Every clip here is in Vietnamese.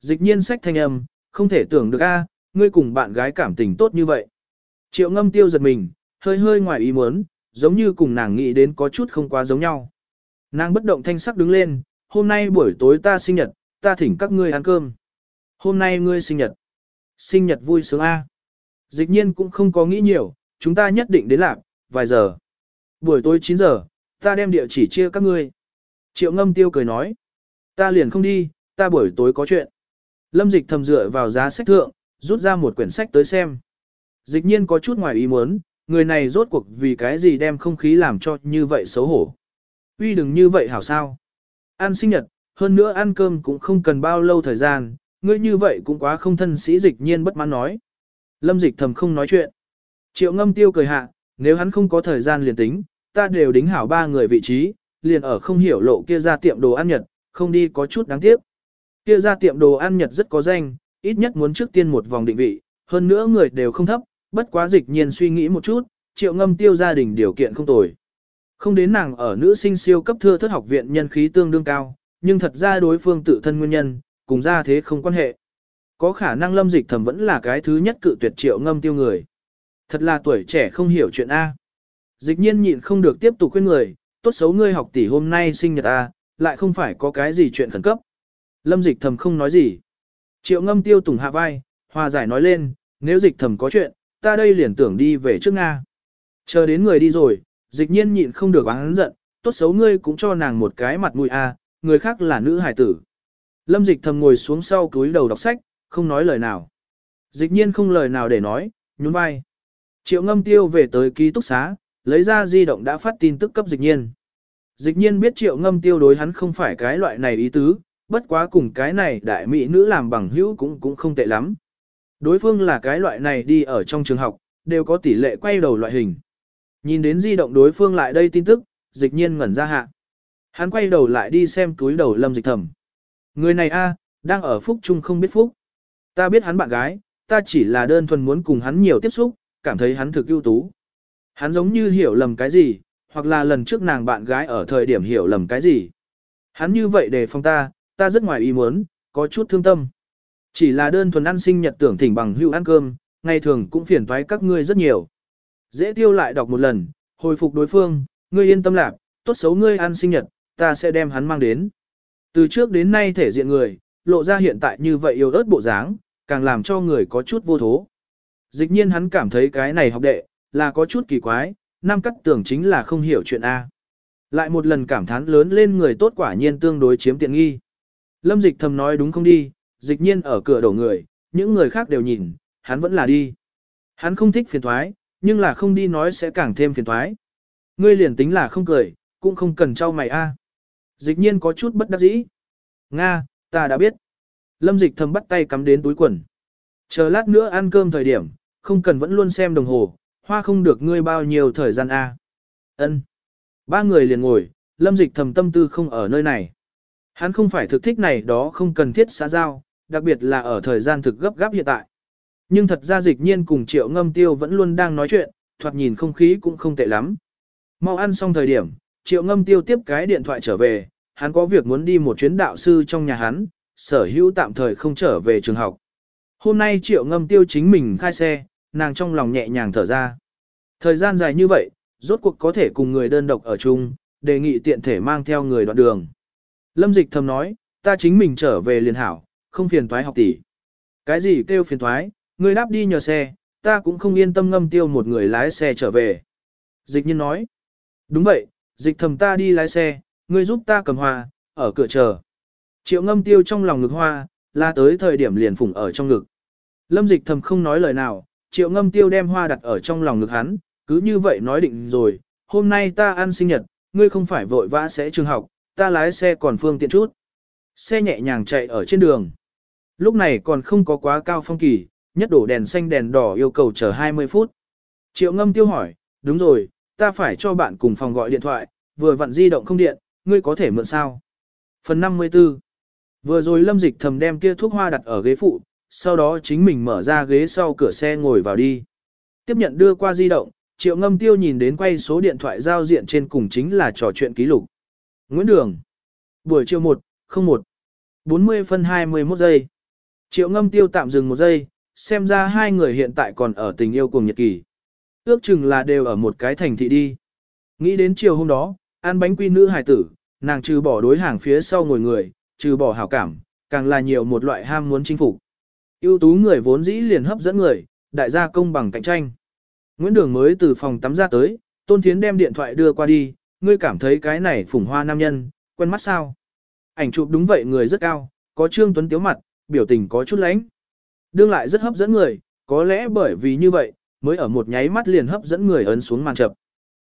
dịch nhiên sách thanh âm, không thể tưởng được a, ngươi cùng bạn gái cảm tình tốt như vậy. Triệu ngâm tiêu giật mình, hơi hơi ngoài ý muốn, giống như cùng nàng nghĩ đến có chút không quá giống nhau. Nàng bất động thanh sắc đứng lên, hôm nay buổi tối ta sinh nhật, ta thỉnh các ngươi ăn cơm. Hôm nay ngươi sinh nhật. Sinh nhật vui sướng A. Dịch nhiên cũng không có nghĩ nhiều, chúng ta nhất định đến lạc, vài giờ. Buổi tối 9 giờ, ta đem địa chỉ chia các ngươi. Triệu ngâm tiêu cười nói. Ta liền không đi, ta buổi tối có chuyện. Lâm dịch thầm dựa vào giá sách thượng, rút ra một quyển sách tới xem. Dịch nhiên có chút ngoài ý muốn, người này rốt cuộc vì cái gì đem không khí làm cho như vậy xấu hổ. Uy đừng như vậy hảo sao. Ăn sinh nhật, hơn nữa ăn cơm cũng không cần bao lâu thời gian, ngươi như vậy cũng quá không thân sĩ dịch nhiên bất mãn nói. Lâm dịch thầm không nói chuyện. Triệu ngâm tiêu cười hạ, nếu hắn không có thời gian liền tính, ta đều đính hảo ba người vị trí, liền ở không hiểu lộ kia ra tiệm đồ ăn nhật, không đi có chút đáng tiếc. Kia ra tiệm đồ ăn nhật rất có danh, ít nhất muốn trước tiên một vòng định vị, hơn nữa người đều không thấp, bất quá dịch nhiên suy nghĩ một chút, triệu ngâm tiêu gia đình điều kiện không tồi. Không đến nàng ở nữ sinh siêu cấp thưa thất học viện nhân khí tương đương cao, nhưng thật ra đối phương tự thân nguyên nhân, cùng ra thế không quan hệ. Có khả năng lâm dịch thầm vẫn là cái thứ nhất cự tuyệt triệu ngâm tiêu người. Thật là tuổi trẻ không hiểu chuyện A. Dịch nhiên nhịn không được tiếp tục khuyên người, tốt xấu ngươi học tỷ hôm nay sinh nhật A, lại không phải có cái gì chuyện khẩn cấp. Lâm dịch thầm không nói gì. Triệu ngâm tiêu tùng hạ vai, hòa giải nói lên, nếu dịch thầm có chuyện, ta đây liền tưởng đi về trước Nga. Chờ đến người đi rồi, dịch nhiên nhịn không được oán giận, tốt xấu ngươi cũng cho nàng một cái mặt mũi a, người khác là nữ hải tử. Lâm dịch thầm ngồi xuống sau túi đầu đọc sách, không nói lời nào. Dịch nhiên không lời nào để nói, nhún vai. Triệu ngâm tiêu về tới ký túc xá, lấy ra di động đã phát tin tức cấp dịch nhiên. Dịch nhiên biết triệu ngâm tiêu đối hắn không phải cái loại này ý tứ, bất quá cùng cái này đại mỹ nữ làm bằng hữu cũng cũng không tệ lắm. Đối phương là cái loại này đi ở trong trường học, đều có tỷ lệ quay đầu loại hình. Nhìn đến di động đối phương lại đây tin tức, dịch nhiên ngẩn ra hạ. Hắn quay đầu lại đi xem túi đầu lâm dịch thầm. Người này a đang ở phúc chung không biết phúc. Ta biết hắn bạn gái, ta chỉ là đơn thuần muốn cùng hắn nhiều tiếp xúc, cảm thấy hắn thực ưu tú. Hắn giống như hiểu lầm cái gì, hoặc là lần trước nàng bạn gái ở thời điểm hiểu lầm cái gì. Hắn như vậy để phong ta, ta rất ngoài ý muốn, có chút thương tâm. Chỉ là đơn thuần ăn sinh nhật tưởng thỉnh bằng hữu ăn cơm, ngày thường cũng phiền toái các ngươi rất nhiều. Dễ tiêu lại đọc một lần, hồi phục đối phương, ngươi yên tâm lạc, tốt xấu ngươi ăn sinh nhật, ta sẽ đem hắn mang đến. Từ trước đến nay thể diện người, lộ ra hiện tại như vậy yêu ớt bộ dáng, càng làm cho người có chút vô thố. Dịch nhiên hắn cảm thấy cái này học đệ, là có chút kỳ quái, năm cắt tưởng chính là không hiểu chuyện A. Lại một lần cảm thán lớn lên người tốt quả nhiên tương đối chiếm tiện nghi. Lâm dịch thầm nói đúng không đi, dịch nhiên ở cửa đổ người, những người khác đều nhìn, hắn vẫn là đi. Hắn không thích phiền thoái, nhưng là không đi nói sẽ càng thêm phiền thoái. Ngươi liền tính là không cười, cũng không cần trao mày a. Dịch nhiên có chút bất đắc dĩ. Nga, ta đã biết. Lâm dịch thầm bắt tay cắm đến túi quần. Chờ lát nữa ăn cơm thời điểm, không cần vẫn luôn xem đồng hồ, hoa không được ngươi bao nhiêu thời gian a. Ân. Ba người liền ngồi, lâm dịch thầm tâm tư không ở nơi này. Hắn không phải thực thích này đó không cần thiết xã giao, đặc biệt là ở thời gian thực gấp gáp hiện tại. Nhưng thật ra dịch nhiên cùng triệu ngâm tiêu vẫn luôn đang nói chuyện, thoạt nhìn không khí cũng không tệ lắm. Mau ăn xong thời điểm, triệu ngâm tiêu tiếp cái điện thoại trở về, hắn có việc muốn đi một chuyến đạo sư trong nhà hắn, sở hữu tạm thời không trở về trường học. Hôm nay triệu ngâm tiêu chính mình khai xe, nàng trong lòng nhẹ nhàng thở ra. Thời gian dài như vậy, rốt cuộc có thể cùng người đơn độc ở chung, đề nghị tiện thể mang theo người đoạn đường. Lâm dịch thầm nói, ta chính mình trở về liền hảo, không phiền thoái học tỷ. Cái gì kêu phiền thoái, người đáp đi nhờ xe, ta cũng không yên tâm ngâm tiêu một người lái xe trở về. Dịch nhiên nói, đúng vậy, dịch thầm ta đi lái xe, ngươi giúp ta cầm hoa, ở cửa chờ. Triệu ngâm tiêu trong lòng ngực hoa, la tới thời điểm liền phủng ở trong ngực. Lâm dịch thầm không nói lời nào, triệu ngâm tiêu đem hoa đặt ở trong lòng ngực hắn, cứ như vậy nói định rồi, hôm nay ta ăn sinh nhật, ngươi không phải vội vã sẽ trường học, ta lái xe còn phương tiện chút. Xe nhẹ nhàng chạy ở trên đường. Lúc này còn không có quá cao phong kỳ, nhất đổ đèn xanh đèn đỏ yêu cầu chờ 20 phút. Triệu ngâm tiêu hỏi, đúng rồi, ta phải cho bạn cùng phòng gọi điện thoại, vừa vặn di động không điện, ngươi có thể mượn sao? Phần 54 Vừa rồi lâm dịch thầm đem kia thuốc hoa đặt ở ghế phụ, sau đó chính mình mở ra ghế sau cửa xe ngồi vào đi. Tiếp nhận đưa qua di động, triệu ngâm tiêu nhìn đến quay số điện thoại giao diện trên cùng chính là trò chuyện ký lục. Nguyễn Đường Buổi chiều 1, 01 40 phân 21 giây Triệu ngâm tiêu tạm dừng một giây, xem ra hai người hiện tại còn ở tình yêu cùng nhật kỳ. Ước chừng là đều ở một cái thành thị đi. Nghĩ đến chiều hôm đó, ăn bánh quy nữ hài tử, nàng trừ bỏ đối hàng phía sau ngồi người, trừ bỏ hảo cảm, càng là nhiều một loại ham muốn chinh phục. ưu tú người vốn dĩ liền hấp dẫn người, đại gia công bằng cạnh tranh. Nguyễn Đường mới từ phòng tắm ra tới, Tôn Thiến đem điện thoại đưa qua đi, ngươi cảm thấy cái này phủng hoa nam nhân, quen mắt sao? Ảnh chụp đúng vậy người rất cao, có Trương Tuấn tiếu mặt, biểu tình có chút lánh. Đương lại rất hấp dẫn người, có lẽ bởi vì như vậy, mới ở một nháy mắt liền hấp dẫn người ấn xuống màn chập.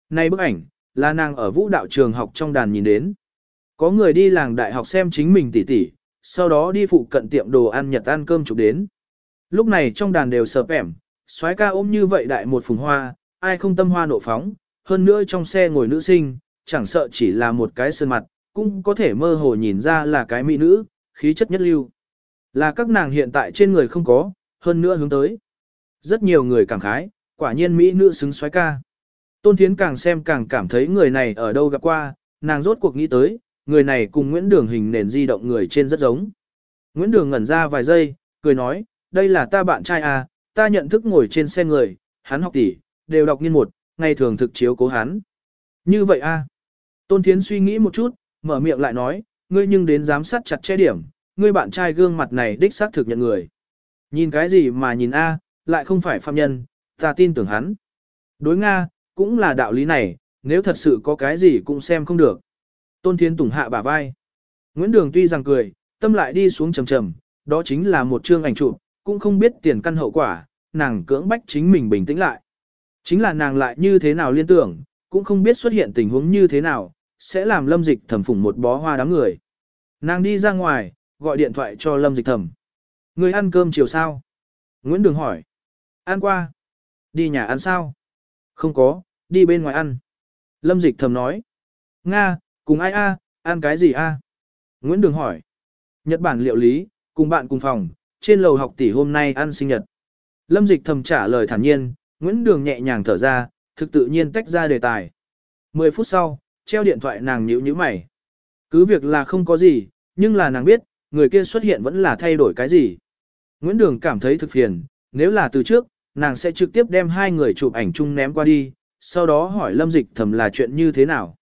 Này bức ảnh, là nàng ở vũ đạo trường học trong đàn nhìn đến. Có người đi làng đại học xem chính mình tỉ tỉ, sau đó đi phụ cận tiệm đồ ăn nhật ăn cơm chụp đến. Lúc này trong đàn đều sợp ẻm, xoái ca ôm như vậy đại một phùng hoa, ai không tâm hoa nộ phóng, hơn nữa trong xe ngồi nữ sinh, chẳng sợ chỉ là một cái sơn mặt, cũng có thể mơ hồ nhìn ra là cái mỹ nữ, khí chất nhất lưu. Là các nàng hiện tại trên người không có, hơn nữa hướng tới. Rất nhiều người cảm khái, quả nhiên mỹ nữ xứng xoái ca. Tôn Thiến càng xem càng cảm thấy người này ở đâu gặp qua, nàng rốt cuộc nghĩ tới, người này cùng Nguyễn Đường hình nền di động người trên rất giống. Nguyễn Đường ngẩn ra vài giây, cười nói, đây là ta bạn trai à, ta nhận thức ngồi trên xe người, hắn học tỷ, đều đọc nghiên một, ngày thường thực chiếu cố hắn. Như vậy a à. Tôn Thiến suy nghĩ một chút, mở miệng lại nói, ngươi nhưng đến giám sát chặt che điểm, ngươi bạn trai gương mặt này đích xác thực nhận người. Nhìn cái gì mà nhìn a, lại không phải phạm nhân, ta tin tưởng hắn. Đối Nga, cũng là đạo lý này, nếu thật sự có cái gì cũng xem không được. Tôn Thiến Tùng hạ bả vai. Nguyễn Đường tuy rằng cười, tâm lại đi xuống trầm trầm, đó chính là một chương ảnh chụp, cũng không biết tiền căn hậu quả, nàng cưỡng bách chính mình bình tĩnh lại. Chính là nàng lại như thế nào liên tưởng, cũng không biết xuất hiện tình huống như thế nào, sẽ làm lâm dịch thẩm phủng một bó hoa đám người. Nàng đi ra ngoài, gọi điện thoại cho lâm dịch thẩm. Người ăn cơm chiều sao? Nguyễn Đường hỏi. Ăn qua. Đi nhà ăn sao? Không có, đi bên ngoài ăn. Lâm dịch thầm nói. Nga, cùng ai a, ăn cái gì a? Nguyễn Đường hỏi. Nhật Bản liệu lý, cùng bạn cùng phòng, trên lầu học tỷ hôm nay ăn sinh nhật. Lâm dịch thầm trả lời thản nhiên, Nguyễn Đường nhẹ nhàng thở ra, thực tự nhiên tách ra đề tài. Mười phút sau, treo điện thoại nàng nhíu nhíu mày. Cứ việc là không có gì, nhưng là nàng biết, người kia xuất hiện vẫn là thay đổi cái gì. Nguyễn Đường cảm thấy thực phiền, nếu là từ trước, nàng sẽ trực tiếp đem hai người chụp ảnh chung ném qua đi, sau đó hỏi Lâm Dịch thầm là chuyện như thế nào.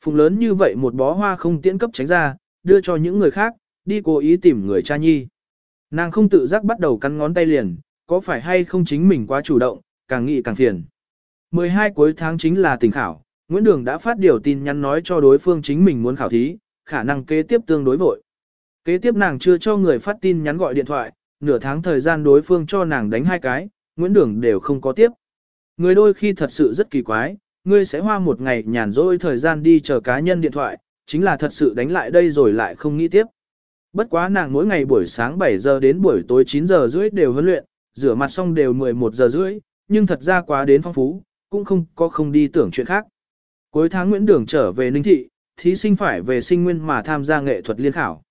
Phùng lớn như vậy một bó hoa không tiễn cấp tránh ra, đưa cho những người khác, đi cố ý tìm người cha nhi. Nàng không tự giác bắt đầu cắn ngón tay liền, có phải hay không chính mình quá chủ động, càng nghĩ càng phiền. 12 cuối tháng chính là tình khảo, Nguyễn Đường đã phát điều tin nhắn nói cho đối phương chính mình muốn khảo thí, khả năng kế tiếp tương đối vội. Kế tiếp nàng chưa cho người phát tin nhắn gọi điện thoại, nửa tháng thời gian đối phương cho nàng đánh hai cái, Nguyễn Đường đều không có tiếp. Người đôi khi thật sự rất kỳ quái, ngươi sẽ hoa một ngày nhàn rỗi thời gian đi chờ cá nhân điện thoại, chính là thật sự đánh lại đây rồi lại không nghĩ tiếp. Bất quá nàng mỗi ngày buổi sáng 7 giờ đến buổi tối 9 giờ rưỡi đều huấn luyện, rửa mặt xong đều 11 giờ rưỡi, nhưng thật ra quá đến phong phú, cũng không có không đi tưởng chuyện khác. Cuối tháng Nguyễn Đường trở về Ninh Thị, thí sinh phải về sinh nguyên mà tham gia nghệ thuật liên khảo.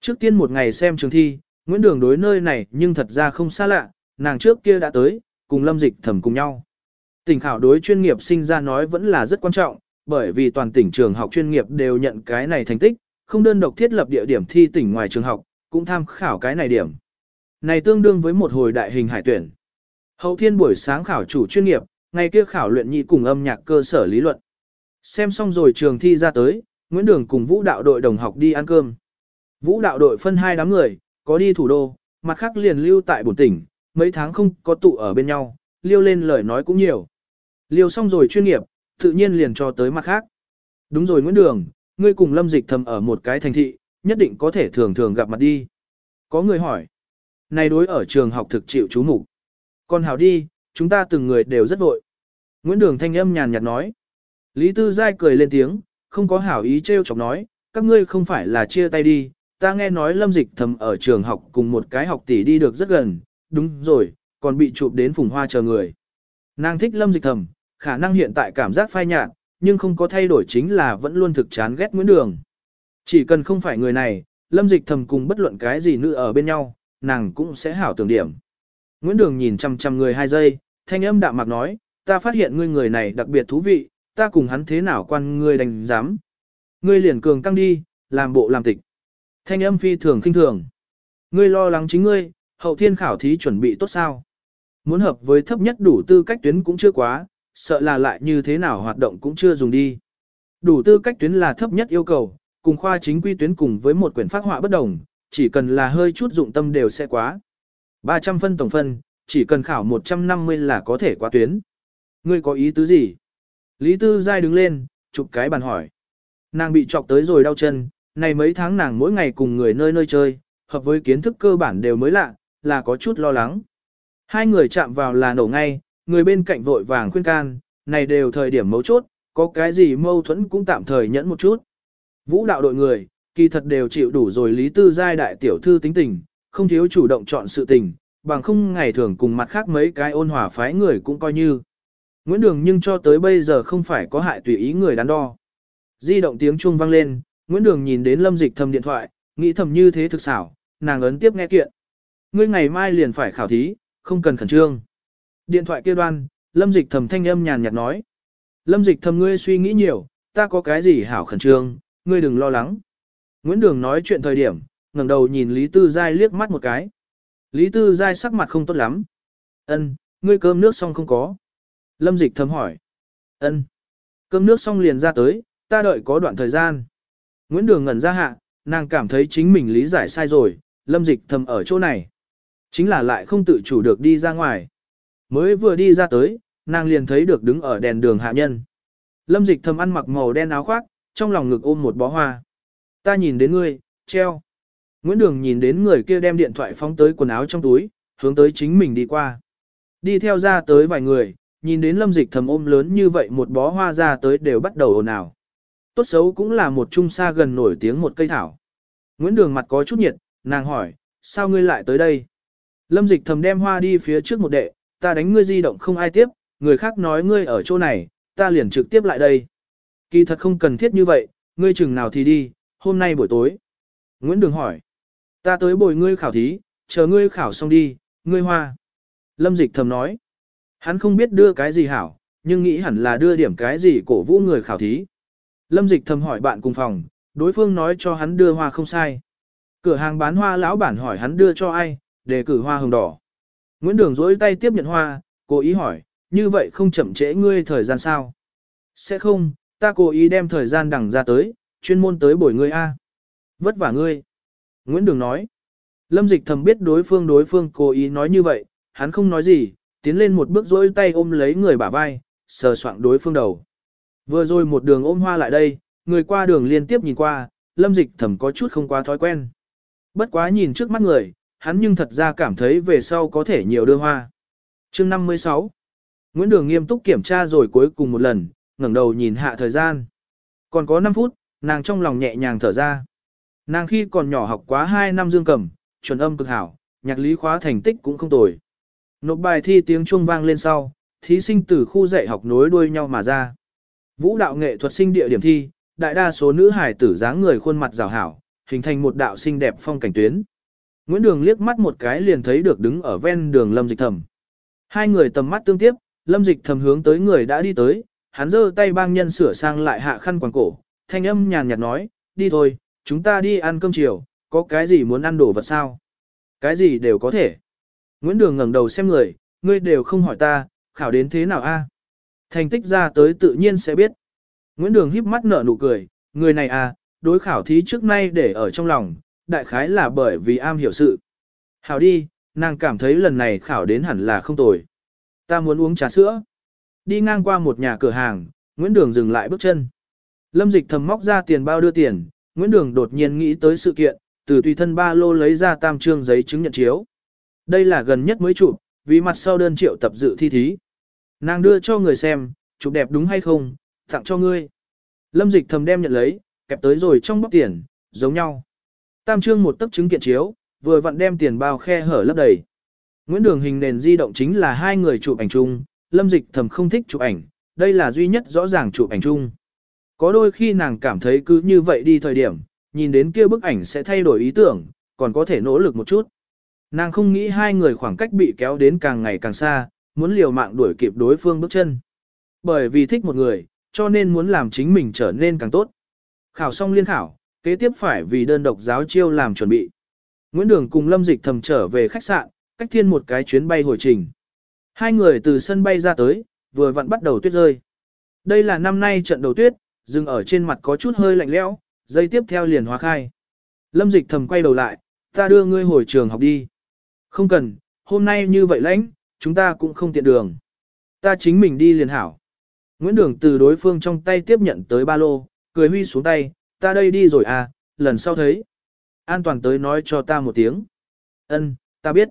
Trước tiên một ngày xem trường thi, Nguyễn Đường đối nơi này nhưng thật ra không xa lạ, nàng trước kia đã tới, cùng lâm dịch thẩm cùng nhau. Tỉnh khảo đối chuyên nghiệp sinh ra nói vẫn là rất quan trọng, bởi vì toàn tỉnh trường học chuyên nghiệp đều nhận cái này thành tích, không đơn độc thiết lập địa điểm thi tỉnh ngoài trường học, cũng tham khảo cái này điểm. Này tương đương với một hồi đại hình hải tuyển. Hậu thiên buổi sáng khảo chủ chuyên nghiệp, ngày kia khảo luyện nhị cùng âm nhạc cơ sở lý luận. Xem xong rồi trường thi ra tới, Nguyễn Đường cùng vũ đạo đội đồng học đi ăn cơm. Vũ đạo đội phân hai đám người, có đi thủ đô, mặt khác liền lưu tại bổn tỉnh, mấy tháng không có tụ ở bên nhau, liêu lên lời nói cũng nhiều. Liêu xong rồi chuyên nghiệp, tự nhiên liền cho tới mặt khác. Đúng rồi Nguyễn Đường, ngươi cùng Lâm Dịch thầm ở một cái thành thị, nhất định có thể thường thường gặp mặt đi. Có người hỏi. Này đối ở trường học thực chịu chú mục còn hảo đi, chúng ta từng người đều rất vội. Nguyễn Đường thanh âm nhàn nhạt nói. Lý Tư Giai cười lên tiếng, không có hảo ý trêu chọc nói, các ngươi không phải là chia tay đi, ta nghe nói lâm dịch thầm ở trường học cùng một cái học tỷ đi được rất gần, đúng rồi, còn bị chụp đến phùng hoa chờ người. Nàng thích lâm dịch thầm, khả năng hiện tại cảm giác phai nhạt, nhưng không có thay đổi chính là vẫn luôn thực chán ghét Nguyễn Đường. Chỉ cần không phải người này, lâm dịch thầm cùng bất luận cái gì nữa ở bên nhau, nàng cũng sẽ hảo tưởng điểm. Nguyễn Đường nhìn chằm chằm người hai giây, thanh âm đạm mạc nói, ta phát hiện ngươi người này đặc biệt thú vị, ta cùng hắn thế nào quan ngươi đành dám. Ngươi liền cường căng đi, làm bộ làm tịch. Thanh âm phi thường khinh thường. Ngươi lo lắng chính ngươi, hậu thiên khảo thí chuẩn bị tốt sao? Muốn hợp với thấp nhất đủ tư cách tuyến cũng chưa quá, sợ là lại như thế nào hoạt động cũng chưa dùng đi. Đủ tư cách tuyến là thấp nhất yêu cầu, cùng khoa chính quy tuyến cùng với một quyển phát họa bất đồng, chỉ cần là hơi chút dụng tâm đều sẽ quá. 300 phân tổng phân, chỉ cần khảo 150 là có thể qua tuyến. Ngươi có ý tứ gì? Lý Tư Giai đứng lên, chụp cái bàn hỏi. Nàng bị chọc tới rồi đau chân, này mấy tháng nàng mỗi ngày cùng người nơi nơi chơi, hợp với kiến thức cơ bản đều mới lạ, là có chút lo lắng. Hai người chạm vào là nổ ngay, người bên cạnh vội vàng khuyên can, này đều thời điểm mấu chốt, có cái gì mâu thuẫn cũng tạm thời nhẫn một chút. Vũ đạo đội người, kỳ thật đều chịu đủ rồi lý tư giai đại tiểu thư tính tình, không thiếu chủ động chọn sự tình, bằng không ngày thường cùng mặt khác mấy cái ôn hòa phái người cũng coi như. Nguyễn Đường nhưng cho tới bây giờ không phải có hại tùy ý người đắn đo. Di động tiếng chuông vang lên, Nguyễn Đường nhìn đến Lâm Dịch thầm điện thoại, nghĩ thầm như thế thực xảo, nàng ấn tiếp nghe kiện. Ngươi ngày mai liền phải khảo thí, không cần khẩn trương. Điện thoại kia đoan, Lâm Dịch thầm thanh âm nhàn nhạt nói. Lâm Dịch thầm ngươi suy nghĩ nhiều, ta có cái gì hảo khẩn trương, ngươi đừng lo lắng. Nguyễn Đường nói chuyện thời điểm, ngẩng đầu nhìn Lý Tư Giai liếc mắt một cái. Lý Tư Giai sắc mặt không tốt lắm. Ân, ngươi cơm nước xong không có. Lâm Dịch thầm hỏi. Ân, cơm nước xong liền ra tới, ta đợi có đoạn thời gian. Nguyễn Đường ngẩn ra hạ, nàng cảm thấy chính mình lý giải sai rồi, Lâm Dịch thầm ở chỗ này. Chính là lại không tự chủ được đi ra ngoài. Mới vừa đi ra tới, nàng liền thấy được đứng ở đèn đường hạ nhân. Lâm Dịch thầm ăn mặc màu đen áo khoác, trong lòng ngực ôm một bó hoa. Ta nhìn đến ngươi, treo. Nguyễn Đường nhìn đến người kia đem điện thoại phóng tới quần áo trong túi, hướng tới chính mình đi qua. Đi theo ra tới vài người, nhìn đến lâm dịch thầm ôm lớn như vậy một bó hoa ra tới đều bắt đầu ồn ào. Tốt xấu cũng là một trung xa gần nổi tiếng một cây thảo. Nguyễn Đường mặt có chút nhiệt, nàng hỏi, sao ngươi lại tới đây? Lâm dịch thầm đem hoa đi phía trước một đệ, ta đánh ngươi di động không ai tiếp, người khác nói ngươi ở chỗ này, ta liền trực tiếp lại đây. Kỳ thật không cần thiết như vậy, ngươi chừng nào thì đi, hôm nay buổi tối. Nguyễn Đường hỏi, ta tới bồi ngươi khảo thí, chờ ngươi khảo xong đi, ngươi hoa. Lâm dịch thầm nói, hắn không biết đưa cái gì hảo, nhưng nghĩ hẳn là đưa điểm cái gì cổ vũ người khảo thí. Lâm dịch thầm hỏi bạn cùng phòng, đối phương nói cho hắn đưa hoa không sai. Cửa hàng bán hoa lão bản hỏi hắn đưa cho ai, để cử hoa hồng đỏ. Nguyễn Đường dối tay tiếp nhận hoa, cố ý hỏi, như vậy không chậm trễ ngươi thời gian sao? Sẽ không, ta cố ý đem thời gian đằng ra tới, chuyên môn tới bồi ngươi A. Vất vả ngươi. Nguyễn Đường nói. Lâm dịch thầm biết đối phương đối phương cố ý nói như vậy, hắn không nói gì, tiến lên một bước dối tay ôm lấy người bả vai, sờ soạng đối phương đầu. Vừa rồi một đường ôm hoa lại đây, người qua đường liên tiếp nhìn qua, lâm dịch thầm có chút không quá thói quen. Bất quá nhìn trước mắt người, hắn nhưng thật ra cảm thấy về sau có thể nhiều đưa hoa. chương 56 Nguyễn Đường nghiêm túc kiểm tra rồi cuối cùng một lần, ngẩng đầu nhìn hạ thời gian. Còn có 5 phút, nàng trong lòng nhẹ nhàng thở ra. Nàng khi còn nhỏ học quá 2 năm dương cầm, chuẩn âm cực hảo, nhạc lý khóa thành tích cũng không tồi. Nộp bài thi tiếng chuông vang lên sau, thí sinh từ khu dạy học nối đuôi nhau mà ra. Vũ đạo nghệ thuật sinh địa điểm thi, đại đa số nữ hải tử dáng người khuôn mặt rào hảo, hình thành một đạo xinh đẹp phong cảnh tuyến. Nguyễn Đường liếc mắt một cái liền thấy được đứng ở ven đường Lâm Dịch Thầm. Hai người tầm mắt tương tiếp, Lâm Dịch Thầm hướng tới người đã đi tới, hắn giơ tay bang nhân sửa sang lại hạ khăn quàng cổ, thanh âm nhàn nhạt nói, đi thôi, chúng ta đi ăn cơm chiều, có cái gì muốn ăn đồ vật sao? Cái gì đều có thể. Nguyễn Đường ngẩng đầu xem người, ngươi đều không hỏi ta, khảo đến thế nào a? Thành tích ra tới tự nhiên sẽ biết. Nguyễn Đường híp mắt nở nụ cười, người này à, đối khảo thí trước nay để ở trong lòng, đại khái là bởi vì am hiểu sự. Hảo đi, nàng cảm thấy lần này khảo đến hẳn là không tồi. Ta muốn uống trà sữa. Đi ngang qua một nhà cửa hàng, Nguyễn Đường dừng lại bước chân. Lâm Dịch thầm móc ra tiền bao đưa tiền, Nguyễn Đường đột nhiên nghĩ tới sự kiện, từ tùy thân ba lô lấy ra tam trương giấy chứng nhận chiếu. Đây là gần nhất mới chụp, vì mặt sau đơn triệu tập dự thi thí. Nàng đưa cho người xem, chụp đẹp đúng hay không, tặng cho ngươi. Lâm Dịch thầm đem nhận lấy, kẹp tới rồi trong bóc tiền, giống nhau. Tam trương một tấc chứng kiện chiếu, vừa vặn đem tiền bao khe hở lấp đầy. Nguyễn Đường hình nền di động chính là hai người chụp ảnh chung, Lâm Dịch thầm không thích chụp ảnh, đây là duy nhất rõ ràng chụp ảnh chung. Có đôi khi nàng cảm thấy cứ như vậy đi thời điểm, nhìn đến kia bức ảnh sẽ thay đổi ý tưởng, còn có thể nỗ lực một chút. Nàng không nghĩ hai người khoảng cách bị kéo đến càng ngày càng xa, muốn liều mạng đuổi kịp đối phương bước chân. Bởi vì thích một người, cho nên muốn làm chính mình trở nên càng tốt. Khảo xong liên khảo, kế tiếp phải vì đơn độc giáo chiêu làm chuẩn bị. Nguyễn Đường cùng Lâm Dịch thầm trở về khách sạn, cách thiên một cái chuyến bay hồi trình. Hai người từ sân bay ra tới, vừa vặn bắt đầu tuyết rơi. Đây là năm nay trận đầu tuyết, dừng ở trên mặt có chút hơi lạnh lẽo, dây tiếp theo liền hóa khai. Lâm Dịch thầm quay đầu lại, ta đưa ngươi hồi trường học đi. Không cần, hôm nay như vậy lãnh, chúng ta cũng không tiện đường. Ta chính mình đi liền hảo. Nguyễn Đường từ đối phương trong tay tiếp nhận tới ba lô, cười huy xuống tay, ta đây đi rồi à, lần sau thấy. An toàn tới nói cho ta một tiếng. Ân, ta biết.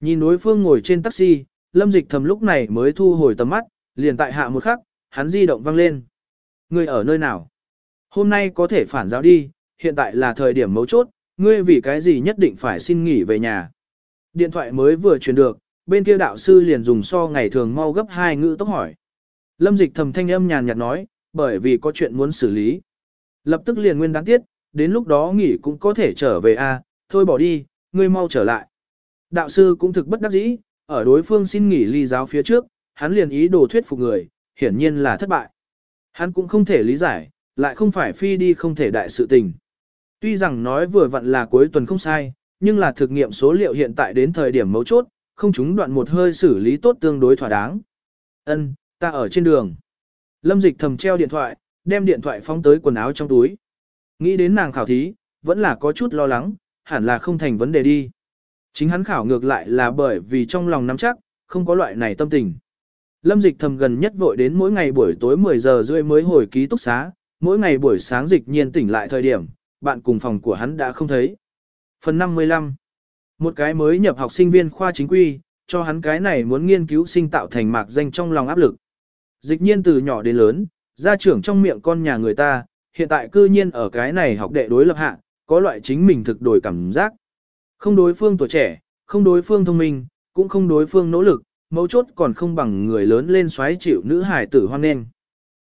Nhìn đối phương ngồi trên taxi, lâm dịch thầm lúc này mới thu hồi tầm mắt, liền tại hạ một khắc, hắn di động văng lên. Ngươi ở nơi nào? Hôm nay có thể phản giáo đi, hiện tại là thời điểm mấu chốt, ngươi vì cái gì nhất định phải xin nghỉ về nhà. Điện thoại mới vừa truyền được, bên kia đạo sư liền dùng so ngày thường mau gấp hai ngữ tốc hỏi. Lâm dịch thầm thanh âm nhàn nhạt nói, bởi vì có chuyện muốn xử lý. Lập tức liền nguyên đáng tiết, đến lúc đó nghỉ cũng có thể trở về a, thôi bỏ đi, ngươi mau trở lại. Đạo sư cũng thực bất đắc dĩ, ở đối phương xin nghỉ ly giáo phía trước, hắn liền ý đồ thuyết phục người, hiển nhiên là thất bại. Hắn cũng không thể lý giải, lại không phải phi đi không thể đại sự tình. Tuy rằng nói vừa vặn là cuối tuần không sai, nhưng là thực nghiệm số liệu hiện tại đến thời điểm mấu chốt, không chúng đoạn một hơi xử lý tốt tương đối thỏa đáng. Ân, ta ở trên đường. Lâm dịch thầm treo điện thoại, đem điện thoại phóng tới quần áo trong túi. Nghĩ đến nàng khảo thí, vẫn là có chút lo lắng, hẳn là không thành vấn đề đi. Chính hắn khảo ngược lại là bởi vì trong lòng nắm chắc, không có loại này tâm tình. Lâm dịch thầm gần nhất vội đến mỗi ngày buổi tối 10 giờ rưỡi mới hồi ký túc xá, mỗi ngày buổi sáng dịch nhiên tỉnh lại thời điểm, bạn cùng phòng của hắn đã không thấy. Phần 55 Một cái mới nhập học sinh viên khoa chính quy, cho hắn cái này muốn nghiên cứu sinh tạo thành mạc danh trong lòng áp lực. Dịch nhiên từ nhỏ đến lớn, gia trưởng trong miệng con nhà người ta, hiện tại cư nhiên ở cái này học đệ đối lập hạ, có loại chính mình thực đổi cảm giác. Không đối phương tuổi trẻ, không đối phương thông minh, cũng không đối phương nỗ lực, mấu chốt còn không bằng người lớn lên xoáy chịu nữ hải tử hoan nghênh.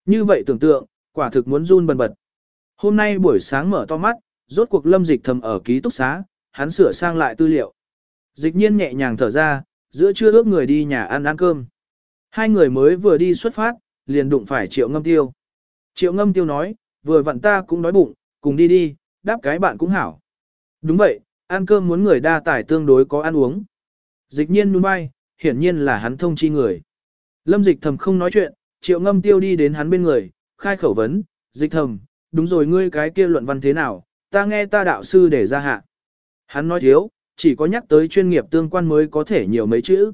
Như vậy tưởng tượng, quả thực muốn run bần bật. Hôm nay buổi sáng mở to mắt, rốt cuộc lâm dịch thầm ở ký túc xá, hắn sửa sang lại tư liệu. Dịch nhiên nhẹ nhàng thở ra, giữa trưa ước người đi nhà ăn ăn cơm. Hai người mới vừa đi xuất phát, liền đụng phải triệu ngâm tiêu. Triệu ngâm tiêu nói, vừa vặn ta cũng đói bụng, cùng đi đi, đáp cái bạn cũng hảo. Đúng vậy, ăn cơm muốn người đa tài tương đối có ăn uống. Dịch nhiên nuôn bay, hiển nhiên là hắn thông chi người. Lâm dịch thầm không nói chuyện, triệu ngâm tiêu đi đến hắn bên người, khai khẩu vấn, dịch thầm, đúng rồi ngươi cái kia luận văn thế nào, ta nghe ta đạo sư để ra hạ. Hắn nói thiếu, chỉ có nhắc tới chuyên nghiệp tương quan mới có thể nhiều mấy chữ.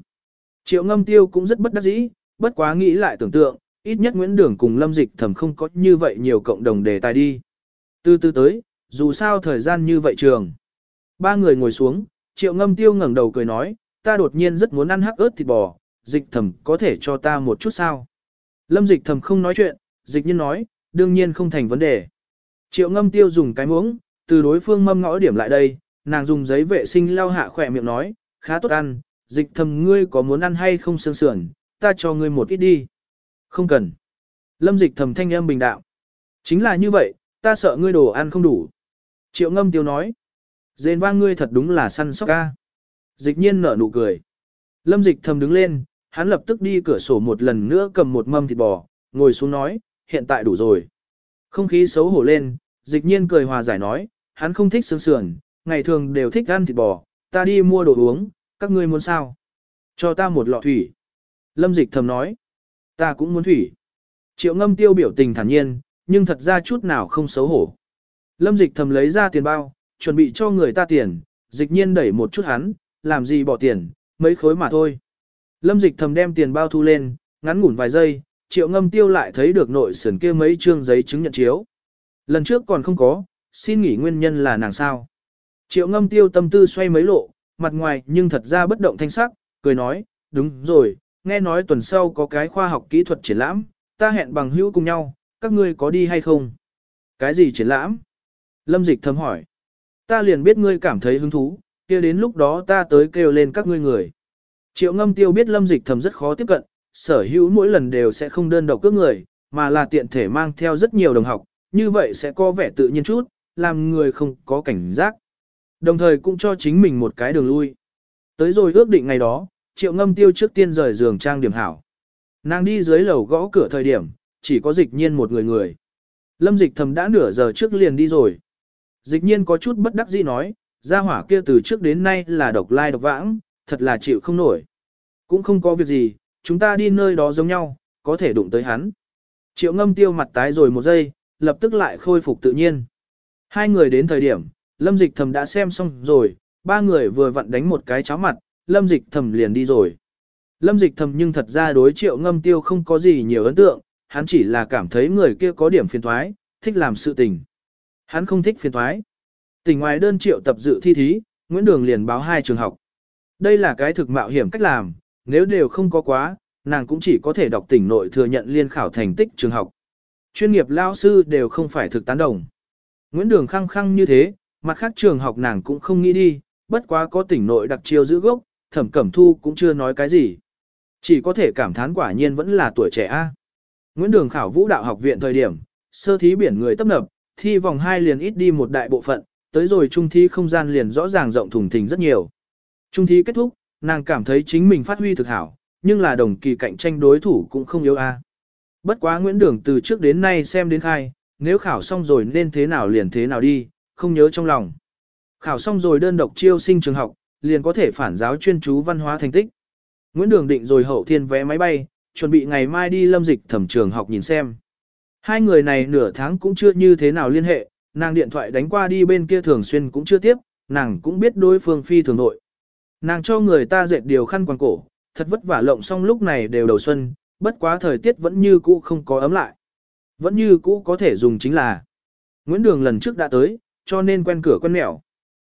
Triệu ngâm tiêu cũng rất bất đắc dĩ, bất quá nghĩ lại tưởng tượng, ít nhất Nguyễn Đường cùng Lâm Dịch thầm không có như vậy nhiều cộng đồng đề tài đi. Từ từ tới, dù sao thời gian như vậy trường. Ba người ngồi xuống, triệu ngâm tiêu ngẩng đầu cười nói, ta đột nhiên rất muốn ăn hắc ớt thịt bò, dịch thầm có thể cho ta một chút sao. Lâm dịch thầm không nói chuyện, dịch nhân nói, đương nhiên không thành vấn đề. Triệu ngâm tiêu dùng cái muỗng, từ đối phương mâm ngõ điểm lại đây, nàng dùng giấy vệ sinh lau hạ khỏe miệng nói, khá tốt ăn, dịch thầm ngươi có muốn ăn hay không sương sườn, ta cho ngươi một ít đi. Không cần. Lâm dịch thầm thanh âm bình đạo. Chính là như vậy, ta sợ ngươi đồ ăn không đủ. Triệu ngâm tiêu nói. Dền vang ngươi thật đúng là săn sóc ca. Dịch nhiên nở nụ cười. Lâm dịch thầm đứng lên, hắn lập tức đi cửa sổ một lần nữa cầm một mâm thịt bò, ngồi xuống nói, hiện tại đủ rồi. Không khí xấu hổ lên, dịch nhiên cười hòa giải nói, hắn không thích sướng sườn, ngày thường đều thích ăn thịt bò, ta đi mua đồ uống, các ngươi muốn sao? Cho ta một lọ thủy. Lâm dịch thầm nói, ta cũng muốn thủy. Triệu ngâm tiêu biểu tình thản nhiên, nhưng thật ra chút nào không xấu hổ. Lâm dịch thầm lấy ra tiền bao, chuẩn bị cho người ta tiền, dịch nhiên đẩy một chút hắn, làm gì bỏ tiền, mấy khối mà thôi. Lâm dịch thầm đem tiền bao thu lên, ngắn ngủn vài giây, triệu ngâm tiêu lại thấy được nội sườn kia mấy trương giấy chứng nhận chiếu. Lần trước còn không có, xin nghỉ nguyên nhân là nàng sao. Triệu ngâm tiêu tâm tư xoay mấy lộ, mặt ngoài nhưng thật ra bất động thanh sắc, cười nói, đúng rồi, nghe nói tuần sau có cái khoa học kỹ thuật triển lãm, ta hẹn bằng hữu cùng nhau, các ngươi có đi hay không? Cái gì triển lãm? Lâm dịch thầm hỏi. Ta liền biết ngươi cảm thấy hứng thú, kia đến lúc đó ta tới kêu lên các ngươi người. Triệu ngâm tiêu biết lâm dịch thầm rất khó tiếp cận, sở hữu mỗi lần đều sẽ không đơn độc cướp người, mà là tiện thể mang theo rất nhiều đồng học, như vậy sẽ có vẻ tự nhiên chút, làm người không có cảnh giác. Đồng thời cũng cho chính mình một cái đường lui. Tới rồi ước định ngày đó, triệu ngâm tiêu trước tiên rời giường trang điểm hảo. Nàng đi dưới lầu gõ cửa thời điểm, chỉ có dịch nhiên một người người. Lâm dịch thầm đã nửa giờ trước liền đi rồi. Dịch nhiên có chút bất đắc dĩ nói, Gia hỏa kia từ trước đến nay là độc lai độc vãng, thật là chịu không nổi. Cũng không có việc gì, chúng ta đi nơi đó giống nhau, có thể đụng tới hắn. Triệu ngâm tiêu mặt tái rồi một giây, lập tức lại khôi phục tự nhiên. Hai người đến thời điểm, lâm dịch thầm đã xem xong rồi, ba người vừa vặn đánh một cái cháo mặt, lâm dịch thầm liền đi rồi. Lâm dịch thầm nhưng thật ra đối triệu ngâm tiêu không có gì nhiều ấn tượng, hắn chỉ là cảm thấy người kia có điểm phiền thoái, thích làm sự tình. Hắn không thích phiền thoái. Tỉnh ngoài đơn triệu tập dự thi thí, Nguyễn Đường liền báo hai trường học. Đây là cái thực mạo hiểm cách làm, nếu đều không có quá, nàng cũng chỉ có thể đọc tỉnh nội thừa nhận liên khảo thành tích trường học. Chuyên nghiệp lao sư đều không phải thực tán đồng. Nguyễn Đường khăng khăng như thế, mặt khác trường học nàng cũng không nghĩ đi, bất quá có tỉnh nội đặc chiêu giữ gốc, thẩm cẩm thu cũng chưa nói cái gì. Chỉ có thể cảm thán quả nhiên vẫn là tuổi trẻ A. Nguyễn Đường khảo vũ đạo học viện thời điểm, sơ thí biển người tấp nập, thi vòng 2 liền ít đi một đại bộ phận, tới rồi trung thi không gian liền rõ ràng rộng thùng thình rất nhiều. Trung thi kết thúc, nàng cảm thấy chính mình phát huy thực hảo, nhưng là đồng kỳ cạnh tranh đối thủ cũng không yếu a. Bất quá Nguyễn Đường từ trước đến nay xem đến khai, nếu khảo xong rồi nên thế nào liền thế nào đi, không nhớ trong lòng. Khảo xong rồi đơn độc chiêu sinh trường học, liền có thể phản giáo chuyên chú văn hóa thành tích. Nguyễn Đường định rồi hậu thiên vé máy bay, chuẩn bị ngày mai đi lâm dịch thẩm trường học nhìn xem. Hai người này nửa tháng cũng chưa như thế nào liên hệ, nàng điện thoại đánh qua đi bên kia thường xuyên cũng chưa tiếp, nàng cũng biết đối phương phi thường nội. Nàng cho người ta dệt điều khăn quàng cổ, thật vất vả lộng xong lúc này đều đầu xuân, bất quá thời tiết vẫn như cũ không có ấm lại. Vẫn như cũ có thể dùng chính là Nguyễn Đường lần trước đã tới, cho nên quen cửa quen mẹo.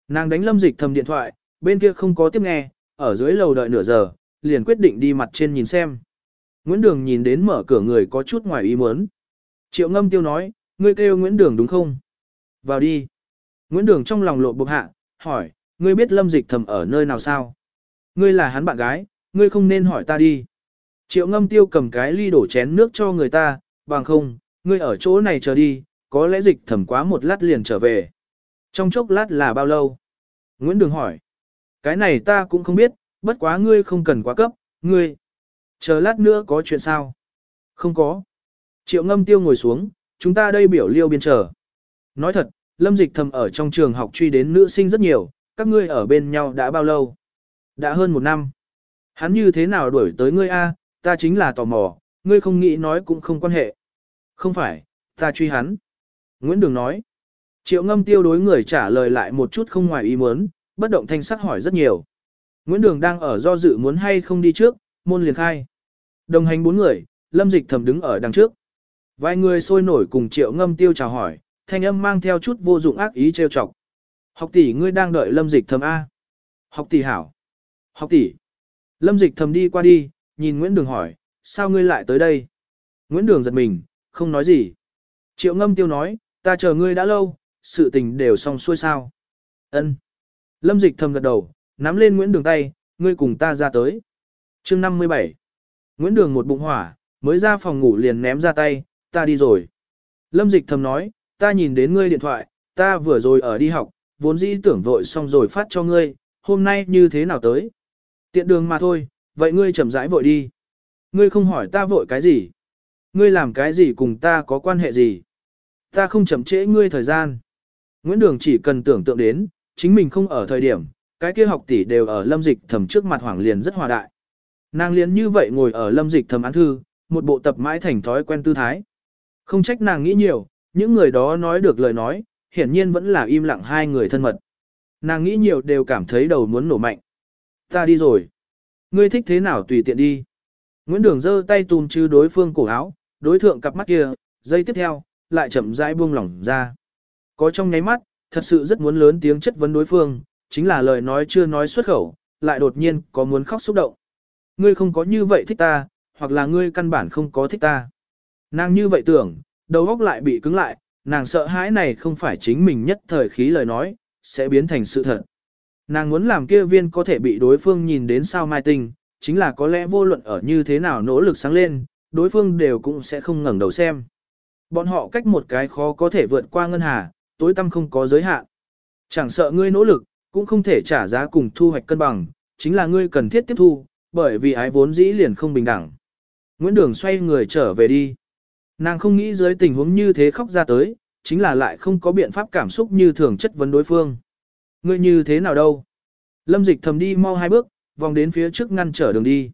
Nàng đánh lâm dịch thầm điện thoại, bên kia không có tiếp nghe, ở dưới lầu đợi nửa giờ, liền quyết định đi mặt trên nhìn xem. Nguyễn Đường nhìn đến mở cửa người có chút ngoài ý muốn. Triệu ngâm tiêu nói, ngươi kêu Nguyễn Đường đúng không? Vào đi. Nguyễn Đường trong lòng lộ bộc hạ, hỏi, ngươi biết lâm dịch thầm ở nơi nào sao? Ngươi là hắn bạn gái, ngươi không nên hỏi ta đi. Triệu ngâm tiêu cầm cái ly đổ chén nước cho người ta, bằng không, ngươi ở chỗ này chờ đi, có lẽ dịch thầm quá một lát liền trở về. Trong chốc lát là bao lâu? Nguyễn Đường hỏi. Cái này ta cũng không biết, bất quá ngươi không cần quá cấp, ngươi. Chờ lát nữa có chuyện sao? Không có. Triệu ngâm tiêu ngồi xuống, chúng ta đây biểu liêu biên chờ. Nói thật, lâm dịch thầm ở trong trường học truy đến nữ sinh rất nhiều, các ngươi ở bên nhau đã bao lâu? Đã hơn một năm. Hắn như thế nào đuổi tới ngươi a? ta chính là tò mò, ngươi không nghĩ nói cũng không quan hệ. Không phải, ta truy hắn. Nguyễn Đường nói. Triệu ngâm tiêu đối người trả lời lại một chút không ngoài ý muốn, bất động thanh sắc hỏi rất nhiều. Nguyễn Đường đang ở do dự muốn hay không đi trước, môn liền khai. Đồng hành bốn người, lâm dịch thầm đứng ở đằng trước. Vài người sôi nổi cùng triệu ngâm tiêu chào hỏi, thanh âm mang theo chút vô dụng ác ý trêu chọc. Học tỷ ngươi đang đợi lâm dịch thầm A. Học tỷ hảo. Học tỷ. Lâm dịch thầm đi qua đi, nhìn Nguyễn Đường hỏi, sao ngươi lại tới đây? Nguyễn Đường giật mình, không nói gì. Triệu ngâm tiêu nói, ta chờ ngươi đã lâu, sự tình đều xong xuôi sao. Ân. Lâm dịch thầm gật đầu, nắm lên Nguyễn Đường tay, ngươi cùng ta ra tới. chương 57. Nguyễn Đường một bụng hỏa, mới ra phòng ngủ liền ném ra tay, ta đi rồi. Lâm dịch thầm nói, ta nhìn đến ngươi điện thoại, ta vừa rồi ở đi học, vốn dĩ tưởng vội xong rồi phát cho ngươi, hôm nay như thế nào tới. Tiện đường mà thôi, vậy ngươi chậm rãi vội đi. Ngươi không hỏi ta vội cái gì. Ngươi làm cái gì cùng ta có quan hệ gì. Ta không chậm trễ ngươi thời gian. Nguyễn Đường chỉ cần tưởng tượng đến, chính mình không ở thời điểm, cái kia học tỷ đều ở lâm dịch thầm trước mặt hoàng liền rất hòa đại. Nàng liền như vậy ngồi ở lâm dịch thầm án thư, một bộ tập mãi thành thói quen tư thái. Không trách nàng nghĩ nhiều, những người đó nói được lời nói, hiển nhiên vẫn là im lặng hai người thân mật. Nàng nghĩ nhiều đều cảm thấy đầu muốn nổ mạnh. Ta đi rồi. Ngươi thích thế nào tùy tiện đi. Nguyễn Đường giơ tay tùm chư đối phương cổ áo, đối thượng cặp mắt kia, giây tiếp theo, lại chậm rãi buông lỏng ra. Có trong nháy mắt, thật sự rất muốn lớn tiếng chất vấn đối phương, chính là lời nói chưa nói xuất khẩu, lại đột nhiên có muốn khóc xúc động. Ngươi không có như vậy thích ta, hoặc là ngươi căn bản không có thích ta. Nàng như vậy tưởng, đầu óc lại bị cứng lại, nàng sợ hãi này không phải chính mình nhất thời khí lời nói, sẽ biến thành sự thật. Nàng muốn làm kia viên có thể bị đối phương nhìn đến sao mai tình, chính là có lẽ vô luận ở như thế nào nỗ lực sáng lên, đối phương đều cũng sẽ không ngẩng đầu xem. Bọn họ cách một cái khó có thể vượt qua ngân hà, tối tâm không có giới hạn. Chẳng sợ ngươi nỗ lực, cũng không thể trả giá cùng thu hoạch cân bằng, chính là ngươi cần thiết tiếp thu, bởi vì ái vốn dĩ liền không bình đẳng. Nguyễn Đường xoay người trở về đi. Nàng không nghĩ dưới tình huống như thế khóc ra tới, chính là lại không có biện pháp cảm xúc như thường chất vấn đối phương. Ngươi như thế nào đâu? Lâm dịch thầm đi mau hai bước, vòng đến phía trước ngăn trở đường đi.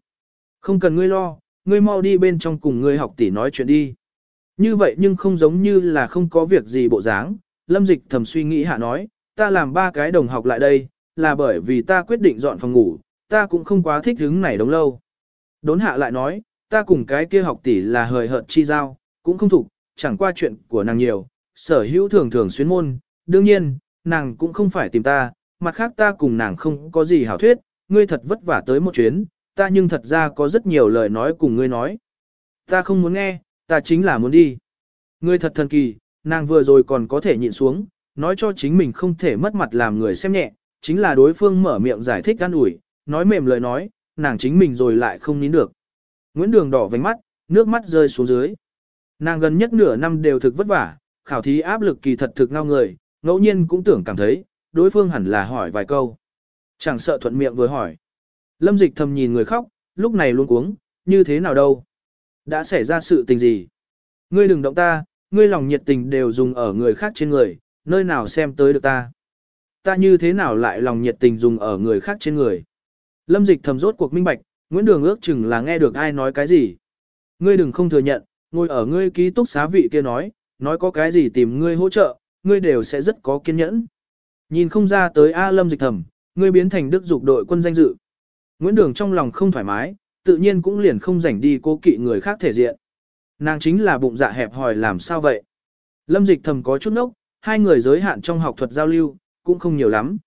Không cần ngươi lo, ngươi mau đi bên trong cùng ngươi học tỷ nói chuyện đi. Như vậy nhưng không giống như là không có việc gì bộ dáng. Lâm dịch thầm suy nghĩ hạ nói, ta làm ba cái đồng học lại đây, là bởi vì ta quyết định dọn phòng ngủ, ta cũng không quá thích hứng này đống lâu. Đốn hạ lại nói, ta cùng cái kia học tỷ là hời hợt chi giao, cũng không thục, chẳng qua chuyện của nàng nhiều, sở hữu thường thường xuyên môn, đương nhiên, nàng cũng không phải tìm ta, mặt khác ta cùng nàng không có gì hảo thuyết, ngươi thật vất vả tới một chuyến, ta nhưng thật ra có rất nhiều lời nói cùng ngươi nói. Ta không muốn nghe, ta chính là muốn đi. Ngươi thật thần kỳ, nàng vừa rồi còn có thể nhịn xuống, nói cho chính mình không thể mất mặt làm người xem nhẹ, chính là đối phương mở miệng giải thích gan ủi, nói mềm lời nói, nàng chính mình rồi lại không nín được. Nguyễn Đường đỏ vành mắt, nước mắt rơi xuống dưới. Nàng gần nhất nửa năm đều thực vất vả, khảo thí áp lực kỳ thật thực ngao người, ngẫu nhiên cũng tưởng cảm thấy, đối phương hẳn là hỏi vài câu. Chẳng sợ thuận miệng vừa hỏi. Lâm dịch thầm nhìn người khóc, lúc này luôn cuống, như thế nào đâu? Đã xảy ra sự tình gì? Ngươi đừng động ta, ngươi lòng nhiệt tình đều dùng ở người khác trên người, nơi nào xem tới được ta? Ta như thế nào lại lòng nhiệt tình dùng ở người khác trên người? Lâm dịch thầm rốt cuộc minh bạch, Nguyễn Đường ước chừng là nghe được ai nói cái gì. Ngươi đừng không thừa nhận, ngồi ở ngươi ký túc xá vị kia nói, nói có cái gì tìm ngươi hỗ trợ, ngươi đều sẽ rất có kiên nhẫn. Nhìn không ra tới A Lâm dịch thầm, ngươi biến thành đức dục đội quân danh dự. Nguyễn Đường trong lòng không thoải mái, tự nhiên cũng liền không rảnh đi cố kỵ người khác thể diện. Nàng chính là bụng dạ hẹp hòi làm sao vậy? Lâm dịch thầm có chút nốc, hai người giới hạn trong học thuật giao lưu, cũng không nhiều lắm.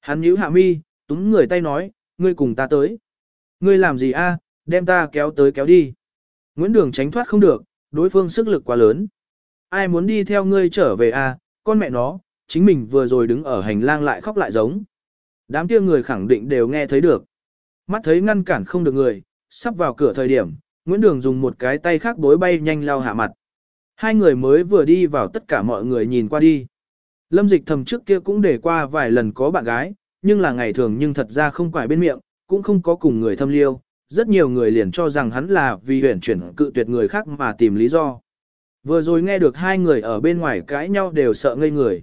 Hắn nhíu hạ mi, túm người tay nói, ngươi cùng ta tới. Ngươi làm gì a? đem ta kéo tới kéo đi. Nguyễn Đường tránh thoát không được, đối phương sức lực quá lớn. Ai muốn đi theo ngươi trở về a? con mẹ nó, chính mình vừa rồi đứng ở hành lang lại khóc lại giống. Đám kia người khẳng định đều nghe thấy được. Mắt thấy ngăn cản không được người, sắp vào cửa thời điểm, Nguyễn Đường dùng một cái tay khác bối bay nhanh lao hạ mặt. Hai người mới vừa đi vào tất cả mọi người nhìn qua đi. Lâm dịch thầm trước kia cũng để qua vài lần có bạn gái, nhưng là ngày thường nhưng thật ra không quải bên miệng, cũng không có cùng người thâm liêu. Rất nhiều người liền cho rằng hắn là vì huyển chuyển cự tuyệt người khác mà tìm lý do. Vừa rồi nghe được hai người ở bên ngoài cãi nhau đều sợ ngây người.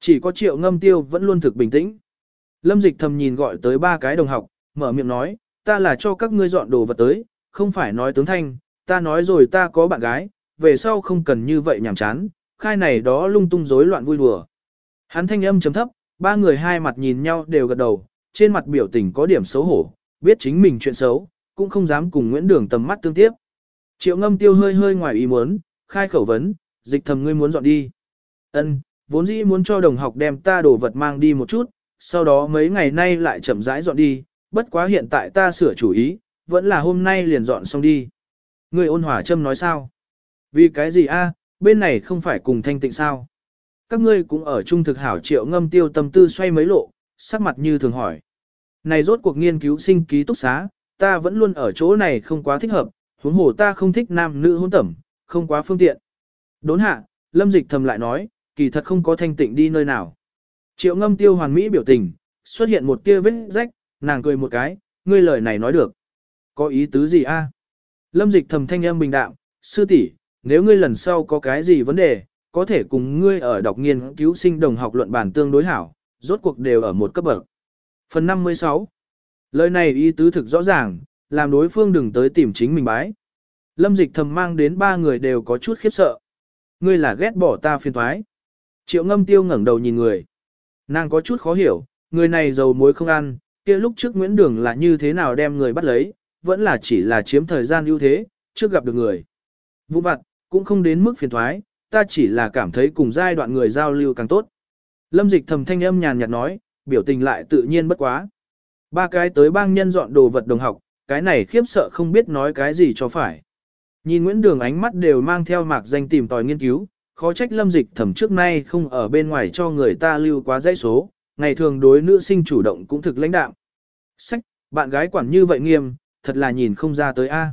Chỉ có triệu ngâm tiêu vẫn luôn thực bình tĩnh. Lâm dịch thầm nhìn gọi tới ba cái đồng học, mở miệng nói, ta là cho các ngươi dọn đồ vật tới, không phải nói tướng thanh, ta nói rồi ta có bạn gái, về sau không cần như vậy nhảm chán, khai này đó lung tung rối loạn vui đùa. Hắn thanh âm chấm thấp, ba người hai mặt nhìn nhau đều gật đầu, trên mặt biểu tình có điểm xấu hổ, biết chính mình chuyện xấu, cũng không dám cùng Nguyễn Đường tầm mắt tương tiếp. Triệu ngâm tiêu hơi hơi ngoài ý muốn, khai khẩu vấn, dịch thầm ngươi muốn dọn đi. Ân, vốn dĩ muốn cho đồng học đem ta đồ vật mang đi một chút, sau đó mấy ngày nay lại chậm rãi dọn đi, bất quá hiện tại ta sửa chủ ý, vẫn là hôm nay liền dọn xong đi. ngươi ôn hỏa châm nói sao? Vì cái gì a? bên này không phải cùng thanh tịnh sao? Các ngươi cũng ở chung thực hảo triệu ngâm tiêu tâm tư xoay mấy lộ, sắc mặt như thường hỏi. Này rốt cuộc nghiên cứu sinh ký túc xá, ta vẫn luôn ở chỗ này không quá thích hợp, huống hồ ta không thích nam nữ hôn tẩm, không quá phương tiện. Đốn hạ, lâm dịch thầm lại nói, kỳ thật không có thanh tịnh đi nơi nào. Triệu ngâm tiêu hoàn mỹ biểu tình, xuất hiện một tia vết rách, nàng cười một cái, ngươi lời này nói được. Có ý tứ gì a? Lâm dịch thầm thanh âm bình đạm, sư tỷ, nếu ngươi lần sau có cái gì vấn đề, có thể cùng ngươi ở đọc nghiên cứu sinh đồng học luận bản tương đối hảo, rốt cuộc đều ở một cấp bậc. Phần 56 Lời này ý tứ thực rõ ràng, làm đối phương đừng tới tìm chính mình bái. Lâm dịch thầm mang đến ba người đều có chút khiếp sợ. Ngươi là ghét bỏ ta phiền thoái. Triệu ngâm tiêu ngẩng đầu nhìn người. Nàng có chút khó hiểu, người này dầu muối không ăn, kia lúc trước Nguyễn Đường là như thế nào đem người bắt lấy, vẫn là chỉ là chiếm thời gian ưu thế, trước gặp được người. Vụ vặt, cũng không đến mức phiền thoái, ta chỉ là cảm thấy cùng giai đoạn người giao lưu càng tốt. Lâm dịch thầm thanh âm nhàn nhạt nói, biểu tình lại tự nhiên bất quá. Ba cái tới bang nhân dọn đồ vật đồng học, cái này khiếp sợ không biết nói cái gì cho phải. Nhìn Nguyễn Đường ánh mắt đều mang theo mạc danh tìm tòi nghiên cứu, khó trách lâm dịch thẩm trước nay không ở bên ngoài cho người ta lưu quá dãy số, ngày thường đối nữ sinh chủ động cũng thực lãnh đạo. Sách, bạn gái quản như vậy nghiêm, thật là nhìn không ra tới a.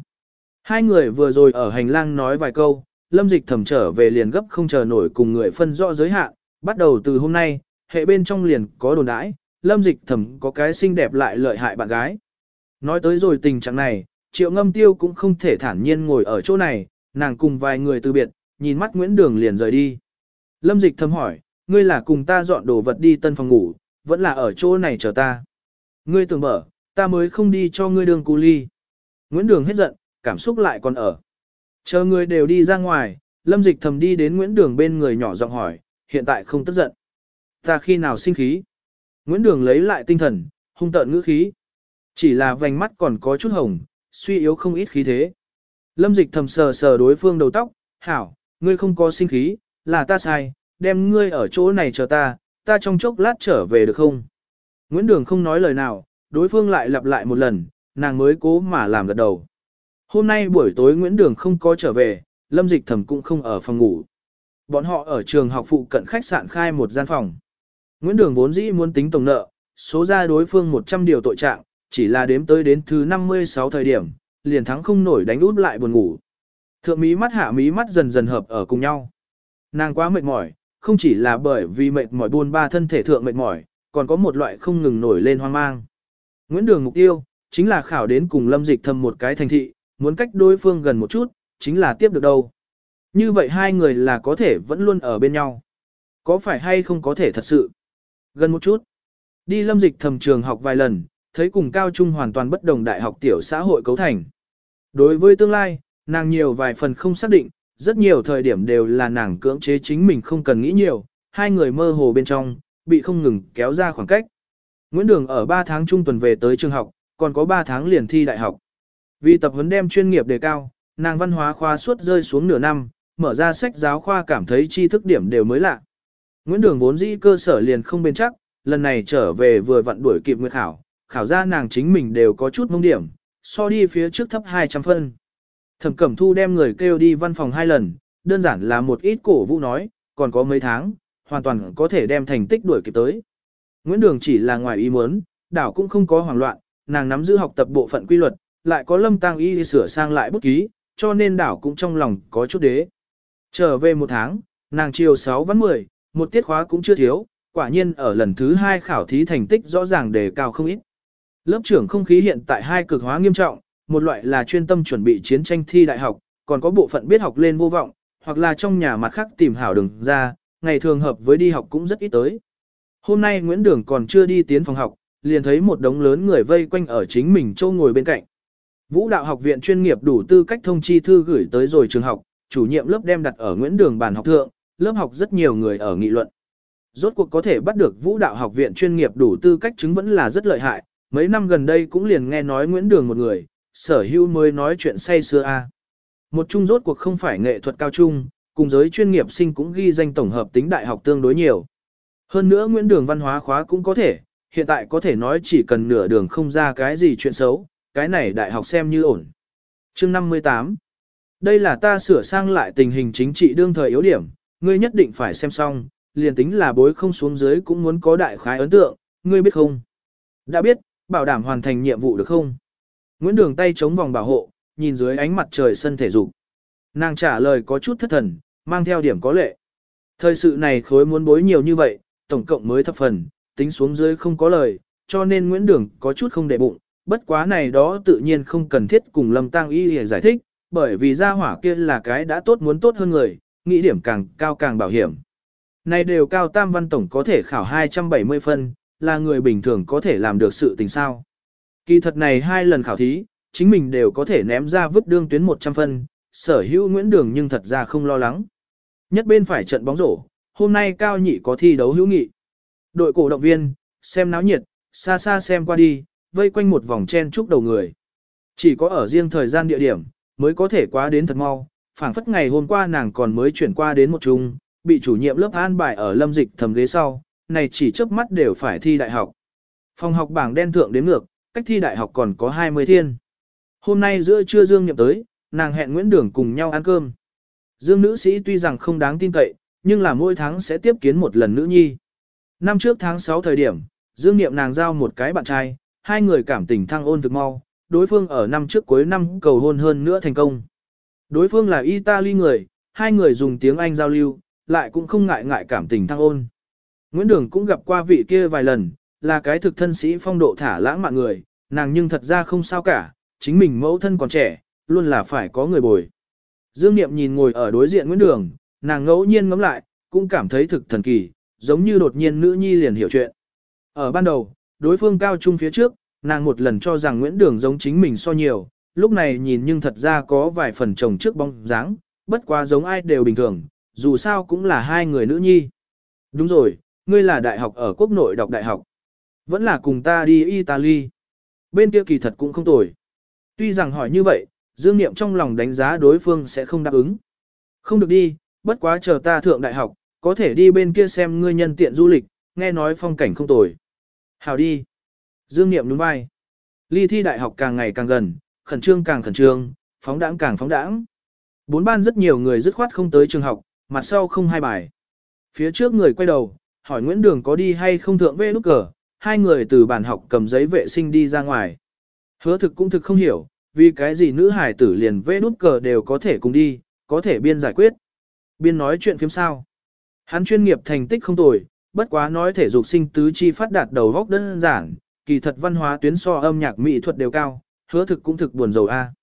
Hai người vừa rồi ở hành lang nói vài câu, lâm dịch thẩm trở về liền gấp không chờ nổi cùng người phân rõ giới hạn, bắt đầu từ hôm nay, hệ bên trong liền có đồn đãi, lâm dịch Thẩm có cái xinh đẹp lại lợi hại bạn gái. Nói tới rồi tình trạng này, triệu ngâm tiêu cũng không thể thản nhiên ngồi ở chỗ này, nàng cùng vài người từ biệt, nhìn mắt Nguyễn Đường liền rời đi. Lâm dịch thầm hỏi, ngươi là cùng ta dọn đồ vật đi tân phòng ngủ, vẫn là ở chỗ này chờ ta. Ngươi tưởng mở, ta mới không đi cho ngươi đường cu ly. Nguyễn Đường hết giận, cảm xúc lại còn ở. Chờ người đều đi ra ngoài, Lâm Dịch thầm đi đến Nguyễn Đường bên người nhỏ giọng hỏi, hiện tại không tức giận. Ta khi nào sinh khí? Nguyễn Đường lấy lại tinh thần, hung tợn ngữ khí. Chỉ là vành mắt còn có chút hồng, suy yếu không ít khí thế. Lâm Dịch thầm sờ sờ đối phương đầu tóc, hảo, ngươi không có sinh khí, là ta sai, đem ngươi ở chỗ này chờ ta, ta trong chốc lát trở về được không? Nguyễn Đường không nói lời nào, đối phương lại lặp lại một lần, nàng mới cố mà làm gật đầu. Hôm nay buổi tối Nguyễn Đường không có trở về, Lâm Dịch Thầm cũng không ở phòng ngủ. Bọn họ ở trường học phụ cận khách sạn khai một gian phòng. Nguyễn Đường vốn dĩ muốn tính tổng nợ, số ra đối phương 100 điều tội trạng, chỉ là đếm tới đến thứ 56 thời điểm, liền thắng không nổi đánh út lại buồn ngủ. Thượng mí mắt hạ mí mắt dần dần hợp ở cùng nhau. Nàng quá mệt mỏi, không chỉ là bởi vì mệt mỏi buôn ba thân thể thượng mệt mỏi, còn có một loại không ngừng nổi lên hoang mang. Nguyễn Đường mục tiêu, chính là khảo đến cùng lâm dịch thâm một cái thành thị, muốn cách đối phương gần một chút, chính là tiếp được đâu. Như vậy hai người là có thể vẫn luôn ở bên nhau. Có phải hay không có thể thật sự? Gần một chút. Đi lâm dịch thầm trường học vài lần, thấy cùng cao trung hoàn toàn bất đồng đại học tiểu xã hội cấu thành. Đối với tương lai, nàng nhiều vài phần không xác định, rất nhiều thời điểm đều là nàng cưỡng chế chính mình không cần nghĩ nhiều, hai người mơ hồ bên trong, bị không ngừng kéo ra khoảng cách. Nguyễn Đường ở 3 tháng trung tuần về tới trường học, còn có 3 tháng liền thi đại học. Vì tập huấn đem chuyên nghiệp đề cao, nàng văn hóa khoa suốt rơi xuống nửa năm, mở ra sách giáo khoa cảm thấy tri thức điểm đều mới lạ. Nguyễn Đường vốn dĩ cơ sở liền không bền chắc, lần này trở về vừa vặn đuổi kịp nguyệt khảo, khảo ra nàng chính mình đều có chút mông điểm, so đi phía trước thấp 200 phân. Thẩm Cẩm Thu đem người kêu đi văn phòng hai lần, đơn giản là một ít cổ vũ nói, còn có mấy tháng, hoàn toàn có thể đem thành tích đuổi kịp tới. Nguyễn Đường chỉ là ngoài ý muốn, đảo cũng không có hoảng loạn, nàng nắm giữ học tập bộ phận quy luật, lại có lâm tăng y sửa sang lại bút ký, cho nên đảo cũng trong lòng có chút đế. Trở về một tháng, nàng chiều 6 vẫn 10, một tiết khóa cũng chưa thiếu, quả nhiên ở lần thứ hai khảo thí thành tích rõ ràng đề cao không ít. Lớp trưởng không khí hiện tại hai cực hóa nghiêm trọng, một loại là chuyên tâm chuẩn bị chiến tranh thi đại học, còn có bộ phận biết học lên vô vọng, hoặc là trong nhà mặt khác tìm hảo đường ra, ngày thường hợp với đi học cũng rất ít tới. Hôm nay Nguyễn Đường còn chưa đi tiến phòng học, liền thấy một đống lớn người vây quanh ở chính mình châu ngồi bên cạnh. Vũ đạo học viện chuyên nghiệp đủ tư cách thông chi thư gửi tới rồi trường học, chủ nhiệm lớp đem đặt ở Nguyễn Đường bàn học thượng, lớp học rất nhiều người ở nghị luận. Rốt cuộc có thể bắt được vũ đạo học viện chuyên nghiệp đủ tư cách chứng vẫn là rất lợi hại, mấy năm gần đây cũng liền nghe nói Nguyễn Đường một người, sở hữu mới nói chuyện say xưa a. Một chung rốt cuộc không phải nghệ thuật cao trung, cùng giới chuyên nghiệp sinh cũng ghi danh tổng hợp tính đại học tương đối nhiều. Hơn nữa Nguyễn Đường văn hóa khóa cũng có thể, hiện tại có thể nói chỉ cần nửa đường không ra cái gì chuyện xấu, cái này đại học xem như ổn. Chương 58 Đây là ta sửa sang lại tình hình chính trị đương thời yếu điểm, ngươi nhất định phải xem xong, liền tính là bối không xuống dưới cũng muốn có đại khái ấn tượng, ngươi biết không? Đã biết, bảo đảm hoàn thành nhiệm vụ được không? Nguyễn Đường tay chống vòng bảo hộ, nhìn dưới ánh mặt trời sân thể dục. Nàng trả lời có chút thất thần, mang theo điểm có lệ. Thời sự này khối muốn bối nhiều như vậy, tổng cộng mới thập phần, tính xuống dưới không có lời, cho nên Nguyễn Đường có chút không để bụng, bất quá này đó tự nhiên không cần thiết cùng Lâm Tăng Y để giải thích, bởi vì gia hỏa kia là cái đã tốt muốn tốt hơn người, nghĩ điểm càng cao càng bảo hiểm. Này đều cao tam văn tổng có thể khảo 270 phân, là người bình thường có thể làm được sự tình sao. Kỳ thật này hai lần khảo thí, chính mình đều có thể ném ra vứt đương tuyến 100 phân, sở hữu Nguyễn Đường nhưng thật ra không lo lắng. Nhất bên phải trận bóng rổ, hôm nay cao nhị có thi đấu hữu nghị. Đội cổ động viên, xem náo nhiệt, xa xa xem qua đi, vây quanh một vòng chen chúc đầu người. Chỉ có ở riêng thời gian địa điểm, mới có thể quá đến thật mau, phảng phất ngày hôm qua nàng còn mới chuyển qua đến một chung, bị chủ nhiệm lớp an bài ở lâm dịch thầm ghế sau, này chỉ chớp mắt đều phải thi đại học. Phòng học bảng đen thượng đến ngược, cách thi đại học còn có 20 thiên. Hôm nay giữa trưa Dương nhậm tới, nàng hẹn Nguyễn Đường cùng nhau ăn cơm. Dương nữ sĩ tuy rằng không đáng tin cậy, nhưng là mỗi tháng sẽ tiếp kiến một lần nữ nhi. Năm trước tháng 6 thời điểm, Dương Niệm nàng giao một cái bạn trai, hai người cảm tình thăng ôn thực mau, đối phương ở năm trước cuối năm cầu hôn hơn nữa thành công. Đối phương là Italy người, hai người dùng tiếng Anh giao lưu, lại cũng không ngại ngại cảm tình thăng ôn. Nguyễn Đường cũng gặp qua vị kia vài lần, là cái thực thân sĩ phong độ thả lãng mạn người, nàng nhưng thật ra không sao cả, chính mình mẫu thân còn trẻ, luôn là phải có người bồi. Dương Niệm nhìn ngồi ở đối diện Nguyễn Đường, nàng ngẫu nhiên ngắm lại, cũng cảm thấy thực thần kỳ, giống như đột nhiên nữ nhi liền hiểu chuyện. Ở ban đầu, đối phương cao trung phía trước, nàng một lần cho rằng Nguyễn Đường giống chính mình so nhiều, lúc này nhìn nhưng thật ra có vài phần chồng trước bóng dáng, bất quá giống ai đều bình thường, dù sao cũng là hai người nữ nhi. Đúng rồi, ngươi là đại học ở quốc nội đọc đại học. Vẫn là cùng ta đi Italy. Bên kia kỳ thật cũng không tồi. Tuy rằng hỏi như vậy, Dương Niệm trong lòng đánh giá đối phương sẽ không đáp ứng. Không được đi, bất quá chờ ta thượng đại học, có thể đi bên kia xem ngươi nhân tiện du lịch, nghe nói phong cảnh không tồi. Hào đi. Dương Niệm đúng vai. Ly thi đại học càng ngày càng gần, khẩn trương càng khẩn trương, phóng đãng càng phóng đãng. Bốn ban rất nhiều người dứt khoát không tới trường học, mặt sau không hai bài. Phía trước người quay đầu, hỏi Nguyễn Đường có đi hay không thượng về lúc cờ, hai người từ bàn học cầm giấy vệ sinh đi ra ngoài. Hứa thực cũng thực không hiểu, vì cái gì nữ hải tử liền vê nút cờ đều có thể cùng đi, có thể biên giải quyết. Biên nói chuyện phim sao. Hắn chuyên nghiệp thành tích không tồi, bất quá nói thể dục sinh tứ chi phát đạt đầu góc đơn giản, kỳ thật văn hóa tuyến so âm nhạc mỹ thuật đều cao, hứa thực cũng thực buồn rầu a.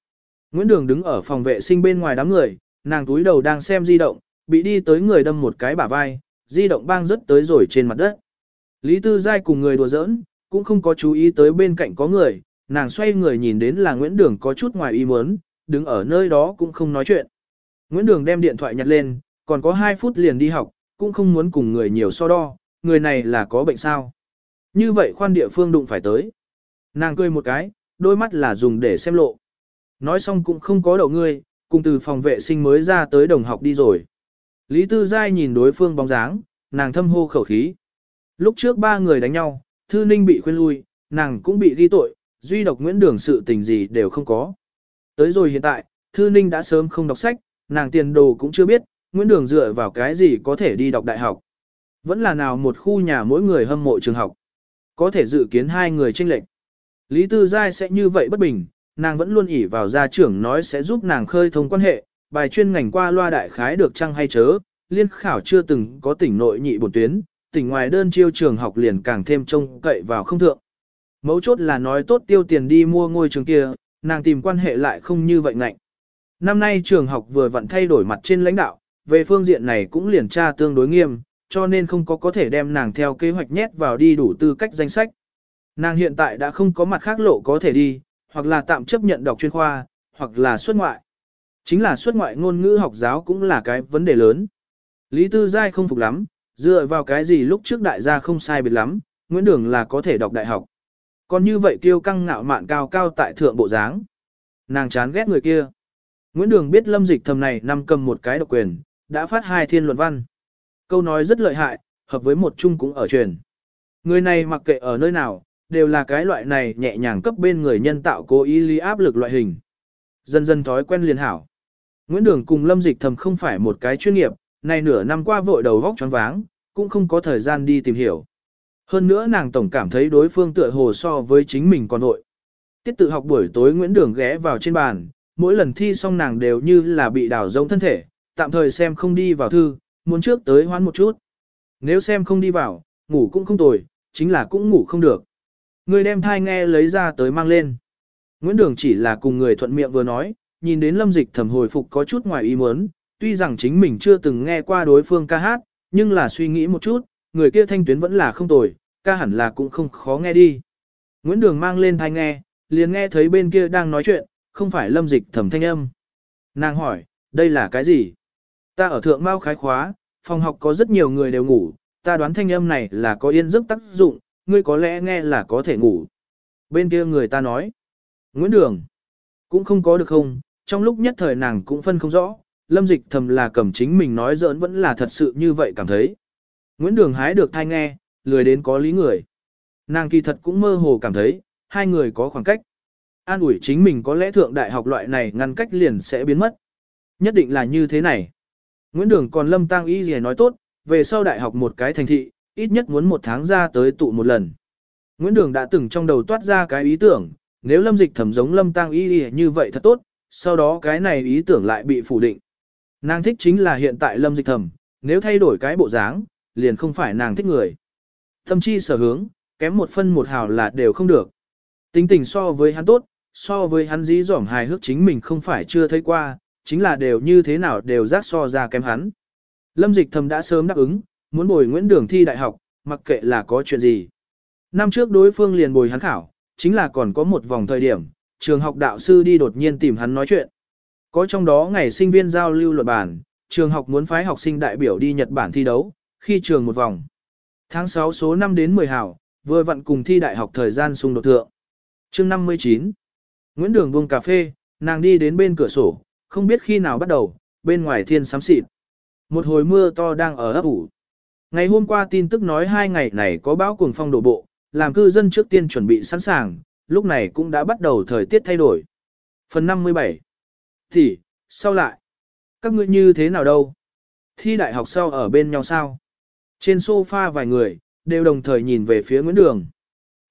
Nguyễn Đường đứng ở phòng vệ sinh bên ngoài đám người, nàng túi đầu đang xem di động, bị đi tới người đâm một cái bả vai, di động bang rất tới rồi trên mặt đất. Lý Tư Giai cùng người đùa giỡn, cũng không có chú ý tới bên cạnh có người, nàng xoay người nhìn đến là Nguyễn Đường có chút ngoài ý muốn, đứng ở nơi đó cũng không nói chuyện. Nguyễn Đường đem điện thoại nhặt lên, còn có 2 phút liền đi học, cũng không muốn cùng người nhiều so đo, người này là có bệnh sao. Như vậy khoan địa phương đụng phải tới. Nàng cười một cái, đôi mắt là dùng để xem lộ. Nói xong cũng không có đậu ngươi, cùng từ phòng vệ sinh mới ra tới đồng học đi rồi. Lý Tư Giai nhìn đối phương bóng dáng, nàng thâm hô khẩu khí. Lúc trước ba người đánh nhau, Thư Ninh bị khuyên lui, nàng cũng bị ghi tội, duy độc Nguyễn Đường sự tình gì đều không có. Tới rồi hiện tại, Thư Ninh đã sớm không đọc sách, nàng tiền đồ cũng chưa biết, Nguyễn Đường dựa vào cái gì có thể đi đọc đại học. Vẫn là nào một khu nhà mỗi người hâm mộ trường học. Có thể dự kiến hai người tranh lệch. Lý Tư Giai sẽ như vậy bất bình, nàng vẫn luôn ỉ vào gia trưởng nói sẽ giúp nàng khơi thông quan hệ, bài chuyên ngành qua loa đại khái được chăng hay chớ, liên khảo chưa từng có tỉnh nội nhị bổn tuyến, tỉnh ngoài đơn chiêu trường học liền càng thêm trông cậy vào không thượng. Mấu chốt là nói tốt tiêu tiền đi mua ngôi trường kia, nàng tìm quan hệ lại không như vậy ngạnh. Năm nay trường học vừa vặn thay đổi mặt trên lãnh đạo, về phương diện này cũng liền tra tương đối nghiêm, cho nên không có có thể đem nàng theo kế hoạch nhét vào đi đủ tư cách danh sách. Nàng hiện tại đã không có mặt khác lộ có thể đi, hoặc là tạm chấp nhận đọc chuyên khoa, hoặc là xuất ngoại. Chính là xuất ngoại ngôn ngữ học giáo cũng là cái vấn đề lớn. Lý Tư Giai không phục lắm, dựa vào cái gì lúc trước đại gia không sai biệt lắm, Nguyễn Đường là có thể đọc đại học. Còn như vậy kiêu căng ngạo mạn cao cao tại thượng bộ dáng. Nàng chán ghét người kia. Nguyễn Đường biết lâm dịch thầm này nằm cầm một cái độc quyền, đã phát hai thiên luận văn. Câu nói rất lợi hại, hợp với một chung cũng ở truyền. Người này mặc kệ ở nơi nào, đều là cái loại này nhẹ nhàng cấp bên người nhân tạo cố ý lý áp lực loại hình. Dần dần thói quen liền hảo. Nguyễn Đường cùng Lâm Dịch thầm không phải một cái chuyên nghiệp, này nửa năm qua vội đầu vóc choáng váng, cũng không có thời gian đi tìm hiểu. Hơn nữa nàng tổng cảm thấy đối phương tựa hồ so với chính mình còn nội. Tiết tự học buổi tối Nguyễn Đường ghé vào trên bàn, mỗi lần thi xong nàng đều như là bị đảo rông thân thể, tạm thời xem không đi vào thư, muốn trước tới hoán một chút. Nếu xem không đi vào, ngủ cũng không tồi, chính là cũng ngủ không được. Người đem thai nghe lấy ra tới mang lên. Nguyễn Đường chỉ là cùng người thuận miệng vừa nói, nhìn đến lâm dịch thầm hồi phục có chút ngoài ý muốn, tuy rằng chính mình chưa từng nghe qua đối phương ca hát, nhưng là suy nghĩ một chút, người kia thanh tuyến vẫn là không tồi, ca hẳn là cũng không khó nghe đi. Nguyễn Đường mang lên thai nghe, liền nghe thấy bên kia đang nói chuyện, không phải lâm dịch thầm thanh âm. Nàng hỏi, đây là cái gì? Ta ở thượng mau khái khóa, phòng học có rất nhiều người đều ngủ, ta đoán thanh âm này là có yên giấc tác dụng, ngươi có lẽ nghe là có thể ngủ. Bên kia người ta nói, Nguyễn Đường, cũng không có được không, trong lúc nhất thời nàng cũng phân không rõ, lâm dịch thầm là cầm chính mình nói giỡn vẫn là thật sự như vậy cảm thấy. Nguyễn Đường hái được thai nghe, lười đến có lý người. Nàng kỳ thật cũng mơ hồ cảm thấy, hai người có khoảng cách. An ủi chính mình có lẽ thượng đại học loại này ngăn cách liền sẽ biến mất. Nhất định là như thế này. Nguyễn Đường còn lâm tăng y gì nói tốt, về sau đại học một cái thành thị, ít nhất muốn một tháng ra tới tụ một lần. Nguyễn Đường đã từng trong đầu toát ra cái ý tưởng, nếu lâm dịch thẩm giống lâm tăng y như vậy thật tốt, sau đó cái này ý tưởng lại bị phủ định. Nàng thích chính là hiện tại lâm dịch thẩm, nếu thay đổi cái bộ dáng, liền không phải nàng thích người. Thậm chi sở hướng, kém một phân một hào là đều không được. Tính tình so với hắn tốt, so với hắn dí dỏm hài hước chính mình không phải chưa thấy qua, chính là đều như thế nào đều rác so ra kém hắn. Lâm dịch thầm đã sớm đáp ứng, muốn bồi Nguyễn Đường thi đại học, mặc kệ là có chuyện gì. Năm trước đối phương liền bồi hắn khảo, chính là còn có một vòng thời điểm, trường học đạo sư đi đột nhiên tìm hắn nói chuyện. Có trong đó ngày sinh viên giao lưu luận bản, trường học muốn phái học sinh đại biểu đi Nhật Bản thi đấu, khi trường một vòng. Tháng 6 số 5 đến 10 hảo, vừa vặn cùng thi đại học thời gian xung đột thượng. chương 59 Nguyễn Đường buông cà phê, nàng đi đến bên cửa sổ, không biết khi nào bắt đầu, bên ngoài thiên sám xịt. Một hồi mưa to đang ở ấp ủ. Ngày hôm qua tin tức nói hai ngày này có bão cuồng phong đổ bộ, làm cư dân trước tiên chuẩn bị sẵn sàng, lúc này cũng đã bắt đầu thời tiết thay đổi. Phần 57 Thì, sau lại, các ngươi như thế nào đâu? Thi đại học sau ở bên nhau sao? Trên sofa vài người, đều đồng thời nhìn về phía Nguyễn Đường.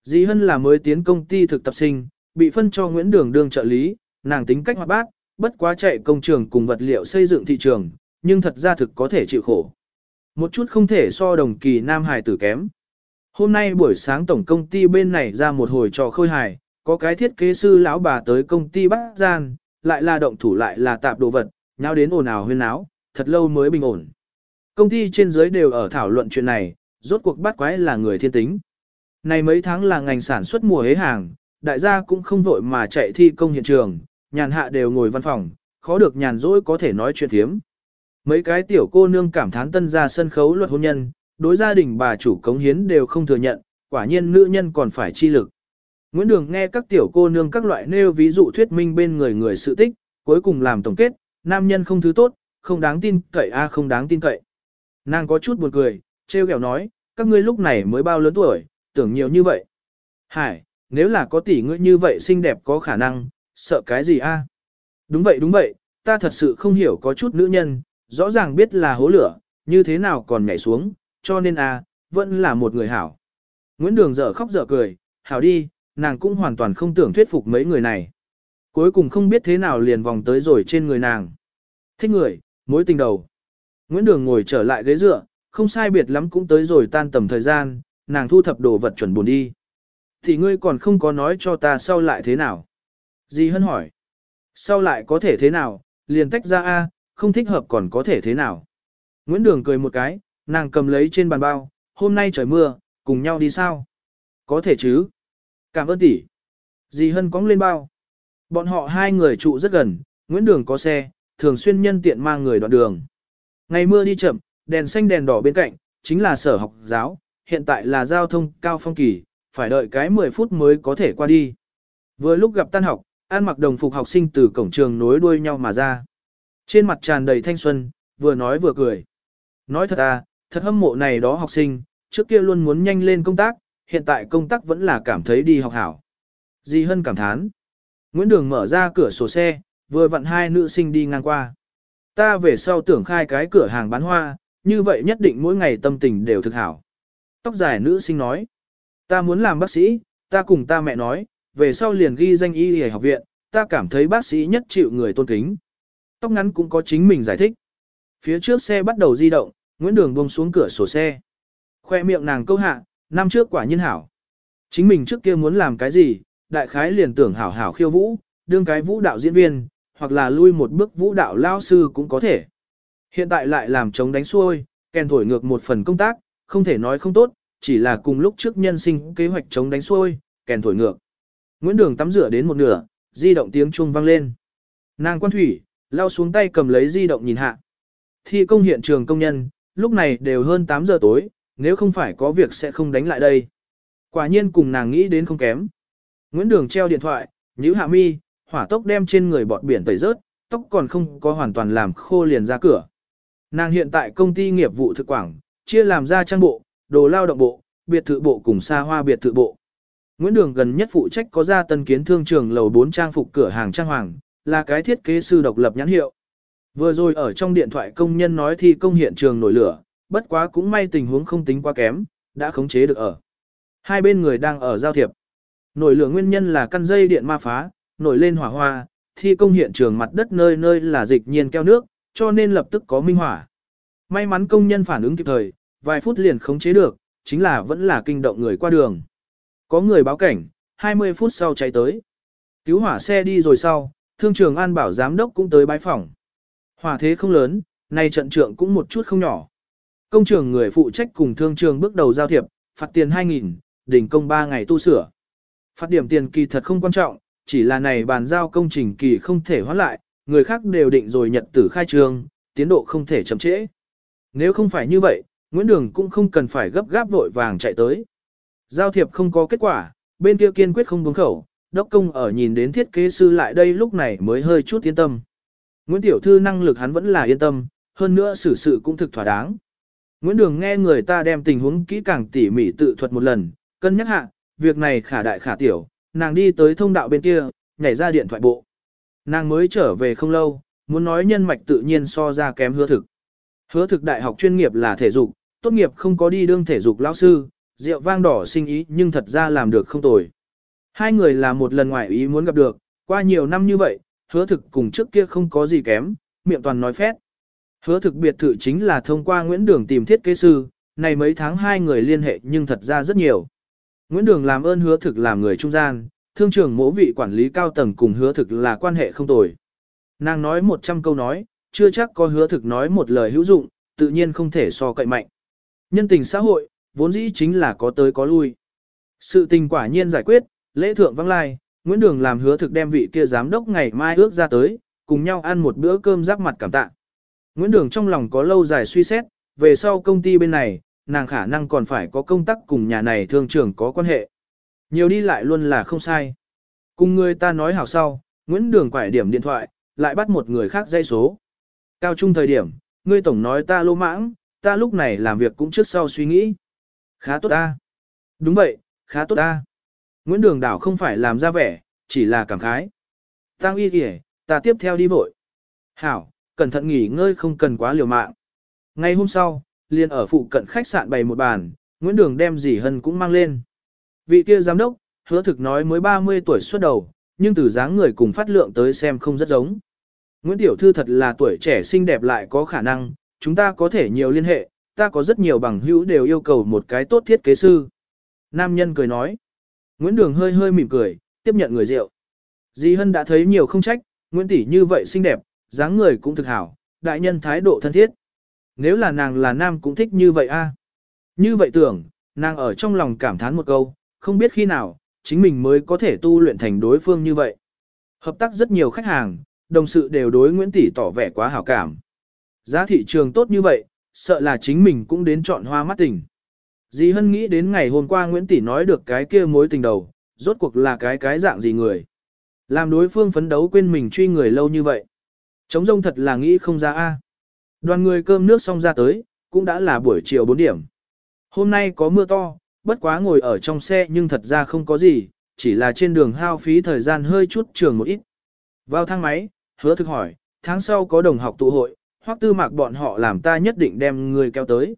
Dì Hân là mới tiến công ty thực tập sinh, bị phân cho Nguyễn Đường đương trợ lý, nàng tính cách hoạt bát, bất quá chạy công trường cùng vật liệu xây dựng thị trường, nhưng thật ra thực có thể chịu khổ. Một chút không thể so đồng kỳ nam hài tử kém. Hôm nay buổi sáng tổng công ty bên này ra một hồi trò khôi hài, có cái thiết kế sư lão bà tới công ty bắt gian, lại là động thủ lại là tạp đồ vật, nháo đến ồn ào huyên náo, thật lâu mới bình ổn. Công ty trên dưới đều ở thảo luận chuyện này, rốt cuộc bắt quái là người thiên tính. Này mấy tháng là ngành sản xuất mùa hế hàng, đại gia cũng không vội mà chạy thi công hiện trường, nhàn hạ đều ngồi văn phòng, khó được nhàn rỗi có thể nói chuyện thiếm. Mấy cái tiểu cô nương cảm thán tân ra sân khấu luật hôn nhân, đối gia đình bà chủ cống hiến đều không thừa nhận, quả nhiên nữ nhân còn phải chi lực. Nguyễn Đường nghe các tiểu cô nương các loại nêu ví dụ thuyết minh bên người người sự tích, cuối cùng làm tổng kết, nam nhân không thứ tốt, không đáng tin cậy a không đáng tin cậy. Nàng có chút buồn cười, trêu ghẹo nói, các ngươi lúc này mới bao lớn tuổi, tưởng nhiều như vậy. Hải, nếu là có tỷ ngươi như vậy xinh đẹp có khả năng, sợ cái gì a? Đúng vậy đúng vậy, ta thật sự không hiểu có chút nữ nhân, rõ ràng biết là hố lửa, như thế nào còn nhảy xuống, cho nên a, vẫn là một người hảo. Nguyễn Đường dở khóc dở cười, hảo đi, nàng cũng hoàn toàn không tưởng thuyết phục mấy người này. Cuối cùng không biết thế nào liền vòng tới rồi trên người nàng. Thích người, mối tình đầu. Nguyễn Đường ngồi trở lại ghế dựa, không sai biệt lắm cũng tới rồi tan tầm thời gian, nàng thu thập đồ vật chuẩn buồn đi. Thì ngươi còn không có nói cho ta sau lại thế nào? Di Hân hỏi. Sau lại có thể thế nào, liền tách ra A, không thích hợp còn có thể thế nào? Nguyễn Đường cười một cái, nàng cầm lấy trên bàn bao, hôm nay trời mưa, cùng nhau đi sao? Có thể chứ? Cảm ơn tỷ. Dì Hân cóng lên bao. Bọn họ hai người trụ rất gần, Nguyễn Đường có xe, thường xuyên nhân tiện mang người đoạn đường. Ngày mưa đi chậm, đèn xanh đèn đỏ bên cạnh, chính là sở học giáo, hiện tại là giao thông cao phong kỳ, phải đợi cái 10 phút mới có thể qua đi. Vừa lúc gặp tan học, An mặc đồng phục học sinh từ cổng trường nối đuôi nhau mà ra. Trên mặt tràn đầy thanh xuân, vừa nói vừa cười. Nói thật à, thật hâm mộ này đó học sinh, trước kia luôn muốn nhanh lên công tác, hiện tại công tác vẫn là cảm thấy đi học hảo. Di Hân cảm thán. Nguyễn Đường mở ra cửa sổ xe, vừa vặn hai nữ sinh đi ngang qua. Ta về sau tưởng khai cái cửa hàng bán hoa, như vậy nhất định mỗi ngày tâm tình đều thực hảo. Tóc dài nữ sinh nói. Ta muốn làm bác sĩ, ta cùng ta mẹ nói, về sau liền ghi danh y y học viện, ta cảm thấy bác sĩ nhất chịu người tôn kính. Tóc ngắn cũng có chính mình giải thích. Phía trước xe bắt đầu di động, Nguyễn Đường buông xuống cửa sổ xe. Khoe miệng nàng câu hạ, năm trước quả nhiên hảo. Chính mình trước kia muốn làm cái gì, đại khái liền tưởng hảo hảo khiêu vũ, đương cái vũ đạo diễn viên, hoặc là lui một bước vũ đạo lao sư cũng có thể. Hiện tại lại làm chống đánh xuôi, kèn thổi ngược một phần công tác, không thể nói không tốt, chỉ là cùng lúc trước nhân sinh kế hoạch chống đánh xuôi, kèn thổi ngược. Nguyễn Đường tắm rửa đến một nửa, di động tiếng chuông vang lên. Nàng quan thủy, lao xuống tay cầm lấy di động nhìn hạ. Thi công hiện trường công nhân, lúc này đều hơn 8 giờ tối, nếu không phải có việc sẽ không đánh lại đây. Quả nhiên cùng nàng nghĩ đến không kém. Nguyễn Đường treo điện thoại, nhíu hạ mi, hỏa tốc đem trên người bọt biển tẩy rớt, tóc còn không có hoàn toàn làm khô liền ra cửa. Nàng hiện tại công ty nghiệp vụ thực quảng, chia làm ra trang bộ, đồ lao động bộ, biệt thự bộ cùng xa hoa biệt thự bộ. Nguyễn Đường gần nhất phụ trách có ra tân kiến thương trường lầu 4 trang phục cửa hàng trang hoàng, là cái thiết kế sư độc lập nhãn hiệu. Vừa rồi ở trong điện thoại công nhân nói thi công hiện trường nổi lửa, bất quá cũng may tình huống không tính quá kém, đã khống chế được ở. Hai bên người đang ở giao thiệp. Nổi lửa nguyên nhân là căn dây điện ma phá, nổi lên hỏa hoa, thi công hiện trường mặt đất nơi nơi là dịch nhiên keo nước, cho nên lập tức có minh hỏa. May mắn công nhân phản ứng kịp thời, vài phút liền khống chế được, chính là vẫn là kinh động người qua đường. Có người báo cảnh, 20 phút sau cháy tới. Cứu hỏa xe đi rồi sau, thương trường an bảo giám đốc cũng tới bái phòng. Hỏa thế không lớn, nay trận trưởng cũng một chút không nhỏ. Công trường người phụ trách cùng thương trường bước đầu giao thiệp, phạt tiền 2.000, đình công 3 ngày tu sửa. Phạt điểm tiền kỳ thật không quan trọng, chỉ là này bàn giao công trình kỳ không thể hoãn lại, người khác đều định rồi nhật tử khai trương, tiến độ không thể chậm trễ. Nếu không phải như vậy, Nguyễn Đường cũng không cần phải gấp gáp vội vàng chạy tới. Giao thiệp không có kết quả, bên kia kiên quyết không buông khẩu, đốc công ở nhìn đến thiết kế sư lại đây lúc này mới hơi chút yên tâm. Nguyễn Tiểu Thư năng lực hắn vẫn là yên tâm, hơn nữa xử sự cũng thực thỏa đáng. Nguyễn Đường nghe người ta đem tình huống kỹ càng tỉ mỉ tự thuật một lần, cân nhắc hạ, việc này khả đại khả tiểu, nàng đi tới thông đạo bên kia, nhảy ra điện thoại bộ. Nàng mới trở về không lâu, muốn nói nhân mạch tự nhiên so ra kém hứa thực. Hứa thực đại học chuyên nghiệp là thể dục, tốt nghiệp không có đi đương thể dục lão sư, rượu vang đỏ sinh ý nhưng thật ra làm được không tồi. Hai người là một lần ngoài ý muốn gặp được, qua nhiều năm như vậy, hứa thực cùng trước kia không có gì kém, miệng toàn nói phét. Hứa thực biệt thự chính là thông qua Nguyễn Đường tìm thiết kế sư, này mấy tháng hai người liên hệ nhưng thật ra rất nhiều. Nguyễn Đường làm ơn hứa thực làm người trung gian, thương trưởng mỗ vị quản lý cao tầng cùng hứa thực là quan hệ không tồi. Nàng nói 100 câu nói, chưa chắc có hứa thực nói một lời hữu dụng, tự nhiên không thể so cậy mạnh. Nhân tình xã hội, vốn dĩ chính là có tới có lui. Sự tình quả nhiên giải quyết, lễ thượng vắng lai, Nguyễn Đường làm hứa thực đem vị kia giám đốc ngày mai ước ra tới, cùng nhau ăn một bữa cơm giáp mặt cảm tạ. Nguyễn Đường trong lòng có lâu dài suy xét, về sau công ty bên này, nàng khả năng còn phải có công tác cùng nhà này thương trưởng có quan hệ. Nhiều đi lại luôn là không sai. Cùng người ta nói hảo sau, Nguyễn Đường quải điểm điện thoại, lại bắt một người khác dây số. Cao trung thời điểm, ngươi tổng nói ta lô mãng, ta lúc này làm việc cũng trước sau suy nghĩ. Khá tốt ta. Đúng vậy, khá tốt ta. Nguyễn Đường Đảo không phải làm ra vẻ, chỉ là cảm khái. Tăng y kìa, ta tiếp theo đi vội. Hảo, cẩn thận nghỉ ngơi không cần quá liều mạng. Ngay hôm sau, liền ở phụ cận khách sạn bày một bàn, Nguyễn Đường đem dì Hân cũng mang lên. Vị kia giám đốc, hứa thực nói mới 30 tuổi xuất đầu, nhưng từ dáng người cùng phát lượng tới xem không rất giống. Nguyễn Tiểu Thư thật là tuổi trẻ xinh đẹp lại có khả năng, chúng ta có thể nhiều liên hệ, ta có rất nhiều bằng hữu đều yêu cầu một cái tốt thiết kế sư. Nam nhân cười nói. Nguyễn Đường hơi hơi mỉm cười, tiếp nhận người rượu. Di Hân đã thấy nhiều không trách, Nguyễn Tỷ như vậy xinh đẹp, dáng người cũng thực hảo, đại nhân thái độ thân thiết. Nếu là nàng là nam cũng thích như vậy a. À? Như vậy tưởng, nàng ở trong lòng cảm thán một câu, không biết khi nào, chính mình mới có thể tu luyện thành đối phương như vậy. Hợp tác rất nhiều khách hàng, đồng sự đều đối Nguyễn Tỷ tỏ vẻ quá hảo cảm. Giá thị trường tốt như vậy, sợ là chính mình cũng đến chọn hoa mắt tình. Dì Hân nghĩ đến ngày hôm qua Nguyễn Tỷ nói được cái kia mối tình đầu, rốt cuộc là cái cái dạng gì người. Làm đối phương phấn đấu quên mình truy người lâu như vậy. Chống rông thật là nghĩ không ra a. Đoàn người cơm nước xong ra tới, cũng đã là buổi chiều 4 điểm. Hôm nay có mưa to, bất quá ngồi ở trong xe nhưng thật ra không có gì, chỉ là trên đường hao phí thời gian hơi chút trường một ít. Vào thang máy, hứa thực hỏi, tháng sau có đồng học tụ hội, hoặc tư mạc bọn họ làm ta nhất định đem người kéo tới.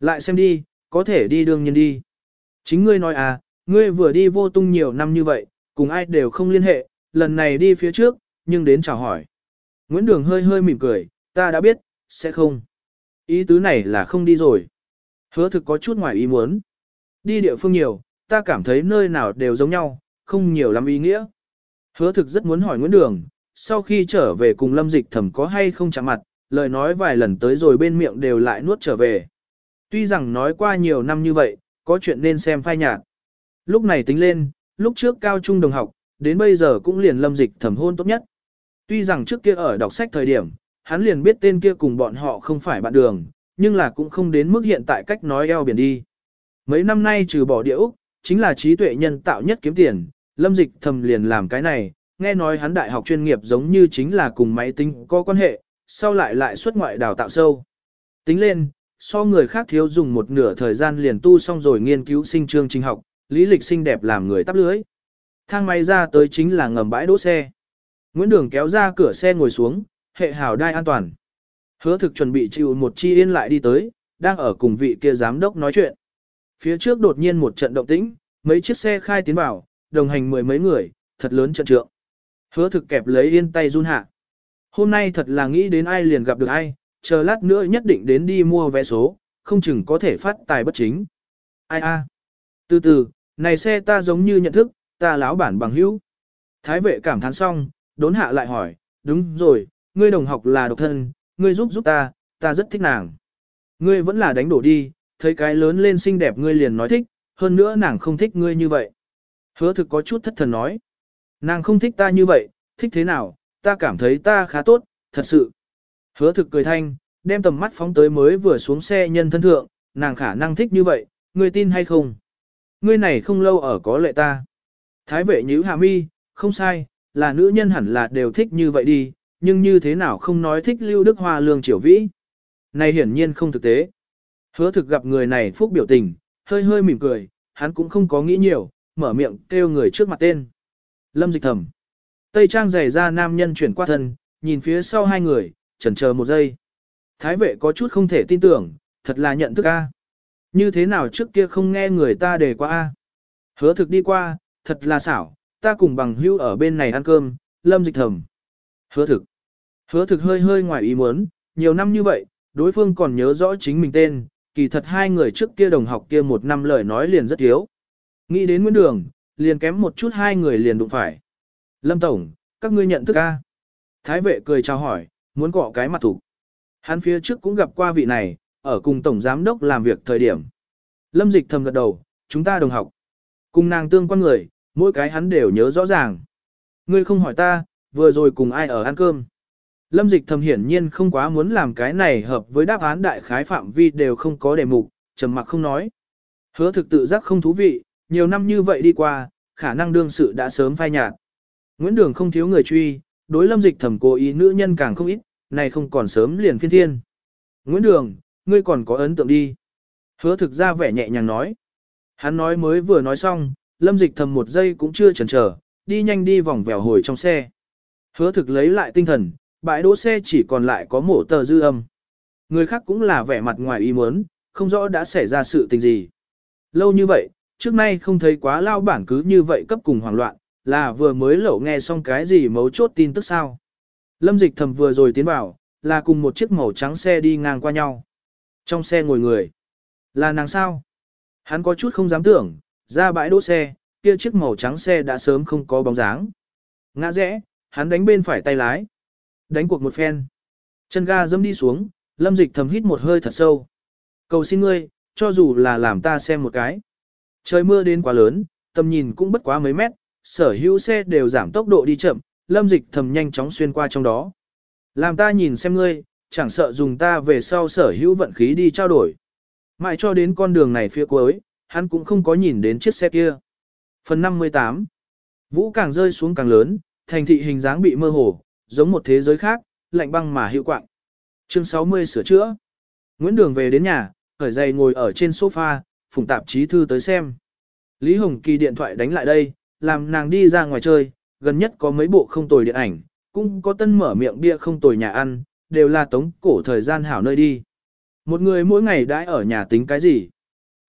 Lại xem đi, có thể đi đương nhiên đi. Chính ngươi nói à, ngươi vừa đi vô tung nhiều năm như vậy, cùng ai đều không liên hệ, lần này đi phía trước, nhưng đến chào hỏi. Nguyễn Đường hơi hơi mỉm cười, ta đã biết, sẽ không. Ý tứ này là không đi rồi. Hứa thực có chút ngoài ý muốn. Đi địa phương nhiều, ta cảm thấy nơi nào đều giống nhau, không nhiều lắm ý nghĩa. Hứa thực rất muốn hỏi Nguyễn Đường, sau khi trở về cùng lâm dịch thẩm có hay không chạm mặt, lời nói vài lần tới rồi bên miệng đều lại nuốt trở về. Tuy rằng nói qua nhiều năm như vậy, có chuyện nên xem phai nhạt. Lúc này tính lên, lúc trước cao trung đồng học, đến bây giờ cũng liền lâm dịch thẩm hôn tốt nhất. Tuy rằng trước kia ở đọc sách thời điểm, hắn liền biết tên kia cùng bọn họ không phải bạn đường, nhưng là cũng không đến mức hiện tại cách nói eo biển đi. Mấy năm nay trừ bỏ địa Úc, chính là trí tuệ nhân tạo nhất kiếm tiền, lâm dịch thầm liền làm cái này, nghe nói hắn đại học chuyên nghiệp giống như chính là cùng máy tính có quan hệ, sau lại lại xuất ngoại đào tạo sâu. Tính lên, so người khác thiếu dùng một nửa thời gian liền tu xong rồi nghiên cứu sinh chương trình học, lý lịch xinh đẹp làm người tắp lưới. Thang máy ra tới chính là ngầm bãi đỗ xe. Nguyễn Đường kéo ra cửa xe ngồi xuống, hệ hảo đai an toàn. Hứa thực chuẩn bị chịu một chi yên lại đi tới, đang ở cùng vị kia giám đốc nói chuyện. Phía trước đột nhiên một trận động tĩnh, mấy chiếc xe khai tiến vào, đồng hành mười mấy người, thật lớn trận trượng. Hứa thực kẹp lấy yên tay run hạ. Hôm nay thật là nghĩ đến ai liền gặp được ai, chờ lát nữa nhất định đến đi mua vé số, không chừng có thể phát tài bất chính. Ai a? Từ từ, này xe ta giống như nhận thức, ta láo bản bằng hữu. Thái vệ cảm thán xong, đốn hạ lại hỏi, đúng rồi, ngươi đồng học là độc thân, ngươi giúp giúp ta, ta rất thích nàng. Ngươi vẫn là đánh đổ đi, thấy cái lớn lên xinh đẹp ngươi liền nói thích, hơn nữa nàng không thích ngươi như vậy. Hứa thực có chút thất thần nói. Nàng không thích ta như vậy, thích thế nào, ta cảm thấy ta khá tốt, thật sự. Hứa thực cười thanh, đem tầm mắt phóng tới mới vừa xuống xe nhân thân thượng, nàng khả năng thích như vậy, ngươi tin hay không? Ngươi này không lâu ở có lệ ta. Thái vệ nhíu hạ mi, không sai, là nữ nhân hẳn là đều thích như vậy đi, nhưng như thế nào không nói thích Lưu Đức Hoa lương triều vĩ. Này hiển nhiên không thực tế. Hứa thực gặp người này phúc biểu tình, hơi hơi mỉm cười, hắn cũng không có nghĩ nhiều, mở miệng kêu người trước mặt tên. Lâm dịch thầm. Tây trang giày ra nam nhân chuyển qua thân, nhìn phía sau hai người, chần chờ một giây. Thái vệ có chút không thể tin tưởng, thật là nhận thức A. Như thế nào trước kia không nghe người ta đề qua A. Hứa thực đi qua, thật là xảo, ta cùng bằng hưu ở bên này ăn cơm, lâm dịch thầm. Hứa thực. Hứa thực hơi hơi ngoài ý muốn, nhiều năm như vậy, đối phương còn nhớ rõ chính mình tên, kỳ thật hai người trước kia đồng học kia một năm lời nói liền rất thiếu. Nghĩ đến Nguyễn Đường, liền kém một chút hai người liền đụng phải. Lâm Tổng, các ngươi nhận thức A. Thái vệ cười chào hỏi, muốn cọ cái mặt thủ. Hắn phía trước cũng gặp qua vị này, ở cùng Tổng Giám Đốc làm việc thời điểm. Lâm Dịch thầm gật đầu, chúng ta đồng học. Cùng nàng tương quan người, mỗi cái hắn đều nhớ rõ ràng. Ngươi không hỏi ta, vừa rồi cùng ai ở ăn cơm. Lâm Dịch thầm hiển nhiên không quá muốn làm cái này hợp với đáp án đại khái phạm vi đều không có đề mục, trầm mặc không nói. Hứa thực tự giác không thú vị, nhiều năm như vậy đi qua, khả năng đương sự đã sớm phai nhạt. Nguyễn Đường không thiếu người truy, đối lâm dịch thẩm cố ý nữ nhân càng không ít, này không còn sớm liền phiên thiên. Nguyễn Đường, ngươi còn có ấn tượng đi. Hứa thực ra vẻ nhẹ nhàng nói. Hắn nói mới vừa nói xong, lâm dịch thầm một giây cũng chưa chần chờ, đi nhanh đi vòng vèo hồi trong xe. Hứa thực lấy lại tinh thần, bãi đỗ xe chỉ còn lại có mổ tờ dư âm. Người khác cũng là vẻ mặt ngoài ý muốn, không rõ đã xảy ra sự tình gì. Lâu như vậy, trước nay không thấy quá lao bản cứ như vậy cấp cùng hoảng loạn, là vừa mới lẩu nghe xong cái gì mấu chốt tin tức sao. Lâm dịch thầm vừa rồi tiến vào, là cùng một chiếc màu trắng xe đi ngang qua nhau. Trong xe ngồi người. Là nàng sao? Hắn có chút không dám tưởng, ra bãi đỗ xe, kia chiếc màu trắng xe đã sớm không có bóng dáng. Ngã rẽ, hắn đánh bên phải tay lái. Đánh cuộc một phen. Chân ga dâm đi xuống, lâm dịch thầm hít một hơi thật sâu. Cầu xin ngươi, cho dù là làm ta xem một cái. Trời mưa đến quá lớn, tầm nhìn cũng bất quá mấy mét, sở hữu xe đều giảm tốc độ đi chậm, lâm dịch thầm nhanh chóng xuyên qua trong đó. Làm ta nhìn xem ngươi, chẳng sợ dùng ta về sau sở hữu vận khí đi trao đổi. Mãi cho đến con đường này phía cuối, hắn cũng không có nhìn đến chiếc xe kia. Phần 58 Vũ càng rơi xuống càng lớn, thành thị hình dáng bị mơ hồ, giống một thế giới khác, lạnh băng mà hiệu quạng. Chương 60 sửa chữa. Nguyễn Đường về đến nhà, khởi giày ngồi ở trên sofa, phùng tạp chí thư tới xem. Lý Hồng Kỳ điện thoại đánh lại đây, làm nàng đi ra ngoài chơi, gần nhất có mấy bộ không tồi điện ảnh, cũng có tân mở miệng bia không tồi nhà ăn, đều là tống cổ thời gian hảo nơi đi. Một người mỗi ngày đãi ở nhà tính cái gì?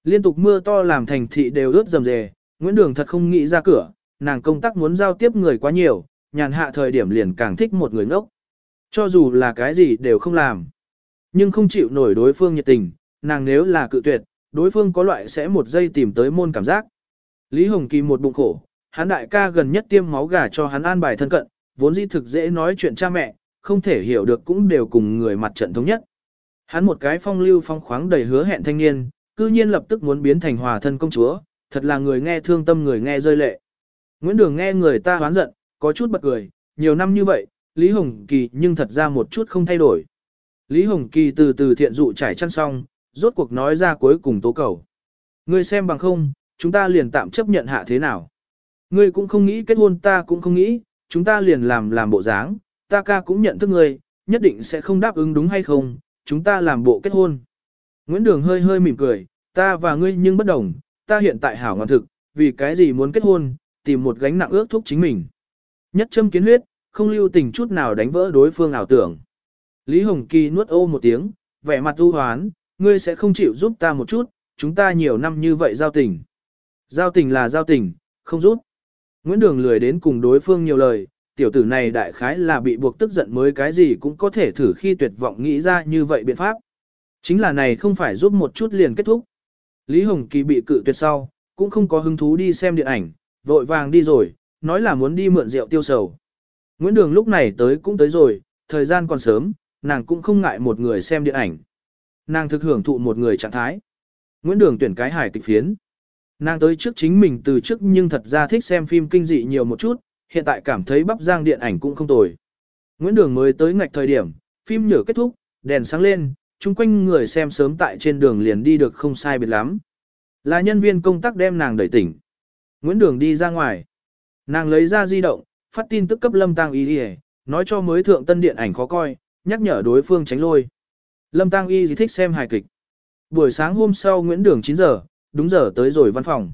Liên tục mưa to làm thành thị đều ướt dầm dề, Nguyễn Đường thật không nghĩ ra cửa, nàng công tác muốn giao tiếp người quá nhiều, nhàn hạ thời điểm liền càng thích một người ngốc. Cho dù là cái gì đều không làm. Nhưng không chịu nổi đối phương nhiệt tình, nàng nếu là cự tuyệt, đối phương có loại sẽ một giây tìm tới môn cảm giác. Lý Hồng Kỳ một bụng khổ, hắn đại ca gần nhất tiêm máu gà cho hắn an bài thân cận, vốn dĩ thực dễ nói chuyện cha mẹ, không thể hiểu được cũng đều cùng người mặt trận thống nhất. Hắn một cái phong lưu phong khoáng đầy hứa hẹn thanh niên, cư nhiên lập tức muốn biến thành hòa thân công chúa, thật là người nghe thương tâm người nghe rơi lệ. Nguyễn Đường nghe người ta hoán giận, có chút bật cười, nhiều năm như vậy, Lý Hồng Kỳ nhưng thật ra một chút không thay đổi. Lý Hồng Kỳ từ từ thiện dụ trải chăn xong, rốt cuộc nói ra cuối cùng tố cầu. Ngươi xem bằng không, chúng ta liền tạm chấp nhận hạ thế nào. Ngươi cũng không nghĩ kết hôn ta cũng không nghĩ, chúng ta liền làm làm bộ dáng, ta ca cũng nhận thức ngươi, nhất định sẽ không đáp ứng đúng hay không, chúng ta làm bộ kết hôn. Nguyễn Đường hơi hơi mỉm cười, ta và ngươi nhưng bất đồng, ta hiện tại hảo ngọn thực, vì cái gì muốn kết hôn, tìm một gánh nặng ước thúc chính mình. Nhất châm kiến huyết, không lưu tình chút nào đánh vỡ đối phương ảo tưởng. Lý Hồng Kỳ nuốt ô một tiếng, vẻ mặt u hoán, ngươi sẽ không chịu giúp ta một chút, chúng ta nhiều năm như vậy giao tình. Giao tình là giao tình, không giúp. Nguyễn Đường lười đến cùng đối phương nhiều lời, tiểu tử này đại khái là bị buộc tức giận mới cái gì cũng có thể thử khi tuyệt vọng nghĩ ra như vậy biện pháp. Chính là này không phải giúp một chút liền kết thúc. Lý Hồng Kỳ bị cự tuyệt sau, cũng không có hứng thú đi xem điện ảnh, vội vàng đi rồi, nói là muốn đi mượn rượu tiêu sầu. Nguyễn Đường lúc này tới cũng tới rồi, thời gian còn sớm, nàng cũng không ngại một người xem điện ảnh. Nàng thực hưởng thụ một người trạng thái. Nguyễn Đường tuyển cái hài kịch phiến. Nàng tới trước chính mình từ trước nhưng thật ra thích xem phim kinh dị nhiều một chút, hiện tại cảm thấy bắp giang điện ảnh cũng không tồi. Nguyễn Đường mới tới ngạch thời điểm, phim nhở kết thúc, đèn sáng lên, chung quanh người xem sớm tại trên đường liền đi được không sai biệt lắm. Là nhân viên công tác đem nàng đẩy tỉnh. Nguyễn Đường đi ra ngoài. Nàng lấy ra di động, phát tin tức cấp Lâm Tăng Y đi nói cho mới thượng tân điện ảnh khó coi, nhắc nhở đối phương tránh lôi. Lâm Tăng Y thích xem hài kịch. Buổi sáng hôm sau Nguyễn Đường 9 giờ, đúng giờ tới rồi văn phòng.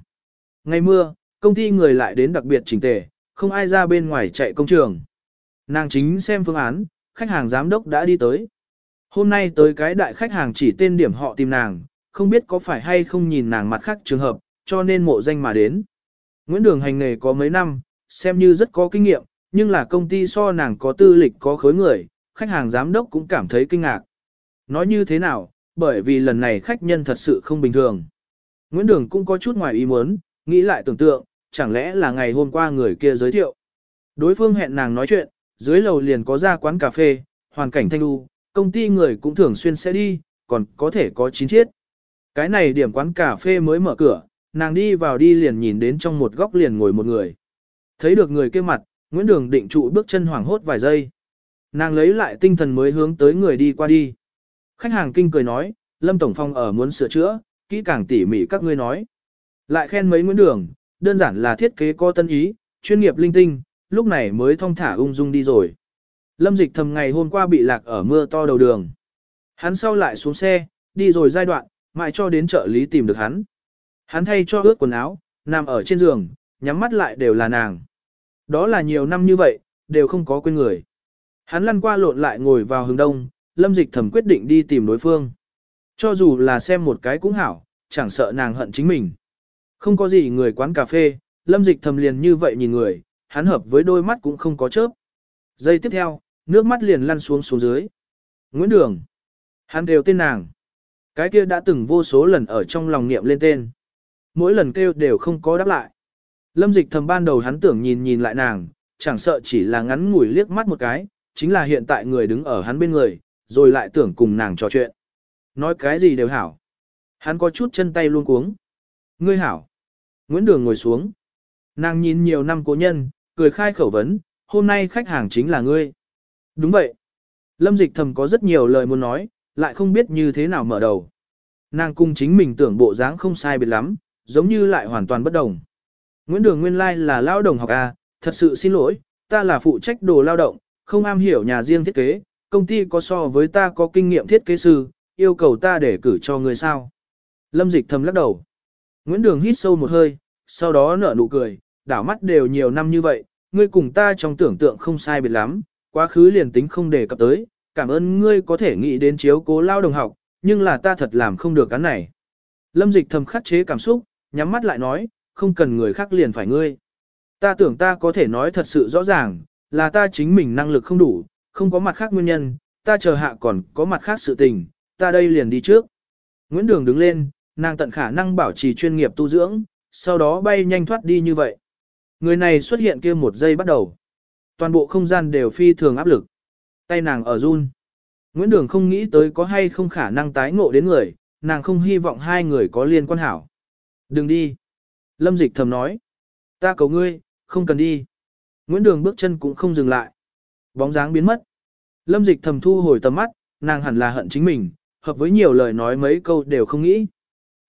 Ngày mưa, công ty người lại đến đặc biệt chỉnh tề, không ai ra bên ngoài chạy công trường. Nàng chính xem phương án, khách hàng giám đốc đã đi tới. Hôm nay tới cái đại khách hàng chỉ tên điểm họ tìm nàng, không biết có phải hay không nhìn nàng mặt khác trường hợp, cho nên mộ danh mà đến. Nguyễn Đường hành nghề có mấy năm, xem như rất có kinh nghiệm, nhưng là công ty so nàng có tư lịch có khối người, khách hàng giám đốc cũng cảm thấy kinh ngạc. Nói như thế nào, bởi vì lần này khách nhân thật sự không bình thường. Nguyễn Đường cũng có chút ngoài ý muốn, nghĩ lại tưởng tượng, chẳng lẽ là ngày hôm qua người kia giới thiệu. Đối phương hẹn nàng nói chuyện, dưới lầu liền có ra quán cà phê, hoàn cảnh thanh lưu, công ty người cũng thường xuyên sẽ đi, còn có thể có chín chiết. Cái này điểm quán cà phê mới mở cửa, nàng đi vào đi liền nhìn đến trong một góc liền ngồi một người. Thấy được người kia mặt, Nguyễn Đường định trụ bước chân hoảng hốt vài giây. Nàng lấy lại tinh thần mới hướng tới người đi qua đi. Khách hàng kinh cười nói, Lâm Tổng Phong ở muốn sửa chữa, kỹ càng tỉ mỉ các ngươi nói. Lại khen mấy Nguyễn Đường, đơn giản là thiết kế có tân ý, chuyên nghiệp linh tinh, lúc này mới thong thả ung dung đi rồi. Lâm dịch thầm ngày hôm qua bị lạc ở mưa to đầu đường. Hắn sau lại xuống xe, đi rồi giai đoạn, mãi cho đến trợ lý tìm được hắn. Hắn thay cho ướt quần áo, nằm ở trên giường, nhắm mắt lại đều là nàng. Đó là nhiều năm như vậy, đều không có quên người. Hắn lăn qua lộn lại ngồi vào hướng đông, lâm dịch thầm quyết định đi tìm đối phương. Cho dù là xem một cái cũng hảo, chẳng sợ nàng hận chính mình. Không có gì người quán cà phê, lâm dịch thầm liền như vậy nhìn người, hắn hợp với đôi mắt cũng không có chớp. Giây tiếp theo, nước mắt liền lăn xuống xuống dưới. Nguyễn Đường. Hắn đều tên nàng. Cái kia đã từng vô số lần ở trong lòng niệm lên tên. Mỗi lần kêu đều không có đáp lại. Lâm dịch thầm ban đầu hắn tưởng nhìn nhìn lại nàng, chẳng sợ chỉ là ngắn ngủi liếc mắt một cái, chính là hiện tại người đứng ở hắn bên người, rồi lại tưởng cùng nàng trò chuyện. Nói cái gì đều hảo. Hắn có chút chân tay luôn cuống. Ngươi hảo. Nguyễn Đường ngồi xuống. Nàng nhìn nhiều năm cố nhân, cười khai khẩu vấn, hôm nay khách hàng chính là ngươi. Đúng vậy. Lâm dịch thầm có rất nhiều lời muốn nói, lại không biết như thế nào mở đầu. Nàng cung chính mình tưởng bộ dáng không sai biệt lắm, giống như lại hoàn toàn bất đồng. Nguyễn Đường nguyên lai like là lao động học A, thật sự xin lỗi, ta là phụ trách đồ lao động, không am hiểu nhà riêng thiết kế, công ty có so với ta có kinh nghiệm thiết kế sư, yêu cầu ta để cử cho người sao. Lâm dịch thầm lắc đầu. Nguyễn Đường hít sâu một hơi, sau đó nở nụ cười, đảo mắt đều nhiều năm như vậy, ngươi cùng ta trong tưởng tượng không sai biệt lắm, quá khứ liền tính không đề cập tới, cảm ơn ngươi có thể nghĩ đến chiếu cố lao đồng học, nhưng là ta thật làm không được cái này. Lâm dịch thầm khắc chế cảm xúc, nhắm mắt lại nói, không cần người khác liền phải ngươi. Ta tưởng ta có thể nói thật sự rõ ràng, là ta chính mình năng lực không đủ, không có mặt khác nguyên nhân, ta chờ hạ còn có mặt khác sự tình, ta đây liền đi trước. Nguyễn Đường đứng lên, nàng tận khả năng bảo trì chuyên nghiệp tu dưỡng, sau đó bay nhanh thoát đi như vậy. Người này xuất hiện kia một giây bắt đầu. Toàn bộ không gian đều phi thường áp lực. Tay nàng ở run. Nguyễn Đường không nghĩ tới có hay không khả năng tái ngộ đến người, nàng không hy vọng hai người có liên quan hảo. Đừng đi. Lâm Dịch thầm nói. Ta cầu ngươi, không cần đi. Nguyễn Đường bước chân cũng không dừng lại. Bóng dáng biến mất. Lâm Dịch thầm thu hồi tầm mắt, nàng hẳn là hận chính mình, hợp với nhiều lời nói mấy câu đều không nghĩ.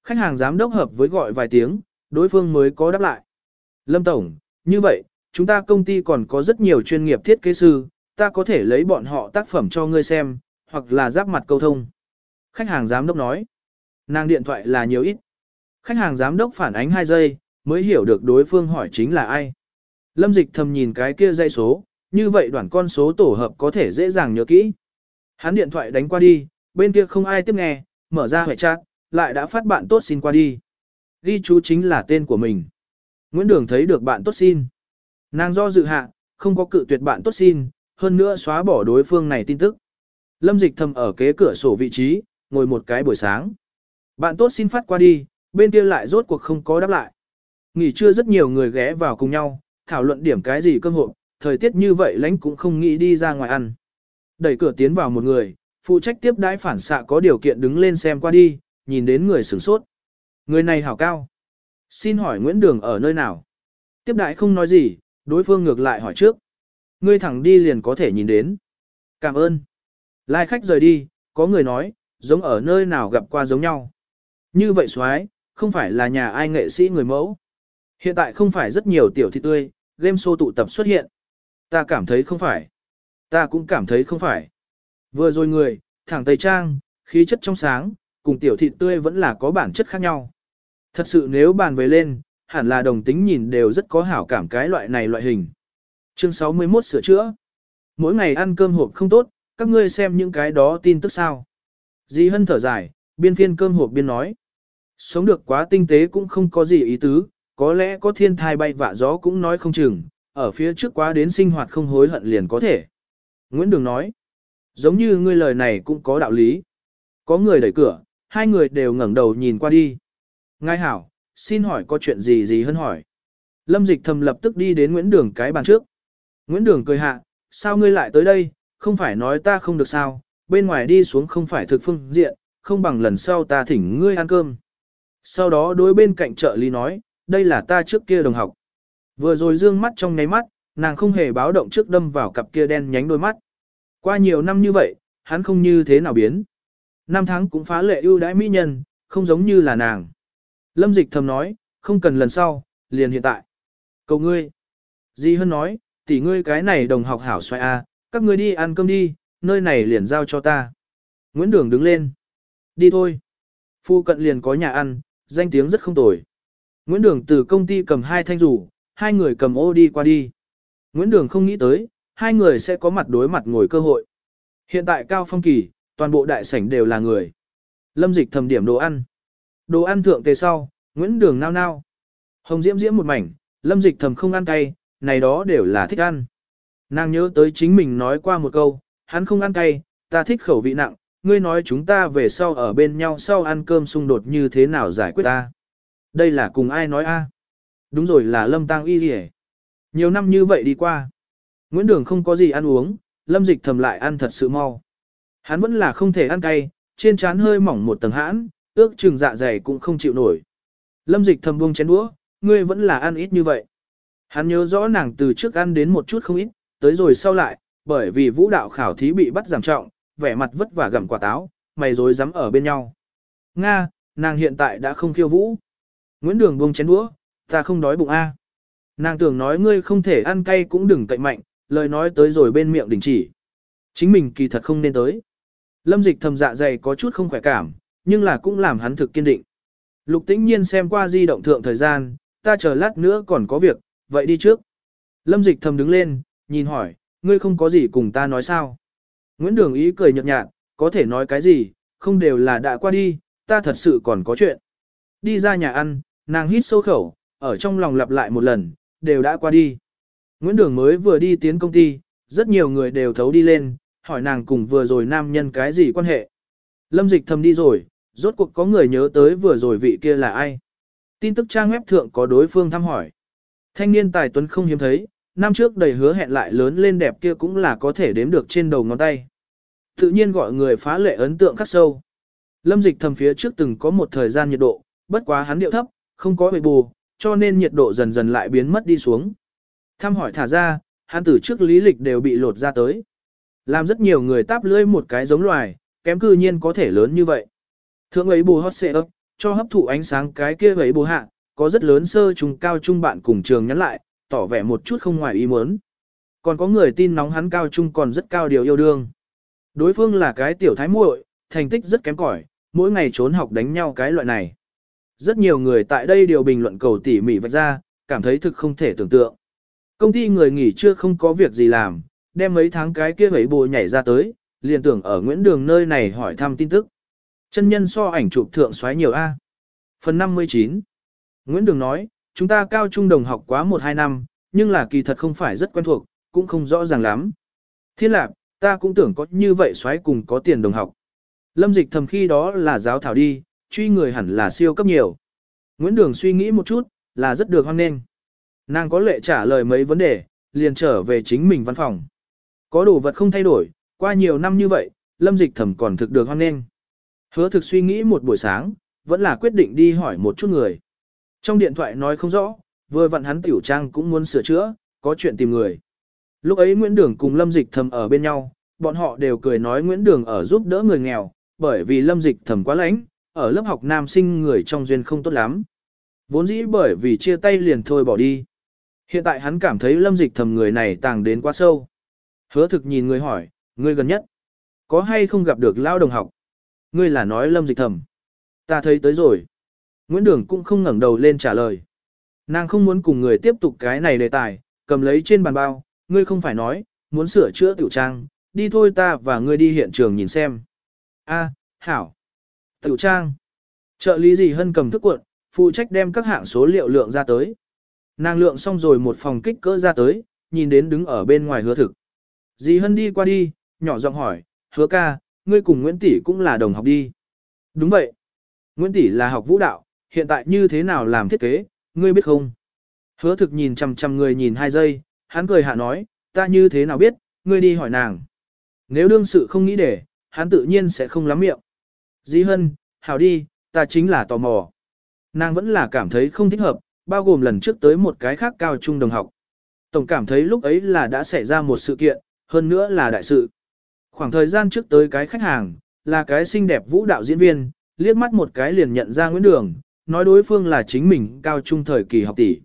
Khách hàng giám đốc hợp với gọi vài tiếng, đối phương mới có đáp lại. Lâm Tổng, như vậy, chúng ta công ty còn có rất nhiều chuyên nghiệp thiết kế sư, ta có thể lấy bọn họ tác phẩm cho ngươi xem, hoặc là giáp mặt câu thông. Khách hàng giám đốc nói, nàng điện thoại là nhiều ít. Khách hàng giám đốc phản ánh 2 giây, mới hiểu được đối phương hỏi chính là ai. Lâm dịch thầm nhìn cái kia dây số, như vậy đoạn con số tổ hợp có thể dễ dàng nhớ kỹ. Hắn điện thoại đánh qua đi, bên kia không ai tiếp nghe, mở ra hệ chat, lại đã phát bạn tốt xin qua đi. Ghi chú chính là tên của mình. Nguyễn Đường thấy được bạn tốt xin. Nàng do dự hạ, không có cự tuyệt bạn tốt xin, hơn nữa xóa bỏ đối phương này tin tức. Lâm dịch thầm ở kế cửa sổ vị trí, ngồi một cái buổi sáng. Bạn tốt xin phát qua đi, bên kia lại rốt cuộc không có đáp lại. Nghỉ trưa rất nhiều người ghé vào cùng nhau, thảo luận điểm cái gì cơm hộp, thời tiết như vậy lãnh cũng không nghĩ đi ra ngoài ăn. Đẩy cửa tiến vào một người, phụ trách tiếp đãi phản xạ có điều kiện đứng lên xem qua đi, nhìn đến người sửng sốt. Người này hảo cao. Xin hỏi Nguyễn Đường ở nơi nào? Tiếp đại không nói gì, đối phương ngược lại hỏi trước. Ngươi thẳng đi liền có thể nhìn đến. Cảm ơn. Lai khách rời đi, có người nói, giống ở nơi nào gặp qua giống nhau. Như vậy xoái, không phải là nhà ai nghệ sĩ người mẫu. Hiện tại không phải rất nhiều tiểu thị tươi, game show tụ tập xuất hiện. Ta cảm thấy không phải. Ta cũng cảm thấy không phải. Vừa rồi người, thẳng tây trang, khí chất trong sáng, cùng tiểu thị tươi vẫn là có bản chất khác nhau. Thật sự nếu bàn về lên, hẳn là đồng tính nhìn đều rất có hảo cảm cái loại này loại hình. Chương 61 sửa chữa. Mỗi ngày ăn cơm hộp không tốt, các ngươi xem những cái đó tin tức sao. Di hân thở dài, biên phiên cơm hộp biên nói. Sống được quá tinh tế cũng không có gì ý tứ, có lẽ có thiên thai bay vạ gió cũng nói không chừng, ở phía trước quá đến sinh hoạt không hối hận liền có thể. Nguyễn Đường nói, giống như ngươi lời này cũng có đạo lý. Có người đẩy cửa, hai người đều ngẩng đầu nhìn qua đi. Ngài hảo, xin hỏi có chuyện gì gì hơn hỏi. Lâm dịch thầm lập tức đi đến Nguyễn Đường cái bàn trước. Nguyễn Đường cười hạ, sao ngươi lại tới đây, không phải nói ta không được sao, bên ngoài đi xuống không phải thực phương diện, không bằng lần sau ta thỉnh ngươi ăn cơm. Sau đó đối bên cạnh trợ lý nói, đây là ta trước kia đồng học. Vừa rồi dương mắt trong nháy mắt, nàng không hề báo động trước đâm vào cặp kia đen nhánh đôi mắt. Qua nhiều năm như vậy, hắn không như thế nào biến. Năm tháng cũng phá lệ ưu đãi mỹ nhân, không giống như là nàng. Lâm dịch thầm nói, không cần lần sau, liền hiện tại. Cầu ngươi. Di Hân nói, tỷ ngươi cái này đồng học hảo xoay a, các ngươi đi ăn cơm đi, nơi này liền giao cho ta. Nguyễn Đường đứng lên. Đi thôi. Phu cận liền có nhà ăn, danh tiếng rất không tồi. Nguyễn Đường từ công ty cầm hai thanh rủ, hai người cầm ô đi qua đi. Nguyễn Đường không nghĩ tới, hai người sẽ có mặt đối mặt ngồi cơ hội. Hiện tại cao phong kỳ, toàn bộ đại sảnh đều là người. Lâm dịch thầm điểm đồ ăn. Đồ ăn thượng tề sau, Nguyễn Đường nao nao. Hồng diễm diễm một mảnh, lâm dịch thầm không ăn cay, này đó đều là thích ăn. Nàng nhớ tới chính mình nói qua một câu, hắn không ăn cay, ta thích khẩu vị nặng, ngươi nói chúng ta về sau ở bên nhau sau ăn cơm xung đột như thế nào giải quyết ta. Đây là cùng ai nói a? Đúng rồi là lâm tăng y gì Nhiều năm như vậy đi qua. Nguyễn Đường không có gì ăn uống, lâm dịch thầm lại ăn thật sự mau. Hắn vẫn là không thể ăn cay, trên trán hơi mỏng một tầng hãn, ước chừng dạ dày cũng không chịu nổi. Lâm dịch thầm buông chén đũa, ngươi vẫn là ăn ít như vậy. Hắn nhớ rõ nàng từ trước ăn đến một chút không ít, tới rồi sau lại, bởi vì vũ đạo khảo thí bị bắt giảm trọng, vẻ mặt vất vả gặm quả táo, mày rối rắm ở bên nhau. Nga, nàng hiện tại đã không khiêu vũ. Nguyễn Đường buông chén đũa, ta không đói bụng a. Nàng tưởng nói ngươi không thể ăn cay cũng đừng cậy mạnh, lời nói tới rồi bên miệng đình chỉ. Chính mình kỳ thật không nên tới. Lâm dịch thầm dạ dày có chút không khỏe cảm, nhưng là cũng làm hắn thực kiên định. Lục tĩnh nhiên xem qua di động thượng thời gian, ta chờ lát nữa còn có việc, vậy đi trước. Lâm dịch thầm đứng lên, nhìn hỏi, ngươi không có gì cùng ta nói sao? Nguyễn Đường ý cười nhợt nhạt, có thể nói cái gì, không đều là đã qua đi, ta thật sự còn có chuyện. Đi ra nhà ăn, nàng hít sâu khẩu, ở trong lòng lặp lại một lần, đều đã qua đi. Nguyễn Đường mới vừa đi tiến công ty, rất nhiều người đều thấu đi lên, hỏi nàng cùng vừa rồi nam nhân cái gì quan hệ. Lâm dịch thầm đi rồi, rốt cuộc có người nhớ tới vừa rồi vị kia là ai. Tin tức trang web thượng có đối phương thăm hỏi. Thanh niên tài tuấn không hiếm thấy, năm trước đầy hứa hẹn lại lớn lên đẹp kia cũng là có thể đếm được trên đầu ngón tay. Tự nhiên gọi người phá lệ ấn tượng khắc sâu. Lâm dịch thầm phía trước từng có một thời gian nhiệt độ, bất quá hắn điệu thấp, không có bề bù, cho nên nhiệt độ dần dần lại biến mất đi xuống. Thăm hỏi thả ra, hắn từ trước lý lịch đều bị lột ra tới. Làm rất nhiều người táp lưỡi một cái giống loài, kém cư nhiên có thể lớn như vậy. Thượng ấy bù hot xệ ấp, cho hấp thụ ánh sáng cái kia ấy bù hạ, có rất lớn sơ trùng cao trung bạn cùng trường nhắn lại, tỏ vẻ một chút không ngoài ý muốn. Còn có người tin nóng hắn cao trung còn rất cao điều yêu đương. Đối phương là cái tiểu thái muội, thành tích rất kém cỏi, mỗi ngày trốn học đánh nhau cái loại này. Rất nhiều người tại đây đều bình luận cầu tỉ mỉ vạch ra, cảm thấy thực không thể tưởng tượng. Công ty người nghỉ chưa không có việc gì làm, đem mấy tháng cái kia hấy bồ nhảy ra tới, liền tưởng ở Nguyễn Đường nơi này hỏi thăm tin tức. Chân nhân so ảnh chụp thượng xoáy nhiều A. Phần 59 Nguyễn Đường nói, chúng ta cao trung đồng học quá 1-2 năm, nhưng là kỳ thật không phải rất quen thuộc, cũng không rõ ràng lắm. Thiên lạc, ta cũng tưởng có như vậy xoáy cùng có tiền đồng học. Lâm dịch thầm khi đó là giáo thảo đi, truy người hẳn là siêu cấp nhiều. Nguyễn Đường suy nghĩ một chút, là rất được hoan nghênh. Nàng có lệ trả lời mấy vấn đề, liền trở về chính mình văn phòng. Có đồ vật không thay đổi, qua nhiều năm như vậy, lâm dịch thẩm còn thực được hoan nghênh. Hứa thực suy nghĩ một buổi sáng, vẫn là quyết định đi hỏi một chút người. Trong điện thoại nói không rõ, vừa vặn hắn tiểu trang cũng muốn sửa chữa, có chuyện tìm người. Lúc ấy Nguyễn Đường cùng Lâm Dịch thầm ở bên nhau, bọn họ đều cười nói Nguyễn Đường ở giúp đỡ người nghèo, bởi vì Lâm Dịch thầm quá lãnh, ở lớp học nam sinh người trong duyên không tốt lắm. Vốn dĩ bởi vì chia tay liền thôi bỏ đi. Hiện tại hắn cảm thấy Lâm Dịch thầm người này tàng đến quá sâu. Hứa thực nhìn người hỏi, người gần nhất, có hay không gặp được lao đồng học? Ngươi là nói Lâm Dịch thầm. Ta thấy tới rồi. Nguyễn Đường cũng không ngẩng đầu lên trả lời. Nàng không muốn cùng người tiếp tục cái này đề tài, cầm lấy trên bàn bao, ngươi không phải nói, muốn sửa chữa tiểu trang, đi thôi ta và ngươi đi hiện trường nhìn xem. A, hảo. Tiểu trang. Trợ lý gì hân cầm thức cuộn, phụ trách đem các hạng số liệu lượng ra tới. Nàng lượng xong rồi một phòng kích cỡ ra tới, nhìn đến đứng ở bên ngoài hứa thực. Dì hân đi qua đi, nhỏ giọng hỏi, hứa ca, ngươi cùng Nguyễn Tỷ cũng là đồng học đi. Đúng vậy. Nguyễn Tỷ là học vũ đạo, hiện tại như thế nào làm thiết kế, ngươi biết không? Hứa thực nhìn chằm chằm người nhìn hai giây, hắn cười hạ nói, ta như thế nào biết, ngươi đi hỏi nàng. Nếu đương sự không nghĩ để, hắn tự nhiên sẽ không lắm miệng. Dĩ hân, hảo đi, ta chính là tò mò. Nàng vẫn là cảm thấy không thích hợp, bao gồm lần trước tới một cái khác cao trung đồng học. Tổng cảm thấy lúc ấy là đã xảy ra một sự kiện, hơn nữa là đại sự. Khoảng thời gian trước tới cái khách hàng, là cái xinh đẹp vũ đạo diễn viên, liếc mắt một cái liền nhận ra Nguyễn Đường, nói đối phương là chính mình cao trung thời kỳ học tỷ.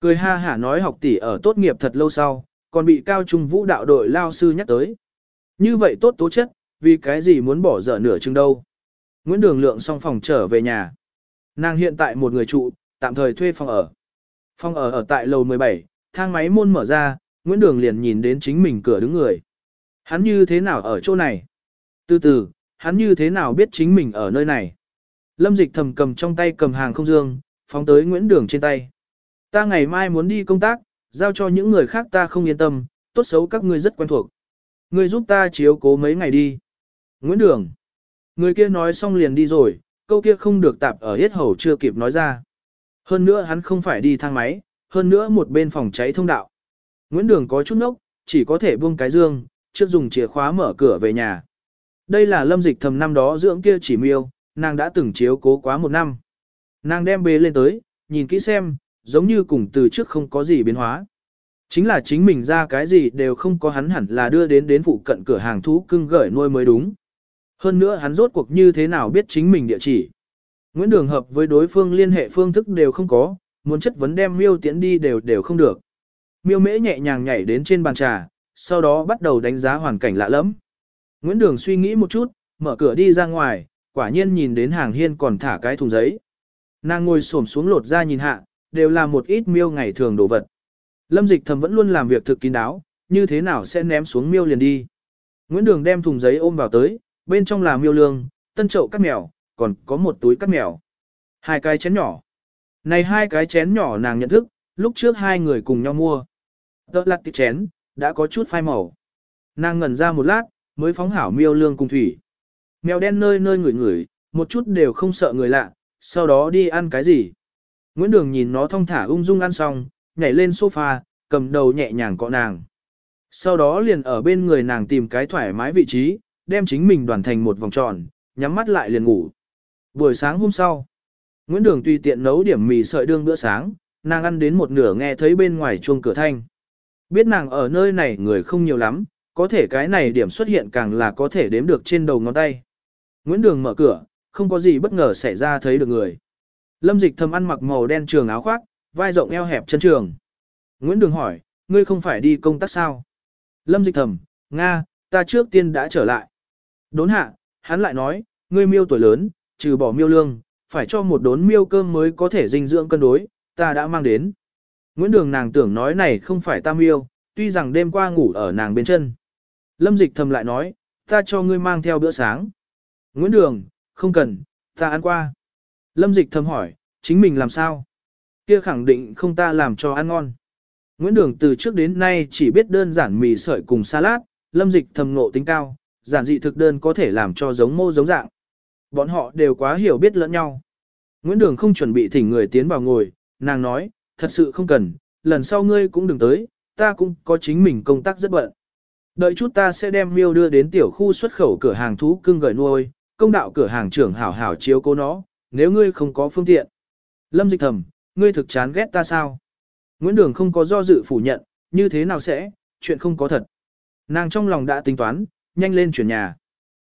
Cười ha hả nói học tỷ ở tốt nghiệp thật lâu sau, còn bị cao trung vũ đạo đội lao sư nhắc tới. Như vậy tốt tố chất, vì cái gì muốn bỏ dở nửa chừng đâu. Nguyễn Đường Lượng xong phòng trở về nhà. Nàng hiện tại một người trụ, tạm thời thuê phòng ở. Phòng ở ở tại lầu 17, thang máy môn mở ra, Nguyễn Đường liền nhìn đến chính mình cửa đứng người. Hắn như thế nào ở chỗ này? Từ từ, hắn như thế nào biết chính mình ở nơi này? Lâm dịch thầm cầm trong tay cầm hàng không dương, phóng tới Nguyễn Đường trên tay. Ta ngày mai muốn đi công tác, giao cho những người khác ta không yên tâm, tốt xấu các ngươi rất quen thuộc. Ngươi giúp ta chiếu cố mấy ngày đi. Nguyễn Đường. Người kia nói xong liền đi rồi, câu kia không được tạp ở hết hầu chưa kịp nói ra. Hơn nữa hắn không phải đi thang máy, hơn nữa một bên phòng cháy thông đạo. Nguyễn Đường có chút nốc, chỉ có thể buông cái dương, trước dùng chìa khóa mở cửa về nhà. Đây là lâm dịch thầm năm đó dưỡng kia chỉ miêu, nàng đã từng chiếu cố quá một năm. Nàng đem bế lên tới, nhìn kỹ xem, giống như cùng từ trước không có gì biến hóa. Chính là chính mình ra cái gì đều không có hắn hẳn là đưa đến đến phụ cận cửa hàng thú cưng gửi nuôi mới đúng. Hơn nữa hắn rốt cuộc như thế nào biết chính mình địa chỉ. Nguyễn Đường hợp với đối phương liên hệ phương thức đều không có, muốn chất vấn đem miêu tiễn đi đều đều không được. Miêu mễ nhẹ nhàng nhảy đến trên bàn trà, sau đó bắt đầu đánh giá hoàn cảnh lạ lẫm. Nguyễn Đường suy nghĩ một chút, mở cửa đi ra ngoài, quả nhiên nhìn đến hàng hiên còn thả cái thùng giấy. Nàng ngồi xổm xuống lột ra nhìn hạ, đều là một ít miêu ngày thường đồ vật. Lâm dịch thầm vẫn luôn làm việc thực kín đáo, như thế nào sẽ ném xuống miêu liền đi. Nguyễn Đường đem thùng giấy ôm vào tới, bên trong là miêu lương, tân trậu cắt mèo, còn có một túi cắt mèo. Hai cái chén nhỏ. Này hai cái chén nhỏ nàng nhận thức, lúc trước hai người cùng nhau mua. Đỡ lặt tiết chén, đã có chút phai màu. Nàng ngẩn ra một lát, mới phóng hảo miêu lương cùng thủy. Mèo đen nơi nơi ngửi ngửi, một chút đều không sợ người lạ, sau đó đi ăn cái gì. Nguyễn Đường nhìn nó thong thả ung dung ăn xong, nhảy lên sofa, cầm đầu nhẹ nhàng cọ nàng. Sau đó liền ở bên người nàng tìm cái thoải mái vị trí, đem chính mình đoàn thành một vòng tròn, nhắm mắt lại liền ngủ. Buổi sáng hôm sau, Nguyễn Đường tùy tiện nấu điểm mì sợi đương bữa sáng, nàng ăn đến một nửa nghe thấy bên ngoài chuông cửa thanh. Biết nàng ở nơi này người không nhiều lắm, có thể cái này điểm xuất hiện càng là có thể đếm được trên đầu ngón tay. Nguyễn Đường mở cửa, không có gì bất ngờ xảy ra thấy được người. Lâm Dịch thầm ăn mặc màu đen trường áo khoác, vai rộng eo hẹp chân trường. Nguyễn Đường hỏi, ngươi không phải đi công tác sao? Lâm Dịch thầm, Nga, ta trước tiên đã trở lại. Đốn hạ, hắn lại nói, ngươi miêu tuổi lớn, trừ bỏ miêu lương, phải cho một đốn miêu cơm mới có thể dinh dưỡng cân đối, ta đã mang đến. Nguyễn Đường nàng tưởng nói này không phải ta miêu, tuy rằng đêm qua ngủ ở nàng bên chân. Lâm Dịch thầm lại nói, ta cho ngươi mang theo bữa sáng. Nguyễn Đường, không cần, ta ăn qua. Lâm Dịch thầm hỏi, chính mình làm sao? Kia khẳng định không ta làm cho ăn ngon. Nguyễn Đường từ trước đến nay chỉ biết đơn giản mì sợi cùng salad, Lâm Dịch thầm ngộ tính cao, giản dị thực đơn có thể làm cho giống mô giống dạng. Bọn họ đều quá hiểu biết lẫn nhau. Nguyễn Đường không chuẩn bị thỉnh người tiến vào ngồi, nàng nói, thật sự không cần, lần sau ngươi cũng đừng tới, ta cũng có chính mình công tác rất bận. Đợi chút ta sẽ đem miêu đưa đến tiểu khu xuất khẩu cửa hàng thú cưng gửi nuôi, công đạo cửa hàng trưởng hảo hảo chiếu cố nó, nếu ngươi không có phương tiện. Lâm dịch thầm, ngươi thực chán ghét ta sao? Nguyễn Đường không có do dự phủ nhận, như thế nào sẽ, chuyện không có thật. Nàng trong lòng đã tính toán, nhanh lên chuyển nhà.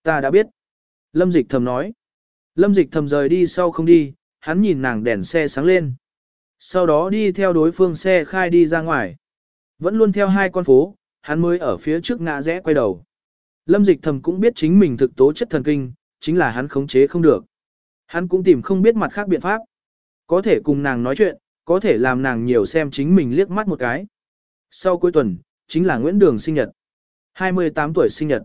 Ta đã biết. Lâm dịch thầm nói. Lâm dịch thầm rời đi sau không đi, hắn nhìn nàng đèn xe sáng lên. Sau đó đi theo đối phương xe khai đi ra ngoài. Vẫn luôn theo hai con phố, hắn mới ở phía trước ngã rẽ quay đầu. Lâm dịch thầm cũng biết chính mình thực tố chất thần kinh, chính là hắn khống chế không được. Hắn cũng tìm không biết mặt khác biện pháp. Có thể cùng nàng nói chuyện, có thể làm nàng nhiều xem chính mình liếc mắt một cái. Sau cuối tuần, chính là Nguyễn Đường sinh nhật. 28 tuổi sinh nhật.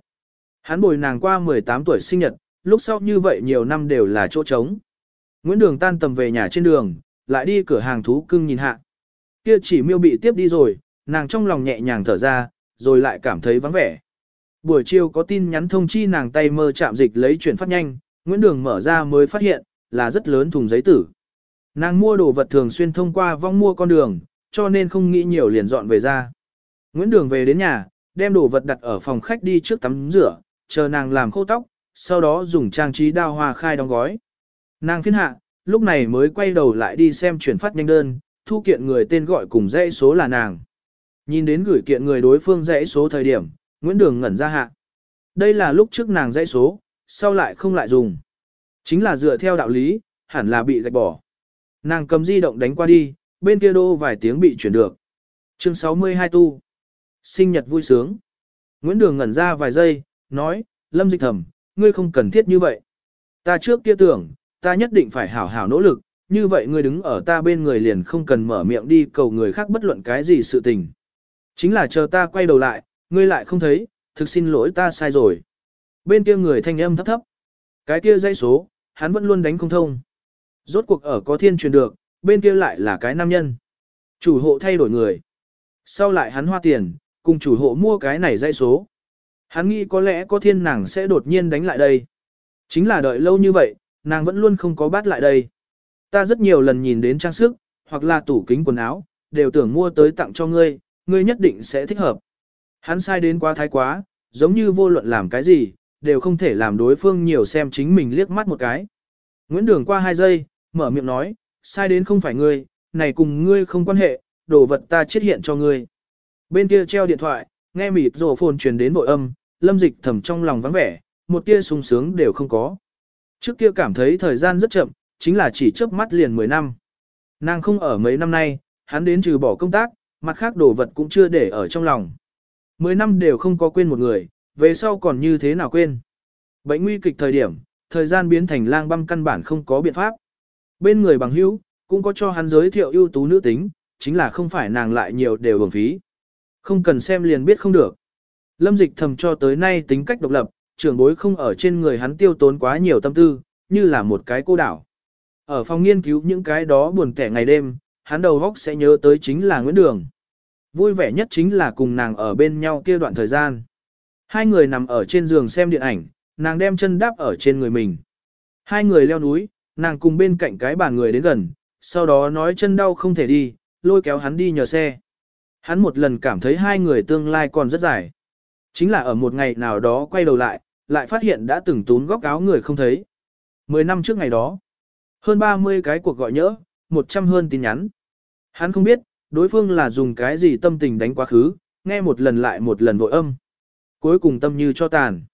Hắn bồi nàng qua 18 tuổi sinh nhật, lúc sau như vậy nhiều năm đều là chỗ trống. Nguyễn Đường tan tầm về nhà trên đường, lại đi cửa hàng thú cưng nhìn hạ. Kia chỉ miêu bị tiếp đi rồi, nàng trong lòng nhẹ nhàng thở ra, rồi lại cảm thấy vắng vẻ. Buổi chiều có tin nhắn thông chi nàng tay mơ chạm dịch lấy chuyển phát nhanh, Nguyễn Đường mở ra mới phát hiện, là rất lớn thùng giấy tử. Nàng mua đồ vật thường xuyên thông qua vong mua con đường, cho nên không nghĩ nhiều liền dọn về ra. Nguyễn Đường về đến nhà, đem đồ vật đặt ở phòng khách đi trước tắm rửa, chờ nàng làm khô tóc, sau đó dùng trang trí đao hoa khai đóng gói. Nàng phiên hạ, lúc này mới quay đầu lại đi xem chuyển phát nhanh đơn, thu kiện người tên gọi cùng dãy số là nàng. Nhìn đến gửi kiện người đối phương dãy số thời điểm, Nguyễn Đường ngẩn ra hạ. Đây là lúc trước nàng dãy số, sau lại không lại dùng. Chính là dựa theo đạo lý, hẳn là bị gạch bỏ. Nàng cầm di động đánh qua đi, bên kia đô vài tiếng bị chuyển được. Chương 62 tu. Sinh nhật vui sướng. Nguyễn Đường ngẩn ra vài giây, nói, Lâm Dịch thẩm ngươi không cần thiết như vậy. Ta trước kia tưởng, ta nhất định phải hảo hảo nỗ lực, như vậy ngươi đứng ở ta bên người liền không cần mở miệng đi cầu người khác bất luận cái gì sự tình. Chính là chờ ta quay đầu lại, ngươi lại không thấy, thực xin lỗi ta sai rồi. Bên kia người thanh âm thấp thấp. Cái kia dây số, hắn vẫn luôn đánh không thông. Rốt cuộc ở có thiên truyền được, bên kia lại là cái nam nhân. Chủ hộ thay đổi người. Sau lại hắn hoa tiền, cùng chủ hộ mua cái này dây số. Hắn nghĩ có lẽ có thiên nàng sẽ đột nhiên đánh lại đây. Chính là đợi lâu như vậy, nàng vẫn luôn không có bắt lại đây. Ta rất nhiều lần nhìn đến trang sức, hoặc là tủ kính quần áo, đều tưởng mua tới tặng cho ngươi, ngươi nhất định sẽ thích hợp. Hắn sai đến quá thái quá, giống như vô luận làm cái gì, đều không thể làm đối phương nhiều xem chính mình liếc mắt một cái. Nguyễn Đường qua hai giây, mở miệng nói, sai đến không phải ngươi, này cùng ngươi không quan hệ, đồ vật ta chiết hiện cho ngươi. Bên kia treo điện thoại, nghe mịt rổ phồn truyền đến bội âm, lâm dịch thầm trong lòng vắng vẻ, một tia sung sướng đều không có. Trước kia cảm thấy thời gian rất chậm, chính là chỉ chớp mắt liền 10 năm. Nàng không ở mấy năm nay, hắn đến trừ bỏ công tác, mặt khác đồ vật cũng chưa để ở trong lòng. 10 năm đều không có quên một người, về sau còn như thế nào quên. Bệnh nguy kịch thời điểm, thời gian biến thành lang băm căn bản không có biện pháp. Bên người bằng hữu, cũng có cho hắn giới thiệu ưu tú nữ tính, chính là không phải nàng lại nhiều đều bổng phí. Không cần xem liền biết không được. Lâm dịch thầm cho tới nay tính cách độc lập, trưởng bối không ở trên người hắn tiêu tốn quá nhiều tâm tư, như là một cái cô đảo. Ở phòng nghiên cứu những cái đó buồn kẻ ngày đêm, hắn đầu góc sẽ nhớ tới chính là Nguyễn Đường. Vui vẻ nhất chính là cùng nàng ở bên nhau kia đoạn thời gian. Hai người nằm ở trên giường xem điện ảnh, nàng đem chân đáp ở trên người mình. Hai người leo núi, nàng cùng bên cạnh cái bàn người đến gần, sau đó nói chân đau không thể đi, lôi kéo hắn đi nhờ xe. Hắn một lần cảm thấy hai người tương lai còn rất dài. Chính là ở một ngày nào đó quay đầu lại, lại phát hiện đã từng tún góc áo người không thấy. Mười năm trước ngày đó, hơn 30 cái cuộc gọi nhỡ, 100 hơn tin nhắn. Hắn không biết, đối phương là dùng cái gì tâm tình đánh quá khứ, nghe một lần lại một lần vội âm. Cuối cùng tâm như cho tàn.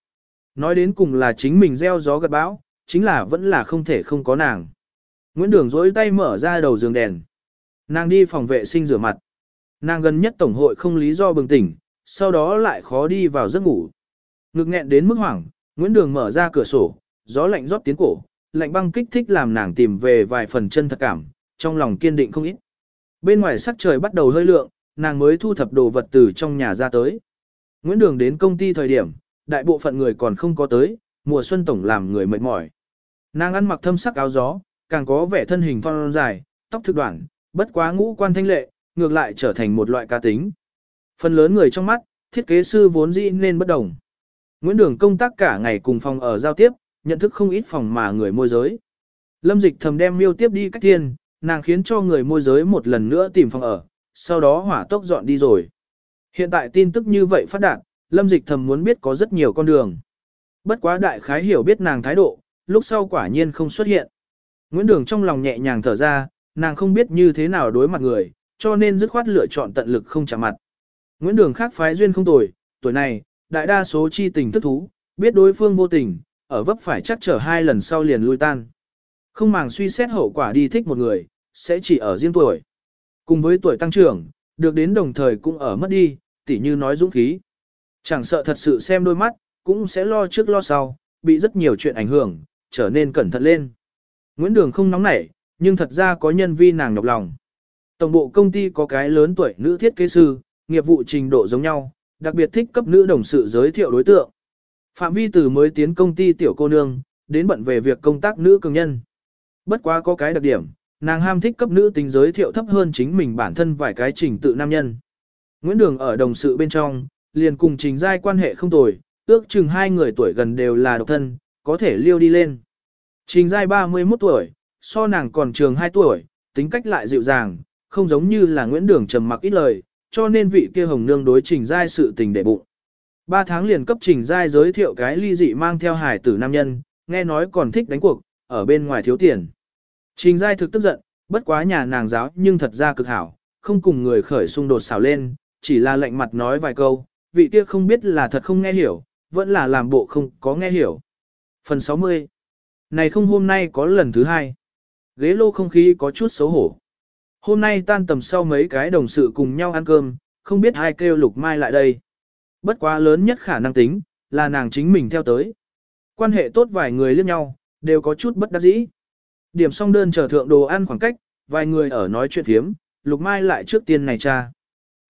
Nói đến cùng là chính mình gieo gió gặt bão, chính là vẫn là không thể không có nàng. Nguyễn Đường dối tay mở ra đầu giường đèn. Nàng đi phòng vệ sinh rửa mặt. Nàng gần nhất tổng hội không lý do bừng tỉnh, sau đó lại khó đi vào giấc ngủ. Ngực nghẹn đến mức hoảng, Nguyễn Đường mở ra cửa sổ, gió lạnh rót tiến cổ, lạnh băng kích thích làm nàng tìm về vài phần chân thật cảm, trong lòng kiên định không ít. Bên ngoài sắc trời bắt đầu hơi lượng, nàng mới thu thập đồ vật từ trong nhà ra tới. Nguyễn Đường đến công ty thời điểm, đại bộ phận người còn không có tới, mùa xuân tổng làm người mệt mỏi. Nàng ăn mặc thâm sắc áo gió, càng có vẻ thân hình phong dài, tóc thực đoạn, bất quá ngũ quan thanh lệ, ngược lại trở thành một loại cá tính. Phần lớn người trong mắt, thiết kế sư vốn dĩ nên bất đồng. Nguyễn Đường công tác cả ngày cùng phòng ở giao tiếp, nhận thức không ít phòng mà người môi giới. Lâm Dịch thầm đem miêu tiếp đi cách thiên, nàng khiến cho người môi giới một lần nữa tìm phòng ở, sau đó hỏa tốc dọn đi rồi. Hiện tại tin tức như vậy phát đạt, Lâm Dịch thầm muốn biết có rất nhiều con đường. Bất quá đại khái hiểu biết nàng thái độ, lúc sau quả nhiên không xuất hiện. Nguyễn Đường trong lòng nhẹ nhàng thở ra, nàng không biết như thế nào đối mặt người, cho nên dứt khoát lựa chọn tận lực không chạm mặt. Nguyễn Đường khác phái duyên không tồi, tuổi này, đại đa số chi tình thức thú, biết đối phương vô tình, ở vấp phải chắc trở hai lần sau liền lui tan. Không màng suy xét hậu quả đi thích một người, sẽ chỉ ở riêng tuổi. Cùng với tuổi tăng trưởng, được đến đồng thời cũng ở mất đi, tỉ như nói dũng khí. Chẳng sợ thật sự xem đôi mắt, cũng sẽ lo trước lo sau, bị rất nhiều chuyện ảnh hưởng, trở nên cẩn thận lên. Nguyễn Đường không nóng nảy, nhưng thật ra có nhân vi nàng nhọc lòng. Tổng bộ công ty có cái lớn tuổi nữ thiết kế sư, nghiệp vụ trình độ giống nhau, đặc biệt thích cấp nữ đồng sự giới thiệu đối tượng. Phạm vi từ mới tiến công ty tiểu cô nương, đến bận về việc công tác nữ cường nhân. Bất quá có cái đặc điểm, nàng ham thích cấp nữ tính giới thiệu thấp hơn chính mình bản thân vài cái trình tự nam nhân. Nguyễn Đường ở đồng sự bên trong, liền cùng trình giai quan hệ không tồi, ước chừng hai người tuổi gần đều là độc thân, có thể liêu đi lên. Trình giai 31 tuổi, so nàng còn trường 2 tuổi, tính cách lại dịu dàng, không giống như là Nguyễn Đường trầm mặc ít lời, cho nên vị kia hồng nương đối trình giai sự tình để bụng. Ba tháng liền cấp trình giai giới thiệu cái ly dị mang theo hải tử nam nhân, nghe nói còn thích đánh cuộc, ở bên ngoài thiếu tiền. Trình giai thực tức giận, bất quá nhà nàng giáo nhưng thật ra cực hảo, không cùng người khởi xung đột xào lên, chỉ là lạnh mặt nói vài câu, vị kia không biết là thật không nghe hiểu, vẫn là làm bộ không có nghe hiểu. Phần 60 Này không hôm nay có lần thứ hai. Ghế lô không khí có chút xấu hổ. Hôm nay tan tầm sau mấy cái đồng sự cùng nhau ăn cơm, không biết ai kêu Lục Mai lại đây. Bất quá lớn nhất khả năng tính, là nàng chính mình theo tới. Quan hệ tốt vài người liếc nhau, đều có chút bất đắc dĩ. Điểm xong đơn chờ thượng đồ ăn khoảng cách, vài người ở nói chuyện thiếm, Lục Mai lại trước tiên này cha.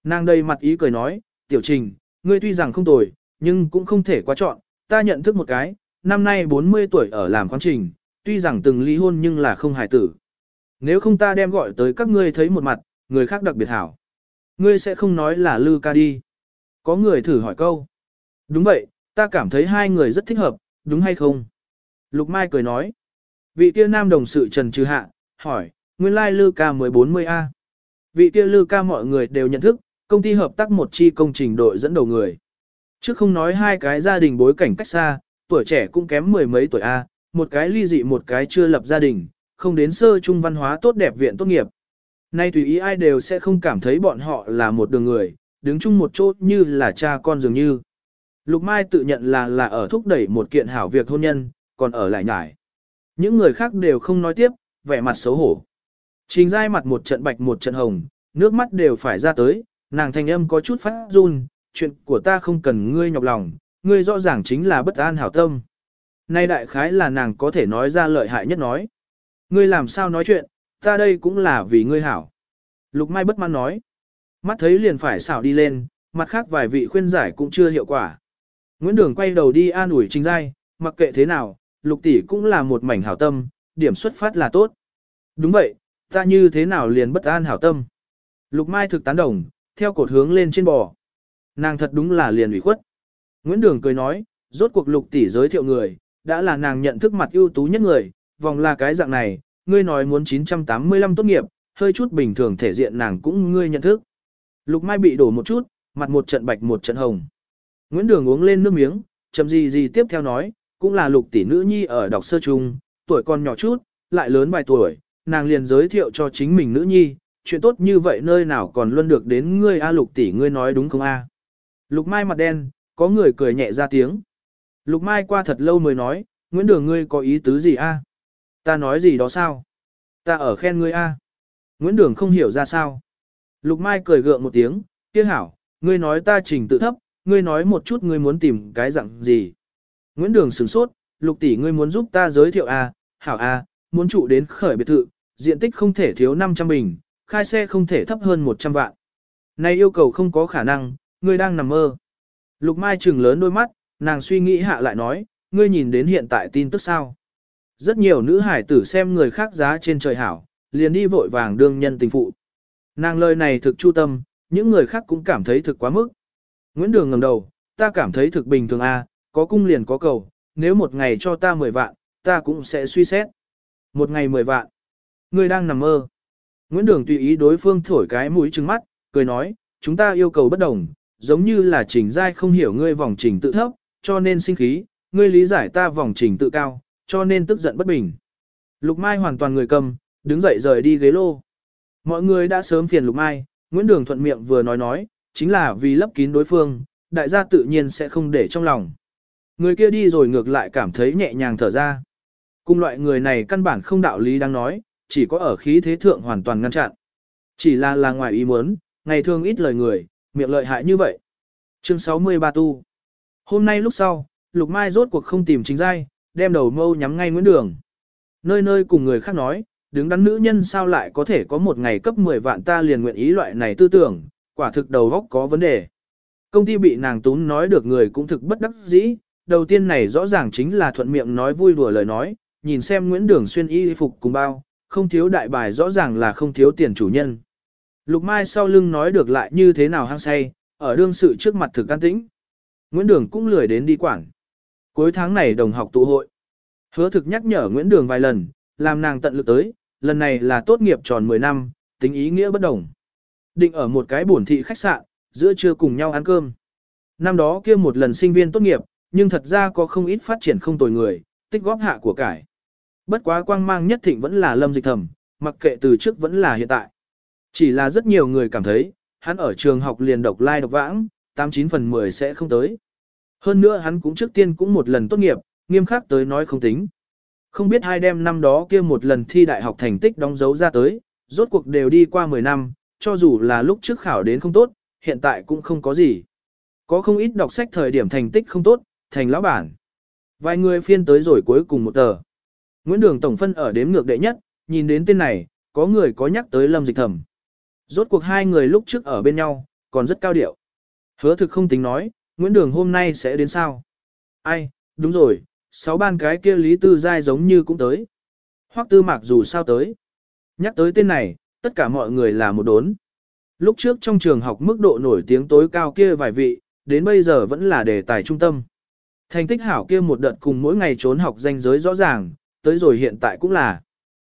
Nàng đây mặt ý cười nói, tiểu trình, ngươi tuy rằng không tồi, nhưng cũng không thể quá chọn, ta nhận thức một cái, năm nay 40 tuổi ở làm khoáng trình, tuy rằng từng ly hôn nhưng là không hài tử. Nếu không ta đem gọi tới các ngươi thấy một mặt, người khác đặc biệt hảo. Ngươi sẽ không nói là Lư ca đi. Có người thử hỏi câu. Đúng vậy, ta cảm thấy hai người rất thích hợp, đúng hay không? Lục Mai cười nói. Vị kia nam đồng sự Trần Trừ Hạ, hỏi, nguyên lai Lư ca 1440A. Vị kia Lư ca mọi người đều nhận thức, công ty hợp tác một chi công trình đội dẫn đầu người. Trước không nói hai cái gia đình bối cảnh cách xa, tuổi trẻ cũng kém mười mấy tuổi A, một cái ly dị một cái chưa lập gia đình, không đến sơ trung văn hóa tốt đẹp viện tốt nghiệp. Nay tùy ý ai đều sẽ không cảm thấy bọn họ là một đường người, đứng chung một chỗ như là cha con dường như. Lục Mai tự nhận là là ở thúc đẩy một kiện hảo việc hôn nhân, còn ở lại nhải. Những người khác đều không nói tiếp, vẻ mặt xấu hổ. Trình dai mặt một trận bạch một trận hồng, nước mắt đều phải ra tới, nàng thanh âm có chút phát run, chuyện của ta không cần ngươi nhọc lòng, ngươi rõ ràng chính là bất an hảo tâm. Nay đại khái là nàng có thể nói ra lợi hại nhất nói. Ngươi làm sao nói chuyện, ta đây cũng là vì ngươi hảo. Lục Mai bất mãn nói. Mắt thấy liền phải xảo đi lên, mặt khác vài vị khuyên giải cũng chưa hiệu quả. Nguyễn Đường quay đầu đi an ủi Trình Giai, mặc kệ thế nào, Lục tỷ cũng là một mảnh hảo tâm, điểm xuất phát là tốt. Đúng vậy, ta như thế nào liền bất an hảo tâm. Lục Mai thực tán đồng, theo cột hướng lên trên bò. Nàng thật đúng là liền ủy khuất. Nguyễn Đường cười nói, rốt cuộc Lục tỷ giới thiệu người, đã là nàng nhận thức mặt ưu tú nhất người, vòng là cái dạng này, ngươi nói muốn 985 tốt nghiệp, hơi chút bình thường thể diện nàng cũng ngươi nhận thức. Lục Mai bị đổ một chút, mặt một trận bạch một trận hồng. Nguyễn Đường uống lên nước miếng, chậm gì gì tiếp theo nói, cũng là lục tỷ nữ nhi ở đọc sơ trung, tuổi còn nhỏ chút, lại lớn vài tuổi, nàng liền giới thiệu cho chính mình nữ nhi, chuyện tốt như vậy nơi nào còn luôn được đến ngươi a lục tỷ ngươi nói đúng không a? Lục Mai mặt đen, có người cười nhẹ ra tiếng. Lục Mai qua thật lâu mới nói, Nguyễn Đường ngươi có ý tứ gì a? Ta nói gì đó sao? Ta ở khen ngươi a. Nguyễn Đường không hiểu ra sao. Lục Mai cười gượng một tiếng, kia hảo, ngươi nói ta trình tự thấp, ngươi nói một chút ngươi muốn tìm cái dạng gì. Nguyễn Đường sửng sốt, lục tỷ ngươi muốn giúp ta giới thiệu a, hảo a, muốn trụ đến khởi biệt thự, diện tích không thể thiếu 500 bình, khai xe không thể thấp hơn 100 vạn. Này yêu cầu không có khả năng, ngươi đang nằm mơ. Lục Mai trừng lớn đôi mắt, nàng suy nghĩ hạ lại nói, ngươi nhìn đến hiện tại tin tức sao. Rất nhiều nữ hải tử xem người khác giá trên trời hảo, liền đi vội vàng đương nhân tình phụ. Nàng lời này thực chu tâm, những người khác cũng cảm thấy thực quá mức. Nguyễn Đường ngẩng đầu, ta cảm thấy thực bình thường a, à, có cung liền có cầu, nếu một ngày cho ta 10 vạn, ta cũng sẽ suy xét. Một ngày 10 vạn. Ngươi đang nằm mơ. Nguyễn Đường tùy ý đối phương thổi cái mũi trừng mắt, cười nói, chúng ta yêu cầu bất đồng, giống như là trình giai không hiểu ngươi vòng trình tự thấp, cho nên sinh khí, ngươi lý giải ta vòng trình tự cao, cho nên tức giận bất bình. Lục Mai hoàn toàn người cầm, đứng dậy rời đi ghế lô. Mọi người đã sớm phiền Lục Mai, Nguyễn Đường thuận miệng vừa nói nói, chính là vì lấp kín đối phương, đại gia tự nhiên sẽ không để trong lòng. Người kia đi rồi ngược lại cảm thấy nhẹ nhàng thở ra. Cùng loại người này căn bản không đạo lý đang nói, chỉ có ở khí thế thượng hoàn toàn ngăn chặn. Chỉ là là ngoài ý muốn, ngày thường ít lời người, miệng lợi hại như vậy. Chương 63 tu. Hôm nay lúc sau, Lục Mai rốt cuộc không tìm chính giai, đem đầu mâu nhắm ngay Nguyễn Đường. Nơi nơi cùng người khác nói, đứng đắn nữ nhân sao lại có thể có một ngày cấp 10 vạn ta liền nguyện ý loại này tư tưởng, quả thực đầu góc có vấn đề. Công ty bị nàng tún nói được người cũng thực bất đắc dĩ, đầu tiên này rõ ràng chính là thuận miệng nói vui đùa lời nói, nhìn xem Nguyễn Đường xuyên y phục cùng bao, không thiếu đại bài rõ ràng là không thiếu tiền chủ nhân. Lục Mai sau lưng nói được lại như thế nào hăng say, ở đương sự trước mặt thực can tĩnh. Nguyễn Đường cũng lười đến đi quảng. Cuối tháng này đồng học tụ hội. Hứa thực nhắc nhở Nguyễn Đường vài lần, làm nàng tận lực tới, lần này là tốt nghiệp tròn 10 năm, tính ý nghĩa bất đồng. Định ở một cái buồn thị khách sạn, giữa trưa cùng nhau ăn cơm. Năm đó kia một lần sinh viên tốt nghiệp, nhưng thật ra có không ít phát triển không tồi người, tích góp hạ của cải. Bất quá quang mang nhất thịnh vẫn là lâm dịch thầm, mặc kệ từ trước vẫn là hiện tại. Chỉ là rất nhiều người cảm thấy, hắn ở trường học liền độc lai like độc vãng, 89 phần 10 sẽ không tới. Hơn nữa hắn cũng trước tiên cũng một lần tốt nghiệp, nghiêm khắc tới nói không tính. Không biết hai đêm năm đó kia một lần thi đại học thành tích đóng dấu ra tới, rốt cuộc đều đi qua 10 năm, cho dù là lúc trước khảo đến không tốt, hiện tại cũng không có gì. Có không ít đọc sách thời điểm thành tích không tốt, thành lão bản. Vài người phiên tới rồi cuối cùng một tờ. Nguyễn Đường Tổng Phân ở đếm ngược đệ nhất, nhìn đến tên này, có người có nhắc tới Lâm Dịch Thẩm. Rốt cuộc hai người lúc trước ở bên nhau, còn rất cao điệu. Hứa thực không tính nói, Nguyễn Đường hôm nay sẽ đến sao? Ai, đúng rồi, sáu ban cái kia Lý Tư Giai giống như cũng tới. Hoắc Tư Mạc dù sao tới. Nhắc tới tên này, tất cả mọi người là một đốn. Lúc trước trong trường học mức độ nổi tiếng tối cao kia vài vị, đến bây giờ vẫn là đề tài trung tâm. Thành tích hảo kia một đợt cùng mỗi ngày trốn học danh giới rõ ràng, tới rồi hiện tại cũng là.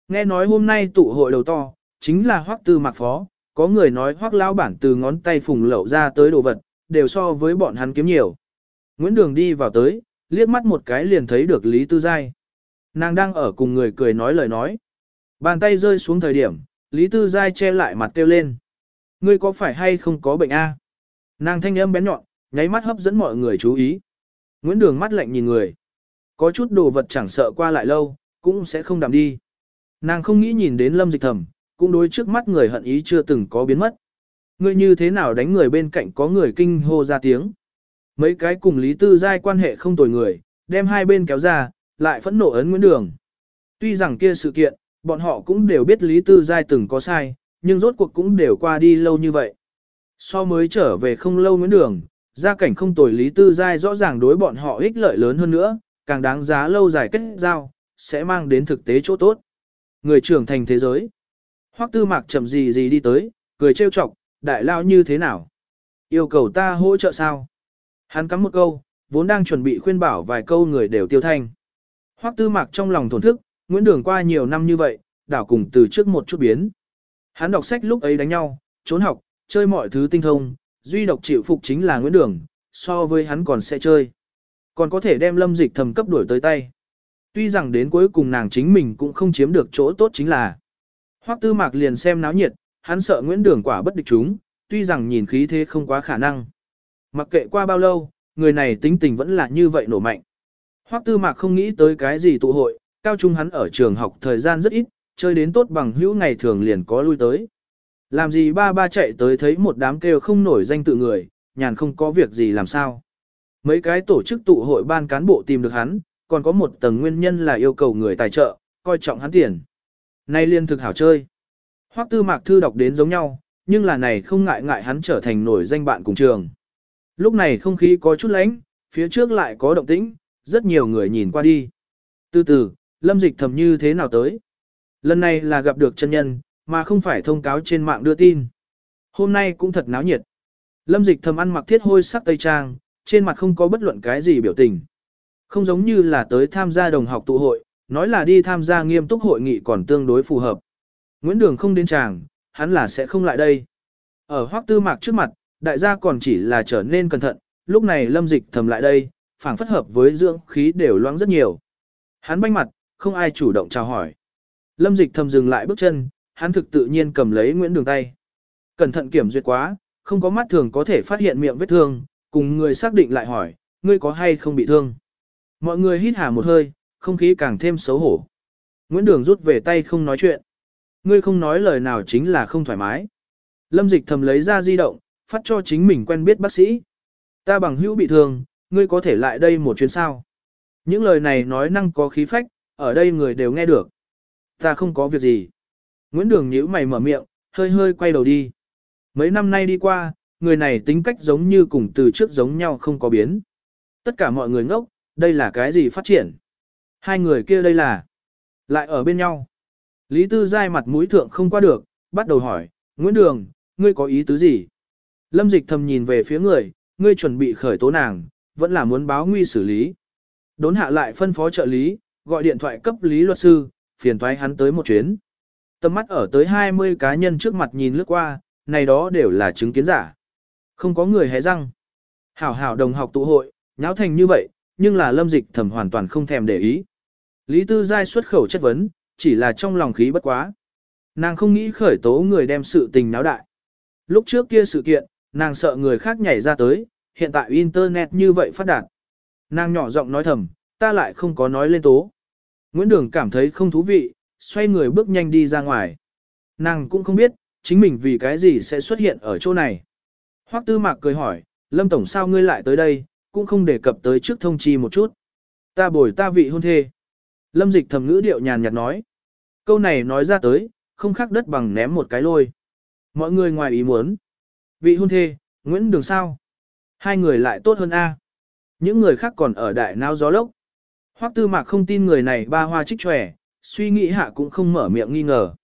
Nghe nói hôm nay tụ hội đầu to, chính là Hoắc Tư Mạc Phó, có người nói Hoắc lão bản từ ngón tay phùng lậu ra tới đồ vật, đều so với bọn hắn kiếm nhiều. Nguyễn Đường đi vào tới, liếc mắt một cái liền thấy được Lý Tư Giai. Nàng đang ở cùng người cười nói lời nói. Bàn tay rơi xuống thời điểm, Lý Tư Giai che lại mặt kêu lên. Ngươi có phải hay không có bệnh a? Nàng thanh âm bén nhọn, nháy mắt hấp dẫn mọi người chú ý. Nguyễn Đường mắt lạnh nhìn người. Có chút đồ vật chẳng sợ qua lại lâu, cũng sẽ không đạm đi. Nàng không nghĩ nhìn đến lâm dịch thầm, cũng đối trước mắt người hận ý chưa từng có biến mất. Ngươi như thế nào đánh người bên cạnh có người kinh hô ra tiếng. Mấy cái cùng Lý Tư Giai quan hệ không tồi người, đem hai bên kéo ra, lại phẫn nộ ấn Nguyễn Đường. Tuy rằng kia sự kiện, bọn họ cũng đều biết Lý Tư Giai từng có sai, nhưng rốt cuộc cũng đều qua đi lâu như vậy. So mới trở về không lâu Nguyễn Đường, gia cảnh không tồi Lý Tư Giai rõ ràng đối bọn họ ích lợi lớn hơn nữa, càng đáng giá lâu dài kết giao, sẽ mang đến thực tế chỗ tốt. Người trưởng thành thế giới. Hoắc Tư Mạc chậm gì gì đi tới, cười trêu chọc, đại lao như thế nào? Yêu cầu ta hỗ trợ sao? Hắn cắm một câu, vốn đang chuẩn bị khuyên bảo vài câu người đều tiêu thanh. Hoắc Tư Mạc trong lòng thổn thức, Nguyễn Đường qua nhiều năm như vậy, đảo cùng từ trước một chút biến. Hắn đọc sách lúc ấy đánh nhau, trốn học, chơi mọi thứ tinh thông, duy độc chịu phục chính là Nguyễn Đường, so với hắn còn sẽ chơi. Còn có thể đem lâm dịch thầm cấp đuổi tới tay. Tuy rằng đến cuối cùng nàng chính mình cũng không chiếm được chỗ tốt chính là. Hoắc Tư Mạc liền xem náo nhiệt, hắn sợ Nguyễn Đường quả bất địch chúng, tuy rằng nhìn khí thế không quá khả năng. Mặc kệ qua bao lâu, người này tính tình vẫn là như vậy nổ mạnh. Hoắc Tư Mạc không nghĩ tới cái gì tụ hội, cao trung hắn ở trường học thời gian rất ít, chơi đến tốt bằng hữu ngày thường liền có lui tới. Làm gì ba ba chạy tới thấy một đám kêu không nổi danh tự người, nhàn không có việc gì làm sao. Mấy cái tổ chức tụ hội ban cán bộ tìm được hắn, còn có một tầng nguyên nhân là yêu cầu người tài trợ, coi trọng hắn tiền. Nay liên thực hảo chơi. Hoắc tư mạc thư đọc đến giống nhau, nhưng là này không ngại ngại hắn trở thành nổi danh bạn cùng trường. Lúc này không khí có chút lánh, phía trước lại có động tĩnh, rất nhiều người nhìn qua đi. Từ từ, lâm dịch thầm như thế nào tới? Lần này là gặp được chân nhân, mà không phải thông cáo trên mạng đưa tin. Hôm nay cũng thật náo nhiệt. Lâm dịch thầm ăn mặc thiết hôi sắc tây trang, trên mặt không có bất luận cái gì biểu tình. Không giống như là tới tham gia đồng học tụ hội, nói là đi tham gia nghiêm túc hội nghị còn tương đối phù hợp. Nguyễn Đường không đến chàng, hắn là sẽ không lại đây. Ở hoác tư mạc trước mặt, đại gia còn chỉ là trở nên cẩn thận, lúc này lâm dịch thầm lại đây, phảng phất hợp với dưỡng khí đều loãng rất nhiều. Hắn banh mặt, không ai chủ động chào hỏi. Lâm dịch thầm dừng lại bước chân, hắn thực tự nhiên cầm lấy Nguyễn Đường tay. Cẩn thận kiểm duyệt quá, không có mắt thường có thể phát hiện miệng vết thương, cùng người xác định lại hỏi, ngươi có hay không bị thương. Mọi người hít hà một hơi, không khí càng thêm xấu hổ. Nguyễn Đường rút về tay không nói chuyện. Ngươi không nói lời nào chính là không thoải mái. Lâm dịch thầm lấy ra di động, phát cho chính mình quen biết bác sĩ. Ta bằng hữu bị thương, ngươi có thể lại đây một chuyến sao. Những lời này nói năng có khí phách, ở đây người đều nghe được. Ta không có việc gì. Nguyễn Đường nhíu mày mở miệng, hơi hơi quay đầu đi. Mấy năm nay đi qua, người này tính cách giống như cùng từ trước giống nhau không có biến. Tất cả mọi người ngốc, đây là cái gì phát triển? Hai người kia đây là lại ở bên nhau. Lý Tư Giai mặt mũi thượng không qua được, bắt đầu hỏi, Nguyễn Đường, ngươi có ý tứ gì? Lâm Dịch thầm nhìn về phía người, ngươi chuẩn bị khởi tố nàng, vẫn là muốn báo nguy xử lý. Đốn hạ lại phân phó trợ lý, gọi điện thoại cấp lý luật sư, phiền thoái hắn tới một chuyến. Tầm mắt ở tới 20 cá nhân trước mặt nhìn lướt qua, này đó đều là chứng kiến giả. Không có người hé răng. Hảo hảo đồng học tụ hội, nháo thành như vậy, nhưng là lâm dịch thầm hoàn toàn không thèm để ý. Lý Tư Giai xuất khẩu chất vấn, chỉ là trong lòng khí bất quá. Nàng không nghĩ khởi tố người đem sự tình náo đại. Lúc trước kia sự kiện, nàng sợ người khác nhảy ra tới, hiện tại Internet như vậy phát đạt. Nàng nhỏ giọng nói thầm, ta lại không có nói lên tố. Nguyễn Đường cảm thấy không thú vị, xoay người bước nhanh đi ra ngoài. Nàng cũng không biết, chính mình vì cái gì sẽ xuất hiện ở chỗ này. Hoắc Tư Mạc cười hỏi, Lâm Tổng sao ngươi lại tới đây, cũng không đề cập tới trước thông chi một chút. Ta bồi ta vị hôn thê. Lâm Dịch thầm ngữ điệu nhàn nhạt nói. Câu này nói ra tới, không khác đất bằng ném một cái lôi. Mọi người ngoài ý muốn. Vị hôn thê, Nguyễn Đường sao? Hai người lại tốt hơn A. Những người khác còn ở đại nao gió lốc. Hoắc Tư Mạc không tin người này ba hoa trích tròe, suy nghĩ hạ cũng không mở miệng nghi ngờ.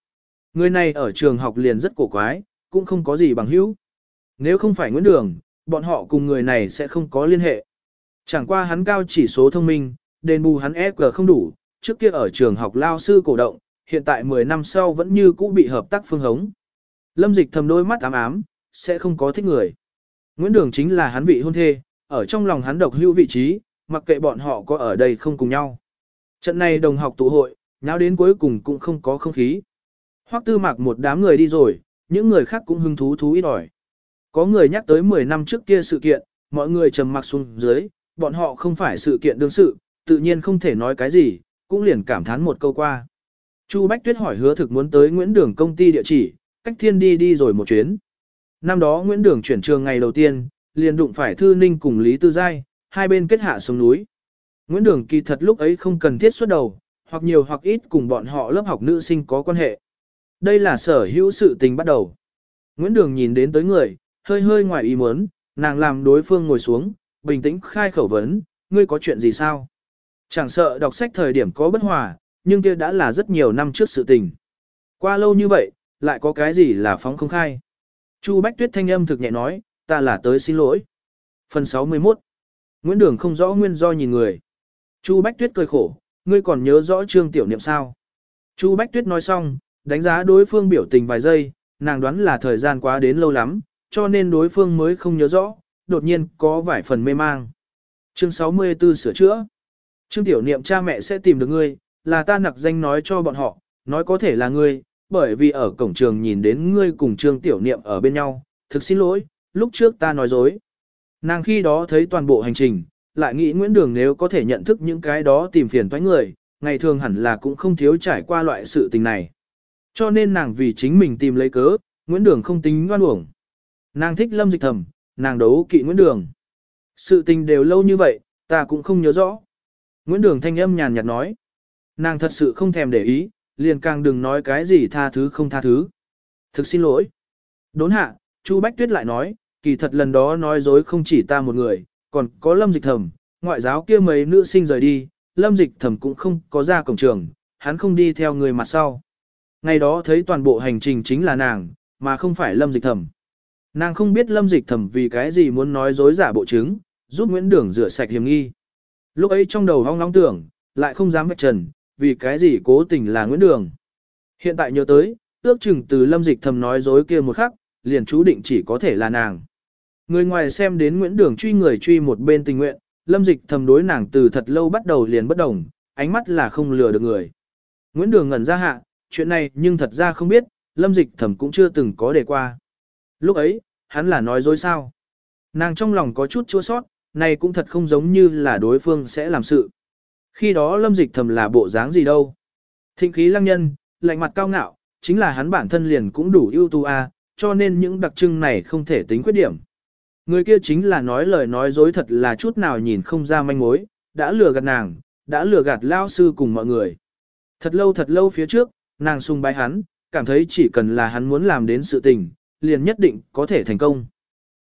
Người này ở trường học liền rất cổ quái, cũng không có gì bằng hữu. Nếu không phải Nguyễn Đường, bọn họ cùng người này sẽ không có liên hệ. Chẳng qua hắn cao chỉ số thông minh, đền bù hắn EQ không đủ, trước kia ở trường học lao sư cổ động, hiện tại 10 năm sau vẫn như cũ bị hợp tác phương hống. Lâm dịch thầm đôi mắt ám ám, sẽ không có thích người. Nguyễn Đường chính là hắn vị hôn thê, ở trong lòng hắn độc hữu vị trí, mặc kệ bọn họ có ở đây không cùng nhau. Trận này đồng học tụ hội, nháo đến cuối cùng cũng không có không khí. Hoắc tư mặc một đám người đi rồi, những người khác cũng hứng thú thú ít ỏi. Có người nhắc tới 10 năm trước kia sự kiện, mọi người trầm mặc xuống dưới, bọn họ không phải sự kiện đương sự, tự nhiên không thể nói cái gì, cũng liền cảm thán một câu qua. Chu Bách Tuyết hỏi hứa thực muốn tới Nguyễn Đường công ty địa chỉ, cách thiên đi đi rồi một chuyến. Năm đó Nguyễn Đường chuyển trường ngày đầu tiên, liền đụng phải Thư Ninh cùng Lý Tư Giai, hai bên kết hạ sông núi. Nguyễn Đường kỳ thật lúc ấy không cần thiết xuất đầu, hoặc nhiều hoặc ít cùng bọn họ lớp học nữ sinh có quan hệ. Đây là sở hữu sự tình bắt đầu. Nguyễn Đường nhìn đến tới người, hơi hơi ngoài ý muốn, nàng làm đối phương ngồi xuống, bình tĩnh khai khẩu vấn, ngươi có chuyện gì sao? Chẳng sợ đọc sách thời điểm có bất hòa, nhưng kia đã là rất nhiều năm trước sự tình. Qua lâu như vậy, lại có cái gì là phóng không khai? Chu Bách Tuyết thanh âm thực nhẹ nói, ta là tới xin lỗi. Phần 61 Nguyễn Đường không rõ nguyên do nhìn người. Chu Bách Tuyết cười khổ, ngươi còn nhớ rõ trương tiểu niệm sao? Chu Bách Tuyết nói xong, đánh giá đối phương biểu tình vài giây, nàng đoán là thời gian quá đến lâu lắm, cho nên đối phương mới không nhớ rõ, đột nhiên có vài phần mê mang. Chương 64 sửa chữa. Trương tiểu niệm cha mẹ sẽ tìm được ngươi, là ta nặc danh nói cho bọn họ, nói có thể là ngươi, bởi vì ở cổng trường nhìn đến ngươi cùng trương tiểu niệm ở bên nhau, thực xin lỗi, lúc trước ta nói dối. Nàng khi đó thấy toàn bộ hành trình, lại nghĩ Nguyễn Đường nếu có thể nhận thức những cái đó tìm phiền toái người, ngày thường hẳn là cũng không thiếu trải qua loại sự tình này. Cho nên nàng vì chính mình tìm lấy cớ, Nguyễn Đường không tính ngoan uổng. Nàng thích lâm dịch thầm, nàng đấu kỵ Nguyễn Đường. Sự tình đều lâu như vậy, ta cũng không nhớ rõ. Nguyễn Đường thanh âm nhàn nhạt nói. Nàng thật sự không thèm để ý, liền càng đừng nói cái gì tha thứ không tha thứ. Thực xin lỗi. Đốn hạ, Chu Bách Tuyết lại nói, kỳ thật lần đó nói dối không chỉ ta một người, còn có lâm dịch thầm, ngoại giáo kia mấy nữ sinh rời đi, lâm dịch thầm cũng không có ra cổng trường, hắn không đi theo người mặt sau. Ngày đó thấy toàn bộ hành trình chính là nàng, mà không phải lâm dịch thầm. Nàng không biết lâm dịch thầm vì cái gì muốn nói dối giả bộ chứng, giúp Nguyễn Đường rửa sạch hiểm nghi. Lúc ấy trong đầu hong nóng tưởng, lại không dám vạch trần, vì cái gì cố tình là Nguyễn Đường. Hiện tại nhớ tới, ước chừng từ lâm dịch thầm nói dối kia một khắc, liền chú định chỉ có thể là nàng. Người ngoài xem đến Nguyễn Đường truy người truy một bên tình nguyện, lâm dịch thầm đối nàng từ thật lâu bắt đầu liền bất đồng, ánh mắt là không lừa được người. Nguyễn Đường ngẩn ra hạ, chuyện này nhưng thật ra không biết, lâm dịch thẩm cũng chưa từng có đề qua. Lúc ấy, hắn là nói dối sao. Nàng trong lòng có chút chua sót, này cũng thật không giống như là đối phương sẽ làm sự. Khi đó lâm dịch thầm là bộ dáng gì đâu. Thịnh khí lăng nhân, lạnh mặt cao ngạo, chính là hắn bản thân liền cũng đủ ưu tú a, cho nên những đặc trưng này không thể tính khuyết điểm. Người kia chính là nói lời nói dối thật là chút nào nhìn không ra manh mối, đã lừa gạt nàng, đã lừa gạt lao sư cùng mọi người. Thật lâu thật lâu phía trước, nàng sung bái hắn, cảm thấy chỉ cần là hắn muốn làm đến sự tình, liền nhất định có thể thành công.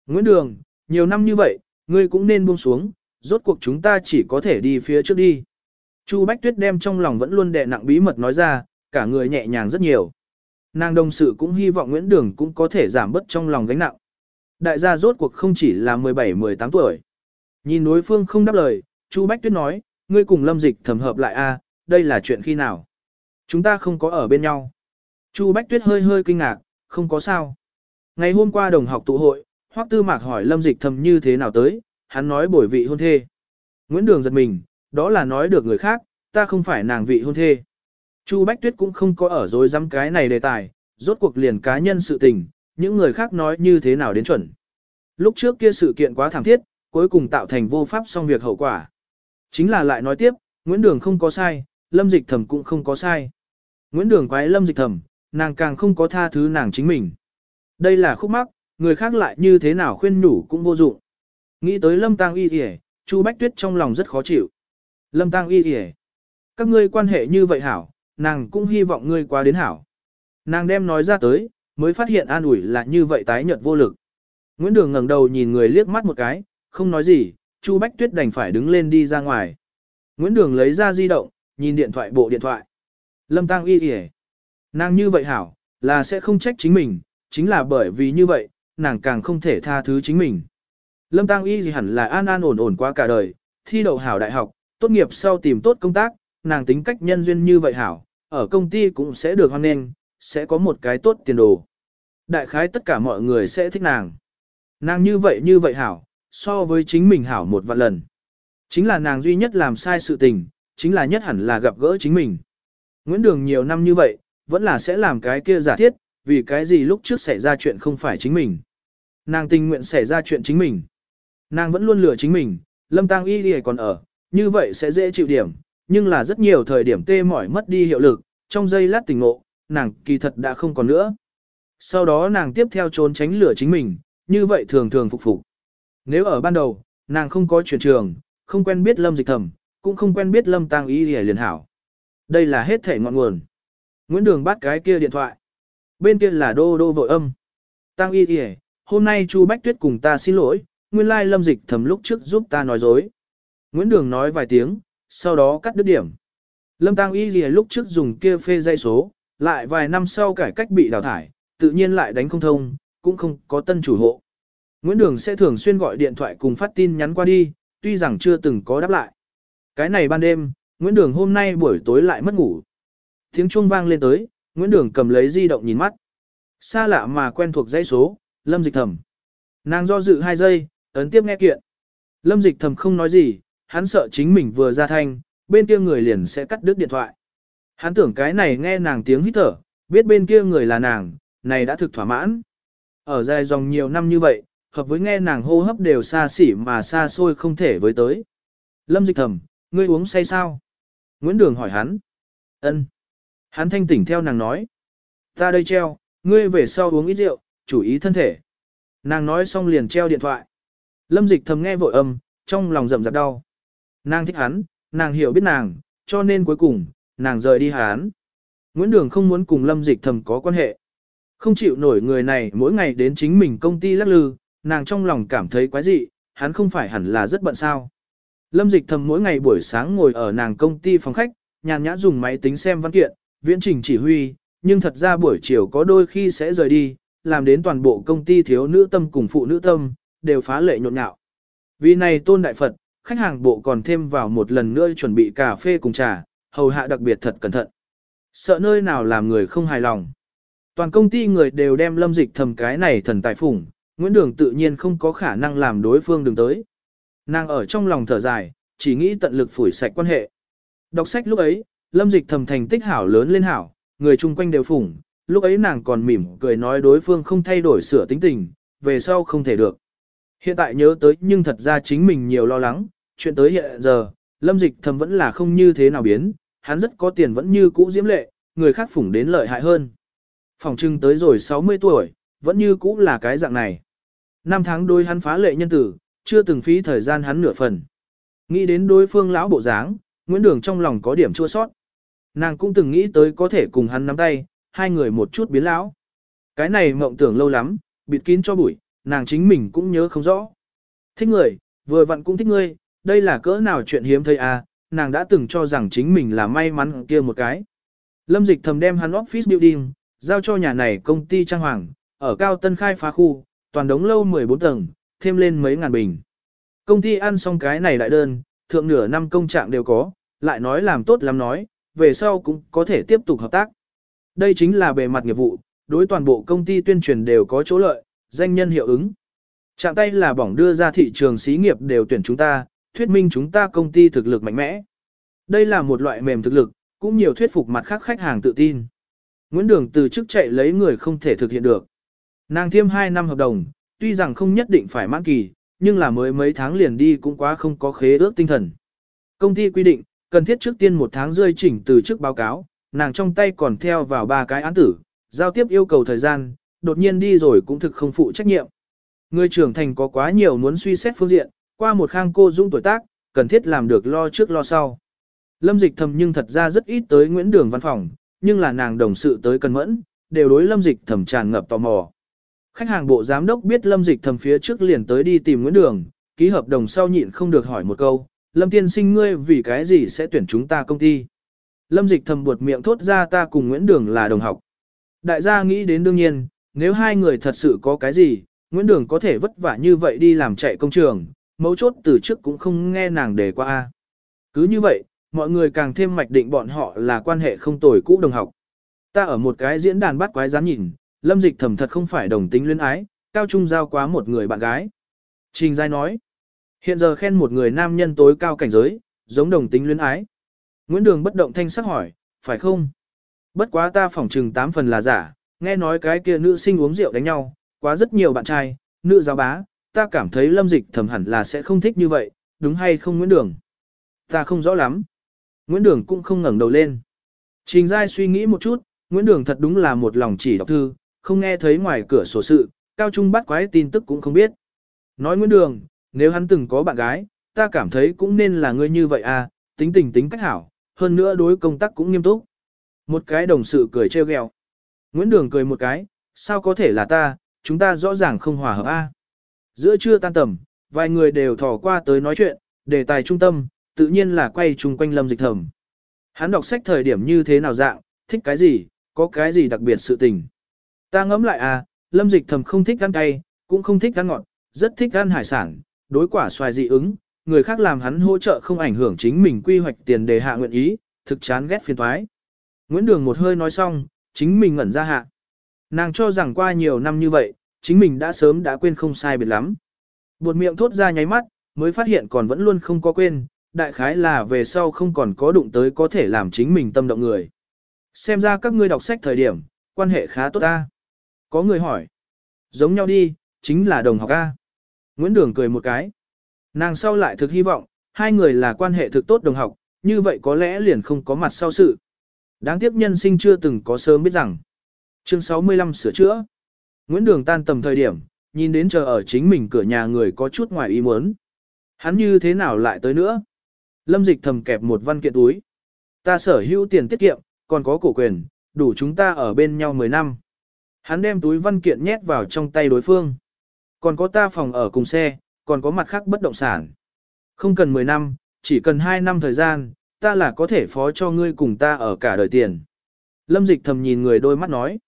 Nguyễn Đường, nhiều năm như vậy, ngươi cũng nên buông xuống, rốt cuộc chúng ta chỉ có thể đi phía trước đi. Chu Bách Tuyết đem trong lòng vẫn luôn đè nặng bí mật nói ra, cả người nhẹ nhàng rất nhiều. Nàng đồng sự cũng hy vọng Nguyễn Đường cũng có thể giảm bớt trong lòng gánh nặng. Đại gia rốt cuộc không chỉ là 17-18 tuổi. Nhìn đối phương không đáp lời, Chu Bách Tuyết nói, ngươi cùng lâm dịch thẩm hợp lại a, à, đây là chuyện khi nào? Chúng ta không có ở bên nhau. Chu Bách Tuyết hơi hơi kinh ngạc, không có sao. Ngày hôm qua đồng học tụ hội, Hoắc Tư Mạc hỏi lâm dịch thầm như thế nào tới, hắn nói bồi vị hôn thê. Nguyễn Đường giật mình, đó là nói được người khác, ta không phải nàng vị hôn thê. Chu Bách Tuyết cũng không có ở dối dám cái này đề tài, rốt cuộc liền cá nhân sự tình, những người khác nói như thế nào đến chuẩn. Lúc trước kia sự kiện quá thảm thiết, cuối cùng tạo thành vô pháp xong việc hậu quả. Chính là lại nói tiếp, Nguyễn Đường không có sai, Lâm Dịch Thầm cũng không có sai. Nguyễn Đường quái Lâm Dịch Thầm, nàng càng không có tha thứ nàng chính mình. Đây là khúc mắc, người khác lại như thế nào khuyên nhủ cũng vô dụng. Nghĩ tới Lâm Tăng Y Y, Chu Bách Tuyết trong lòng rất khó chịu. Lâm Tăng Y Y, các ngươi quan hệ như vậy hảo, nàng cũng hy vọng ngươi qua đến hảo. Nàng đem nói ra tới, mới phát hiện an ủi là như vậy tái nhợt vô lực. Nguyễn Đường ngẩng đầu nhìn người liếc mắt một cái, không nói gì, Chu Bách Tuyết đành phải đứng lên đi ra ngoài. Nguyễn Đường lấy ra di động, nhìn điện thoại bộ điện thoại. Lâm Tăng Y Y, nàng như vậy hảo, là sẽ không trách chính mình, chính là bởi vì như vậy, nàng càng không thể tha thứ chính mình. Lâm Tăng Y gì hẳn là an an ổn ổn qua cả đời, thi đậu hảo đại học, tốt nghiệp sau tìm tốt công tác, nàng tính cách nhân duyên như vậy hảo, ở công ty cũng sẽ được hoan nghênh, sẽ có một cái tốt tiền đồ. Đại khái tất cả mọi người sẽ thích nàng. Nàng như vậy như vậy hảo, so với chính mình hảo một vạn lần. Chính là nàng duy nhất làm sai sự tình, chính là nhất hẳn là gặp gỡ chính mình. Nguyễn Đường nhiều năm như vậy, vẫn là sẽ làm cái kia giả thiết, vì cái gì lúc trước xảy ra chuyện không phải chính mình. Nàng tình nguyện xảy ra chuyện chính mình. Nàng vẫn luôn lừa chính mình, lâm tăng y đi còn ở, như vậy sẽ dễ chịu điểm, nhưng là rất nhiều thời điểm tê mỏi mất đi hiệu lực, trong giây lát tình ngộ, nàng kỳ thật đã không còn nữa. Sau đó nàng tiếp theo trốn tránh lửa chính mình, như vậy thường thường phục phục. Nếu ở ban đầu, nàng không có chuyển trường, không quen biết lâm dịch thầm, cũng không quen biết lâm tăng y liền hảo. Đây là hết thể ngọn nguồn. Nguyễn Đường bắt cái kia điện thoại. Bên kia là đô đô vội âm. Tăng y y, hôm nay Chu Bách Tuyết cùng ta xin lỗi, nguyên lai lâm dịch thầm lúc trước giúp ta nói dối. Nguyễn Đường nói vài tiếng, sau đó cắt đứt điểm. Lâm Tăng Y Y lúc trước dùng kia phê dây số, lại vài năm sau cải cách bị đào thải, tự nhiên lại đánh không thông, cũng không có tân chủ hộ. Nguyễn Đường sẽ thường xuyên gọi điện thoại cùng phát tin nhắn qua đi, tuy rằng chưa từng có đáp lại. Cái này ban đêm, Nguyễn Đường hôm nay buổi tối lại mất ngủ. Tiếng chuông vang lên tới, Nguyễn Đường cầm lấy di động nhìn mắt. Xa lạ mà quen thuộc dãy số, Lâm Dịch Thầm. Nàng do dự hai giây, ấn tiếp nghe kiện. Lâm Dịch Thầm không nói gì, hắn sợ chính mình vừa ra thanh, bên kia người liền sẽ cắt đứt điện thoại. Hắn tưởng cái này nghe nàng tiếng hít thở, biết bên kia người là nàng, này đã thực thỏa mãn. Ở dài dòng nhiều năm như vậy, hợp với nghe nàng hô hấp đều xa xỉ mà xa xôi không thể với tới. Lâm dịch thầm, ngươi uống say sao? Nguyễn Đường hỏi hắn. ân Hắn thanh tỉnh theo nàng nói. Ta đây treo, ngươi về sau uống ít rượu, chú ý thân thể. Nàng nói xong liền treo điện thoại. Lâm dịch thầm nghe vội âm, trong lòng rậm rạp đau. Nàng thích hắn, nàng hiểu biết nàng, cho nên cuối cùng, nàng rời đi hắn. Nguyễn Đường không muốn cùng Lâm Dịch Thầm có quan hệ. Không chịu nổi người này mỗi ngày đến chính mình công ty lắc lư, nàng trong lòng cảm thấy quái dị, hắn không phải hẳn là rất bận sao. Lâm Dịch Thầm mỗi ngày buổi sáng ngồi ở nàng công ty phòng khách, nhàn nhã dùng máy tính xem văn kiện, viễn trình chỉ huy, nhưng thật ra buổi chiều có đôi khi sẽ rời đi, làm đến toàn bộ công ty thiếu nữ tâm cùng phụ nữ tâm, đều phá lệ nhộn nhạo. Vì này tôn đại Phật, khách hàng bộ còn thêm vào một lần nữa chuẩn bị cà phê cùng trà, hầu hạ đặc biệt thật cẩn thận. Sợ nơi nào làm người không hài lòng. Toàn công ty người đều đem lâm dịch thầm cái này thần tài phủng, Nguyễn Đường tự nhiên không có khả năng làm đối phương đường tới. Nàng ở trong lòng thở dài, chỉ nghĩ tận lực phủi sạch quan hệ. Đọc sách lúc ấy, lâm dịch thầm thành tích hảo lớn lên hảo, người chung quanh đều phủng, lúc ấy nàng còn mỉm cười nói đối phương không thay đổi sửa tính tình, về sau không thể được. Hiện tại nhớ tới nhưng thật ra chính mình nhiều lo lắng, chuyện tới hiện giờ, lâm dịch thầm vẫn là không như thế nào biến, hắn rất có tiền vẫn như cũ diễm lệ, người khác phủng đến lợi hại hơn. Phòng trưng tới rồi 60 tuổi, vẫn như cũ là cái dạng này. Năm tháng đôi hắn phá lệ nhân tử, chưa từng phí thời gian hắn nửa phần. Nghĩ đến đối phương lão bộ dáng, Nguyễn Đường trong lòng có điểm chua sót. Nàng cũng từng nghĩ tới có thể cùng hắn nắm tay, hai người một chút biến lão. Cái này mộng tưởng lâu lắm, bịt kín cho bụi, nàng chính mình cũng nhớ không rõ. Thích người, vừa vặn cũng thích ngươi, đây là cỡ nào chuyện hiếm thấy à, nàng đã từng cho rằng chính mình là may mắn kia một cái. Lâm dịch thầm đem hắn office building, giao cho nhà này công ty trang hoàng, ở cao tân khai phá khu, toàn đống lâu 14 tầng, thêm lên mấy ngàn bình. Công ty ăn xong cái này đại đơn, thượng nửa năm công trạng đều có, lại nói làm tốt lắm nói, về sau cũng có thể tiếp tục hợp tác. Đây chính là bề mặt nghiệp vụ, đối toàn bộ công ty tuyên truyền đều có chỗ lợi, danh nhân hiệu ứng. Trạng tay là bỏng đưa ra thị trường xí nghiệp đều tuyển chúng ta, thuyết minh chúng ta công ty thực lực mạnh mẽ. Đây là một loại mềm thực lực, cũng nhiều thuyết phục mặt khác khách hàng tự tin. Nguyễn Đường từ chức chạy lấy người không thể thực hiện được. Nàng thiêm 2 năm hợp đồng, tuy rằng không nhất định phải mãn kỳ, nhưng là mới mấy tháng liền đi cũng quá không có khế ước tinh thần. Công ty quy định, cần thiết trước tiên một tháng rơi chỉnh từ chức báo cáo, nàng trong tay còn theo vào ba cái án tử, giao tiếp yêu cầu thời gian, đột nhiên đi rồi cũng thực không phụ trách nhiệm. Người trưởng thành có quá nhiều muốn suy xét phương diện, qua một khang cô dung tuổi tác, cần thiết làm được lo trước lo sau. Lâm dịch thầm nhưng thật ra rất ít tới Nguyễn Đường văn phòng, nhưng là nàng đồng sự tới cần mẫn, đều đối lâm dịch thầm tràn ngập tò mò. Khách hàng bộ giám đốc biết lâm dịch thầm phía trước liền tới đi tìm Nguyễn Đường, ký hợp đồng sau nhịn không được hỏi một câu, lâm tiên sinh ngươi vì cái gì sẽ tuyển chúng ta công ty. Lâm dịch thầm buột miệng thốt ra ta cùng Nguyễn Đường là đồng học. Đại gia nghĩ đến đương nhiên, nếu hai người thật sự có cái gì, Nguyễn Đường có thể vất vả như vậy đi làm chạy công trường, mấu chốt từ trước cũng không nghe nàng đề qua. a. Cứ như vậy, mọi người càng thêm mạch định bọn họ là quan hệ không tồi cũ đồng học. Ta ở một cái diễn đàn bắt quái gián nhìn, lâm dịch thầm thật không phải đồng tính luyến ái, cao trung giao quá một người bạn gái. Trình Giai nói, hiện giờ khen một người nam nhân tối cao cảnh giới, giống đồng tính luyến ái. Nguyễn Đường bất động thanh sắc hỏi, phải không? Bất quá ta phỏng trừng tám phần là giả, nghe nói cái kia nữ sinh uống rượu đánh nhau, quá rất nhiều bạn trai, nữ giáo bá, ta cảm thấy lâm dịch thầm hẳn là sẽ không thích như vậy, đúng hay không Nguyễn Đường? Ta không rõ lắm. Nguyễn Đường cũng không ngẩng đầu lên. Trình Giai suy nghĩ một chút, Nguyễn Đường thật đúng là một lòng chỉ đọc thư, không nghe thấy ngoài cửa sổ sự, cao trung bắt quái tin tức cũng không biết. Nói Nguyễn Đường, nếu hắn từng có bạn gái, ta cảm thấy cũng nên là ngươi như vậy à, tính tình tính cách hảo, hơn nữa đối công tác cũng nghiêm túc. Một cái đồng sự cười trêu ghẹo. Nguyễn Đường cười một cái, sao có thể là ta, chúng ta rõ ràng không hòa hợp a. Giữa trưa tan tầm, vài người đều thò qua tới nói chuyện, đề tài trung tâm, tự nhiên là quay chung quanh lâm dịch thầm. Hắn đọc sách thời điểm như thế nào dạng, thích cái gì, có cái gì đặc biệt sự tình. Ta ngẫm lại à, lâm dịch thầm không thích ăn cay, cũng không thích ăn ngọt, rất thích ăn hải sản, đối quả xoài dị ứng, người khác làm hắn hỗ trợ không ảnh hưởng chính mình quy hoạch tiền đề hạ nguyện ý, thực chán ghét phiền thoái. Nguyễn Đường một hơi nói xong, chính mình ngẩn ra hạ. Nàng cho rằng qua nhiều năm như vậy, chính mình đã sớm đã quên không sai biệt lắm. Buột miệng thốt ra nháy mắt, mới phát hiện còn vẫn luôn không có quên, đại khái là về sau không còn có đụng tới có thể làm chính mình tâm động người. Xem ra các ngươi đọc sách thời điểm, quan hệ khá tốt ta. Có người hỏi. Giống nhau đi, chính là đồng học A. Nguyễn Đường cười một cái. Nàng sau lại thực hy vọng, hai người là quan hệ thực tốt đồng học, như vậy có lẽ liền không có mặt sau sự. Đáng tiếc nhân sinh chưa từng có sớm biết rằng. Chương 65 sửa chữa. Nguyễn Đường tan tầm thời điểm, nhìn đến chờ ở chính mình cửa nhà người có chút ngoài ý muốn. Hắn như thế nào lại tới nữa? Lâm dịch thầm kẹp một văn kiện túi. Ta sở hữu tiền tiết kiệm, còn có cổ quyền, đủ chúng ta ở bên nhau 10 năm. Hắn đem túi văn kiện nhét vào trong tay đối phương. Còn có ta phòng ở cùng xe, còn có mặt khác bất động sản. Không cần 10 năm, chỉ cần 2 năm thời gian, ta là có thể phó cho ngươi cùng ta ở cả đời tiền. Lâm dịch thầm nhìn người đôi mắt nói.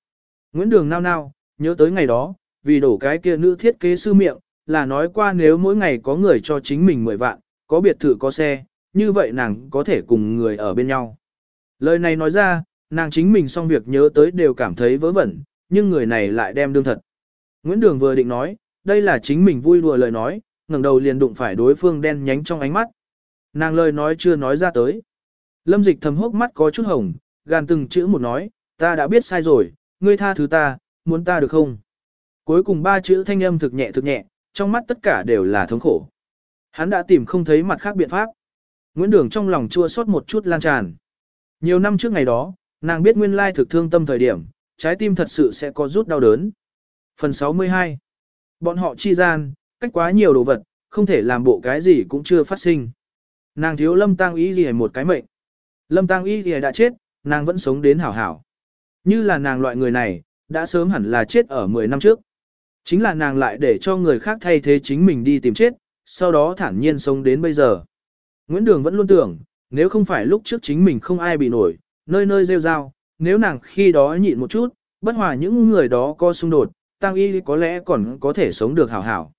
Nguyễn Đường nao nao, nhớ tới ngày đó, vì đổ cái kia nữ thiết kế sư miệng, là nói qua nếu mỗi ngày có người cho chính mình 10 vạn, có biệt thự có xe, như vậy nàng có thể cùng người ở bên nhau. Lời này nói ra, nàng chính mình xong việc nhớ tới đều cảm thấy vớ vẩn, nhưng người này lại đem đương thật. Nguyễn Đường vừa định nói, đây là chính mình vui đùa lời nói, ngẩng đầu liền đụng phải đối phương đen nhánh trong ánh mắt. Nàng lời nói chưa nói ra tới. Lâm dịch thầm hốc mắt có chút hồng, gàn từng chữ một nói, ta đã biết sai rồi, ngươi tha thứ ta, muốn ta được không? Cuối cùng ba chữ thanh âm thực nhẹ thực nhẹ, trong mắt tất cả đều là thống khổ. Hắn đã tìm không thấy mặt khác biện pháp. Nguyễn Đường trong lòng chua xót một chút lan tràn. Nhiều năm trước ngày đó, nàng biết nguyên lai thực thương tâm thời điểm, trái tim thật sự sẽ có rút đau đớn. Phần 62 Bọn họ chi gian, cách quá nhiều đồ vật, không thể làm bộ cái gì cũng chưa phát sinh. Nàng thiếu lâm tăng ý gì một cái mệnh. Lâm tăng ý gì đã chết, nàng vẫn sống đến hảo hảo. Như là nàng loại người này, đã sớm hẳn là chết ở 10 năm trước. Chính là nàng lại để cho người khác thay thế chính mình đi tìm chết, sau đó thản nhiên sống đến bây giờ. Nguyễn Đường vẫn luôn tưởng, nếu không phải lúc trước chính mình không ai bị nổi, nơi nơi rêu rao, nếu nàng khi đó nhịn một chút, bất hòa những người đó có xung đột, tăng y có lẽ còn có thể sống được hảo hảo.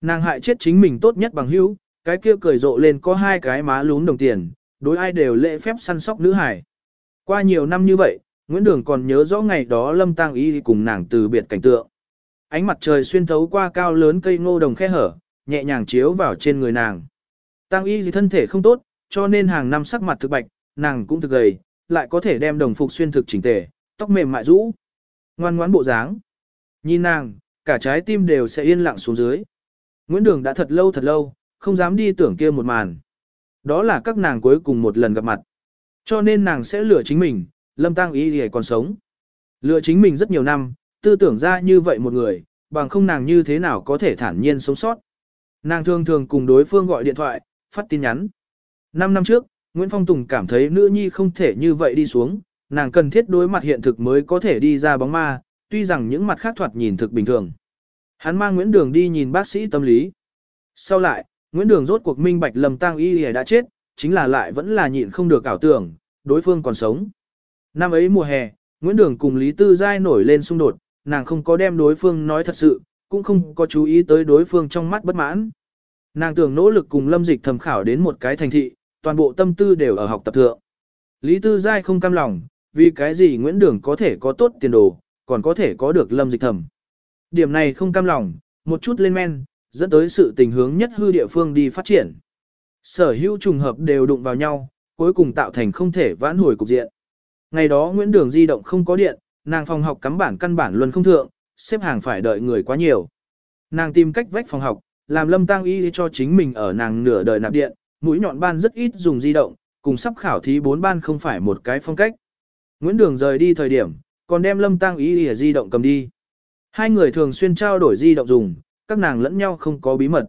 Nàng hại chết chính mình tốt nhất bằng hữu, cái kia cười rộ lên có hai cái má lún đồng tiền, đối ai đều lễ phép săn sóc nữ hải. Qua nhiều năm như vậy, Nguyễn Đường còn nhớ rõ ngày đó Lâm Tăng Y cùng nàng từ biệt cảnh tượng. Ánh mặt trời xuyên thấu qua cao lớn cây ngô đồng khe hở, nhẹ nhàng chiếu vào trên người nàng. Tăng Y thân thể không tốt, cho nên hàng năm sắc mặt thực bạch, nàng cũng thực gầy, lại có thể đem đồng phục xuyên thực chỉnh tề, tóc mềm mại rũ. Ngoan ngoãn bộ dáng. Nhìn nàng, cả trái tim đều sẽ yên lặng xuống dưới. Nguyễn Đường đã thật lâu thật lâu, không dám đi tưởng kia một màn. Đó là các nàng cuối cùng một lần gặp mặt. Cho nên nàng sẽ lừa chính mình, lâm tăng ý thì còn sống. Lừa chính mình rất nhiều năm, tư tưởng ra như vậy một người, bằng không nàng như thế nào có thể thản nhiên sống sót. Nàng thường thường cùng đối phương gọi điện thoại, phát tin nhắn. Năm năm trước, Nguyễn Phong Tùng cảm thấy nữ nhi không thể như vậy đi xuống, nàng cần thiết đối mặt hiện thực mới có thể đi ra bóng ma, tuy rằng những mặt khác thoạt nhìn thực bình thường. Hắn mang Nguyễn Đường đi nhìn bác sĩ tâm lý. Sau lại, Nguyễn Đường rốt cuộc minh bạch lầm tang y đã chết, chính là lại vẫn là nhịn không được ảo tưởng, đối phương còn sống. Năm ấy mùa hè, Nguyễn Đường cùng Lý Tư Giai nổi lên xung đột, nàng không có đem đối phương nói thật sự, cũng không có chú ý tới đối phương trong mắt bất mãn. Nàng tưởng nỗ lực cùng lâm dịch thầm khảo đến một cái thành thị, toàn bộ tâm tư đều ở học tập thượng. Lý Tư Giai không cam lòng, vì cái gì Nguyễn Đường có thể có tốt tiền đồ, còn có thể có được lâm dịch thầm. Điểm này không cam lòng, một chút lên men, dẫn tới sự tình hướng nhất hư địa phương đi phát triển. Sở hữu trùng hợp đều đụng vào nhau, cuối cùng tạo thành không thể vãn hồi cục diện. Ngày đó Nguyễn Đường di động không có điện, nàng phòng học cắm bản căn bản luân không thượng, xếp hàng phải đợi người quá nhiều. Nàng tìm cách vách phòng học, làm lâm tăng y cho chính mình ở nàng nửa đời nạp điện, mũi nhọn ban rất ít dùng di động, cùng sắp khảo thí bốn ban không phải một cái phong cách. Nguyễn Đường rời đi thời điểm, còn đem lâm tăng y ỉa di động cầm đi. Hai người thường xuyên trao đổi di động dùng, các nàng lẫn nhau không có bí mật.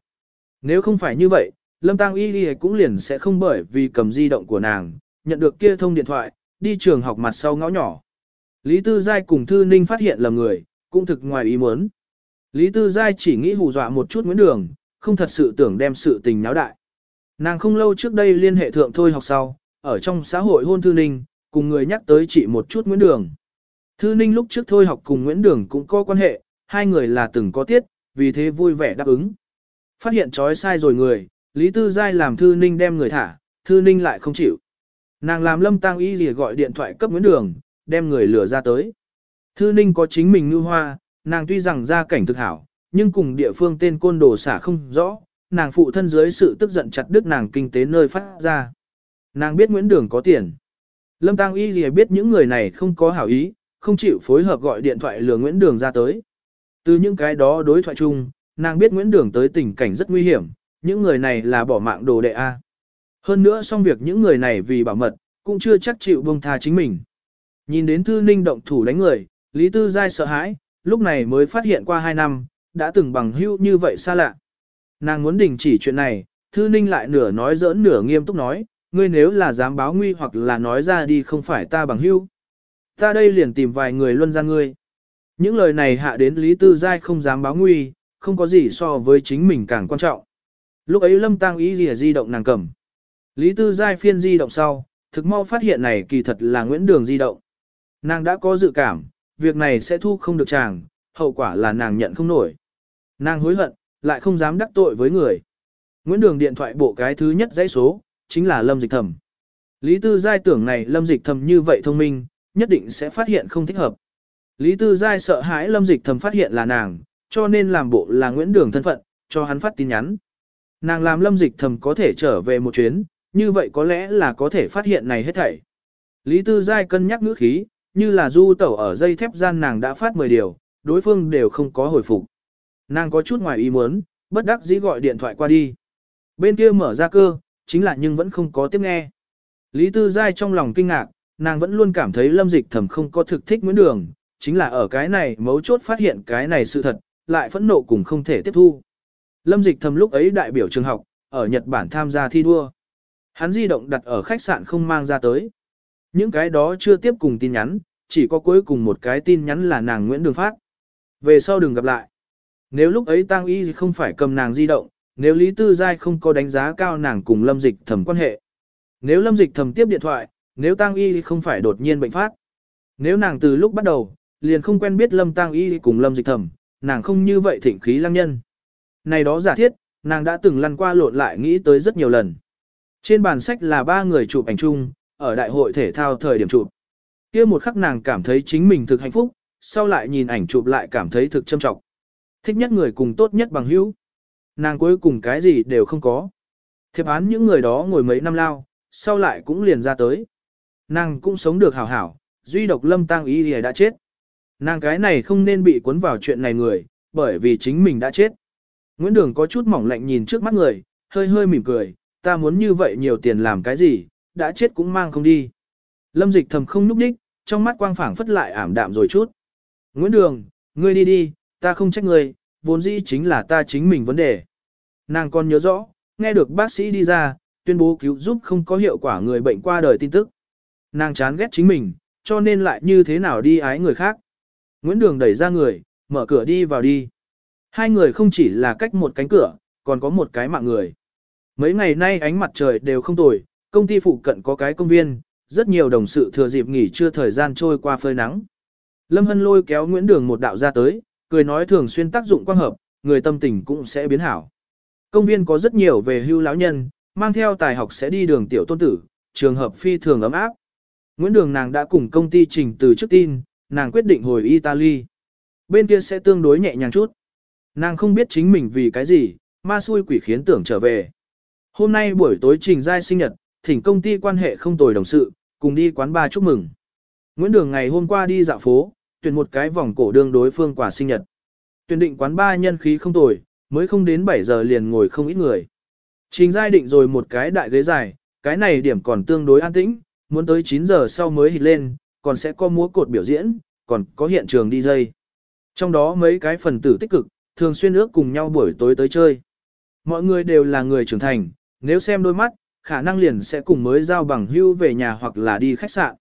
Nếu không phải như vậy, lâm tăng y cũng liền sẽ không bởi vì cầm di động của nàng, nhận được kia thông điện thoại, đi trường học mặt sau ngõ nhỏ. Lý Tư Giai cùng Thư Ninh phát hiện là người, cũng thực ngoài ý muốn. Lý Tư Giai chỉ nghĩ hù dọa một chút Nguyễn Đường, không thật sự tưởng đem sự tình náo đại. Nàng không lâu trước đây liên hệ thượng thôi học sau, ở trong xã hội hôn Thư Ninh, cùng người nhắc tới chỉ một chút Nguyễn Đường. Thư Ninh lúc trước thôi học cùng Nguyễn Đường cũng có quan hệ, hai người là từng có tiết, vì thế vui vẻ đáp ứng. Phát hiện trói sai rồi người, Lý Tư Giai làm Thư Ninh đem người thả, Thư Ninh lại không chịu. Nàng làm lâm tăng y gì gọi điện thoại cấp Nguyễn Đường, đem người lừa ra tới. Thư Ninh có chính mình ngư hoa, nàng tuy rằng gia cảnh thực hảo, nhưng cùng địa phương tên côn đồ xả không rõ, nàng phụ thân dưới sự tức giận chặt đứt nàng kinh tế nơi phát ra. Nàng biết Nguyễn Đường có tiền. Lâm Tăng Y gì biết những người này không có hảo ý, không chịu phối hợp gọi điện thoại lừa Nguyễn Đường ra tới. Từ những cái đó đối thoại chung, nàng biết Nguyễn Đường tới tình cảnh rất nguy hiểm, những người này là bỏ mạng đồ đệ A. Hơn nữa xong việc những người này vì bảo mật, cũng chưa chắc chịu buông tha chính mình. Nhìn đến Thư Ninh động thủ đánh người, Lý Tư Giai sợ hãi, lúc này mới phát hiện qua hai năm, đã từng bằng hữu như vậy xa lạ. Nàng muốn đình chỉ chuyện này, Thư Ninh lại nửa nói giỡn nửa nghiêm túc nói, ngươi nếu là dám báo nguy hoặc là nói ra đi không phải ta bằng hữu. Ta đây liền tìm vài người luân ra ngươi. Những lời này hạ đến Lý Tư Giai không dám báo nguy, không có gì so với chính mình càng quan trọng. Lúc ấy Lâm Tăng ý gì di động nàng cầm. Lý Tư Giai phiên di động sau, thực mau phát hiện này kỳ thật là Nguyễn Đường di động. Nàng đã có dự cảm, việc này sẽ thu không được chàng, hậu quả là nàng nhận không nổi. Nàng hối hận, lại không dám đắc tội với người. Nguyễn Đường điện thoại bộ cái thứ nhất dãy số, chính là Lâm Dịch Thầm. Lý Tư Giai tưởng này Lâm Dịch Thầm như vậy thông minh, nhất định sẽ phát hiện không thích hợp. Lý Tư Giai sợ hãi Lâm Dịch Thầm phát hiện là nàng, cho nên làm bộ là Nguyễn Đường thân phận, cho hắn phát tin nhắn. Nàng làm Lâm Dịch Thầm có thể trở về một chuyến, như vậy có lẽ là có thể phát hiện này hết thảy. Lý Tư Giai cân nhắc ngữ khí, như là du tẩu ở dây thép gian nàng đã phát 10 điều, đối phương đều không có hồi phục. Nàng có chút ngoài ý muốn, bất đắc dĩ gọi điện thoại qua đi. Bên kia mở ra cơ, chính là nhưng vẫn không có tiếp nghe. Lý Tư Giai trong lòng kinh ngạc, nàng vẫn luôn cảm thấy lâm dịch thầm không có thực thích Nguyễn Đường, chính là ở cái này mấu chốt phát hiện cái này sự thật, lại phẫn nộ cùng không thể tiếp thu. Lâm dịch thầm lúc ấy đại biểu trường học, ở Nhật Bản tham gia thi đua. Hắn di động đặt ở khách sạn không mang ra tới. Những cái đó chưa tiếp cùng tin nhắn, chỉ có cuối cùng một cái tin nhắn là nàng Nguyễn Đường phát. Về sau đừng gặp lại. Nếu lúc ấy Tăng Y không phải cầm nàng di động, nếu Lý Tư Giai không có đánh giá cao nàng cùng Lâm Dịch thầm quan hệ. Nếu Lâm Dịch thầm tiếp điện thoại, nếu Tăng Y không phải đột nhiên bệnh phát. Nếu nàng từ lúc bắt đầu, liền không quen biết Lâm Tăng Y cùng Lâm Dịch thẩm nàng không như vậy thịnh khí lăng nhân. Này đó giả thiết, nàng đã từng lăn qua lộn lại nghĩ tới rất nhiều lần. Trên bàn sách là ba người chụp ảnh chung, ở đại hội thể thao thời điểm chụp. kia một khắc nàng cảm thấy chính mình thực hạnh phúc, sau lại nhìn ảnh chụp lại cảm thấy thực châm trọng. Thích nhất người cùng tốt nhất bằng hữu. Nàng cuối cùng cái gì đều không có. Thiệp án những người đó ngồi mấy năm lao, sau lại cũng liền ra tới. Nàng cũng sống được hảo hảo, duy độc lâm tăng ý thì đã chết. Nàng cái này không nên bị cuốn vào chuyện này người, bởi vì chính mình đã chết. Nguyễn Đường có chút mỏng lạnh nhìn trước mắt người, hơi hơi mỉm cười, ta muốn như vậy nhiều tiền làm cái gì, đã chết cũng mang không đi. Lâm dịch thầm không núp đích, trong mắt quang phảng phất lại ảm đạm rồi chút. Nguyễn Đường, ngươi đi đi, ta không trách ngươi, vốn dĩ chính là ta chính mình vấn đề. Nàng còn nhớ rõ, nghe được bác sĩ đi ra, tuyên bố cứu giúp không có hiệu quả người bệnh qua đời tin tức. Nàng chán ghét chính mình, cho nên lại như thế nào đi ái người khác. Nguyễn Đường đẩy ra người, mở cửa đi vào đi. Hai người không chỉ là cách một cánh cửa, còn có một cái mạng người. Mấy ngày nay ánh mặt trời đều không tồi, công ty phụ cận có cái công viên, rất nhiều đồng sự thừa dịp nghỉ trưa thời gian trôi qua phơi nắng. Lâm Hân lôi kéo Nguyễn Đường một đạo ra tới, cười nói thường xuyên tác dụng quang hợp, người tâm tình cũng sẽ biến hảo. Công viên có rất nhiều về hưu lão nhân, mang theo tài học sẽ đi đường tiểu tôn tử, trường hợp phi thường ấm áp. Nguyễn Đường nàng đã cùng công ty trình từ trước tin, nàng quyết định hồi Italy. Bên kia sẽ tương đối nhẹ nhàng chút. Nàng không biết chính mình vì cái gì, ma xui quỷ khiến tưởng trở về. Hôm nay buổi tối trình giai sinh nhật, thỉnh công ty quan hệ không tồi đồng sự, cùng đi quán bar chúc mừng. Nguyễn Đường ngày hôm qua đi dạo phố, tuyển một cái vòng cổ đương đối phương quả sinh nhật. Tuyển định quán bar nhân khí không tồi, mới không đến 7 giờ liền ngồi không ít người. Trình giai định rồi một cái đại ghế dài, cái này điểm còn tương đối an tĩnh, muốn tới 9 giờ sau mới hít lên, còn sẽ có múa cột biểu diễn, còn có hiện trường đi dây. Trong đó mấy cái phần tử tích cực, thường xuyên ước cùng nhau buổi tối tới chơi. Mọi người đều là người trưởng thành, nếu xem đôi mắt, khả năng liền sẽ cùng mới giao bằng hưu về nhà hoặc là đi khách sạn.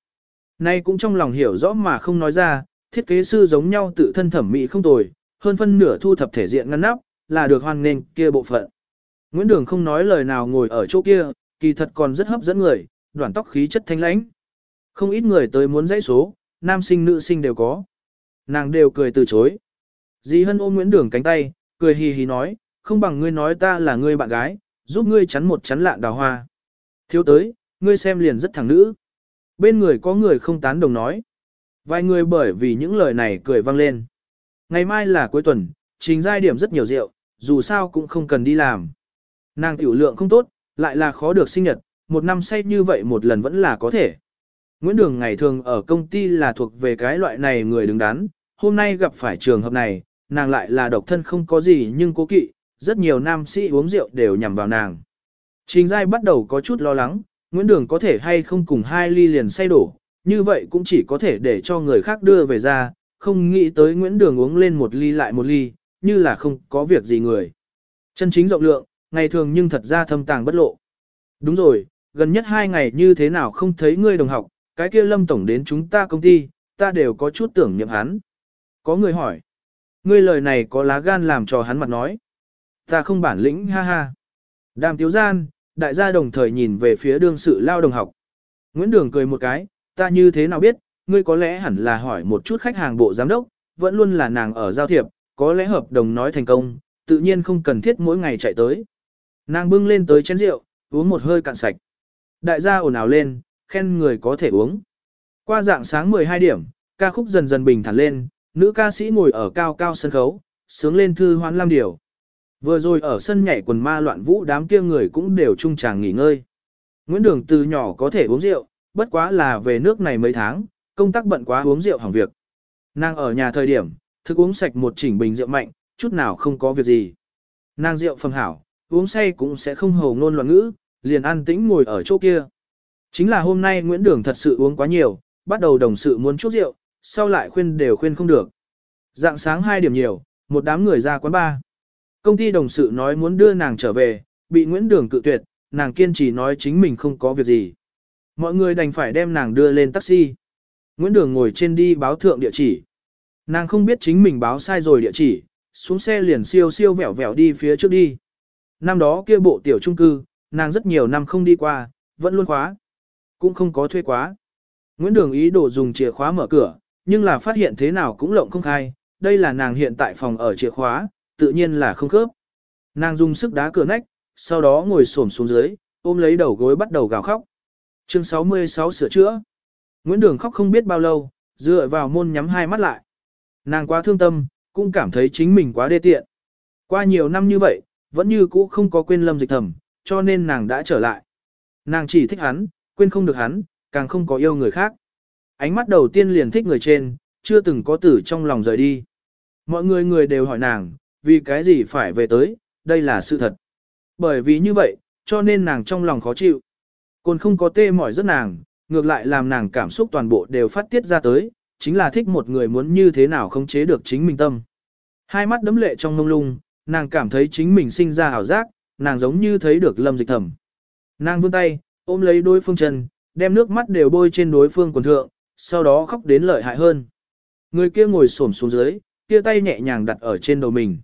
Nay cũng trong lòng hiểu rõ mà không nói ra, thiết kế sư giống nhau tự thân thẩm mỹ không tồi, hơn phân nửa thu thập thể diện ngăn nắp, là được hoan nghênh kia bộ phận. Nguyễn Đường không nói lời nào ngồi ở chỗ kia, kỳ thật còn rất hấp dẫn người, đoạn tóc khí chất thanh lãnh. Không ít người tới muốn dãy số, nam sinh nữ sinh đều có. Nàng đều cười từ chối. Dì Hân ôm Nguyễn Đường cánh tay, cười hì hì nói, không bằng ngươi nói ta là ngươi bạn gái, giúp ngươi chắn một chắn lạng đào hoa. Thiếu tới, ngươi xem liền rất thẳng nữ. Bên người có người không tán đồng nói. Vài người bởi vì những lời này cười vang lên. Ngày mai là cuối tuần, trình giai điểm rất nhiều rượu, dù sao cũng không cần đi làm. Nàng tiểu lượng không tốt, lại là khó được sinh nhật, một năm say như vậy một lần vẫn là có thể. Nguyễn Đường ngày thường ở công ty là thuộc về cái loại này người đứng đắn, hôm nay gặp phải trường hợp này, nàng lại là độc thân không có gì nhưng cố kỵ, rất nhiều nam sĩ uống rượu đều nhằm vào nàng. Trình Giai bắt đầu có chút lo lắng, Nguyễn Đường có thể hay không cùng hai ly liền say đổ, như vậy cũng chỉ có thể để cho người khác đưa về ra, không nghĩ tới Nguyễn Đường uống lên một ly lại một ly, như là không có việc gì người. Chân chính rộng lượng, ngày thường nhưng thật ra thâm tàng bất lộ. Đúng rồi, gần nhất hai ngày như thế nào không thấy ngươi đồng học, cái kia lâm tổng đến chúng ta công ty, ta đều có chút tưởng niệm hắn. Có người hỏi, ngươi lời này có lá gan làm cho hắn mặt nói. Ta không bản lĩnh ha ha. Đàm tiếu gian, đại gia đồng thời nhìn về phía đương sự lao đồng học. Nguyễn Đường cười một cái, ta như thế nào biết, ngươi có lẽ hẳn là hỏi một chút khách hàng bộ giám đốc, vẫn luôn là nàng ở giao thiệp, có lẽ hợp đồng nói thành công, tự nhiên không cần thiết mỗi ngày chạy tới. Nàng bưng lên tới chén rượu, uống một hơi cạn sạch. Đại gia ồn ào lên, khen người có thể uống. Qua dạng sáng 12 điểm, ca khúc dần dần bình thản lên, nữ ca sĩ ngồi ở cao cao sân khấu, sướng lên thư hoán lam điều. Vừa rồi ở sân nhảy quần ma loạn vũ đám kia người cũng đều trung tràng nghỉ ngơi. Nguyễn Đường từ nhỏ có thể uống rượu, bất quá là về nước này mấy tháng, công tác bận quá uống rượu hỏng việc. Nàng ở nhà thời điểm, thức uống sạch một chỉnh bình rượu mạnh, chút nào không có việc gì. Nàng rượu phẩm hảo, uống say cũng sẽ không hầu ngôn loạn ngữ, liền an tĩnh ngồi ở chỗ kia. Chính là hôm nay Nguyễn Đường thật sự uống quá nhiều, bắt đầu đồng sự muốn chút rượu, sau lại khuyên đều khuyên không được. Dạng sáng 2 điểm nhiều, một đám người ra quán bar. Công ty đồng sự nói muốn đưa nàng trở về, bị Nguyễn Đường cự tuyệt, nàng kiên trì nói chính mình không có việc gì. Mọi người đành phải đem nàng đưa lên taxi. Nguyễn Đường ngồi trên đi báo thượng địa chỉ. Nàng không biết chính mình báo sai rồi địa chỉ, xuống xe liền siêu siêu vẹo vẹo đi phía trước đi. Năm đó kia bộ tiểu trung cư, nàng rất nhiều năm không đi qua, vẫn luôn khóa. Cũng không có thuê quá. Nguyễn Đường ý đồ dùng chìa khóa mở cửa, nhưng là phát hiện thế nào cũng lộng không khai, đây là nàng hiện tại phòng ở chìa khóa, tự nhiên là không khớp. Nàng dùng sức đá cửa nách, sau đó ngồi xổm xuống dưới, ôm lấy đầu gối bắt đầu gào khóc. Chương 66 sửa chữa. Nguyễn Đường khóc không biết bao lâu, dựa vào môn nhắm hai mắt lại. Nàng quá thương tâm, cũng cảm thấy chính mình quá đê tiện. Qua nhiều năm như vậy, vẫn như cũ không có quên lâm dịch thầm, cho nên nàng đã trở lại. Nàng chỉ thích hắn, quên không được hắn, càng không có yêu người khác. Ánh mắt đầu tiên liền thích người trên, chưa từng có tử trong lòng rời đi. Mọi người người đều hỏi nàng, vì cái gì phải về tới, đây là sự thật. Bởi vì như vậy, cho nên nàng trong lòng khó chịu. Còn không có tê mỏi rất nàng, ngược lại làm nàng cảm xúc toàn bộ đều phát tiết ra tới, chính là thích một người muốn như thế nào không chế được chính mình tâm. Hai mắt đấm lệ trong mông lung, nàng cảm thấy chính mình sinh ra hảo giác, nàng giống như thấy được lâm dịch thẩm. Nàng vươn tay, ôm lấy đối phương chân, đem nước mắt đều bôi trên đối phương quần thượng, sau đó khóc đến lợi hại hơn. Người kia ngồi xổm xuống dưới, kia tay nhẹ nhàng đặt ở trên đầu mình.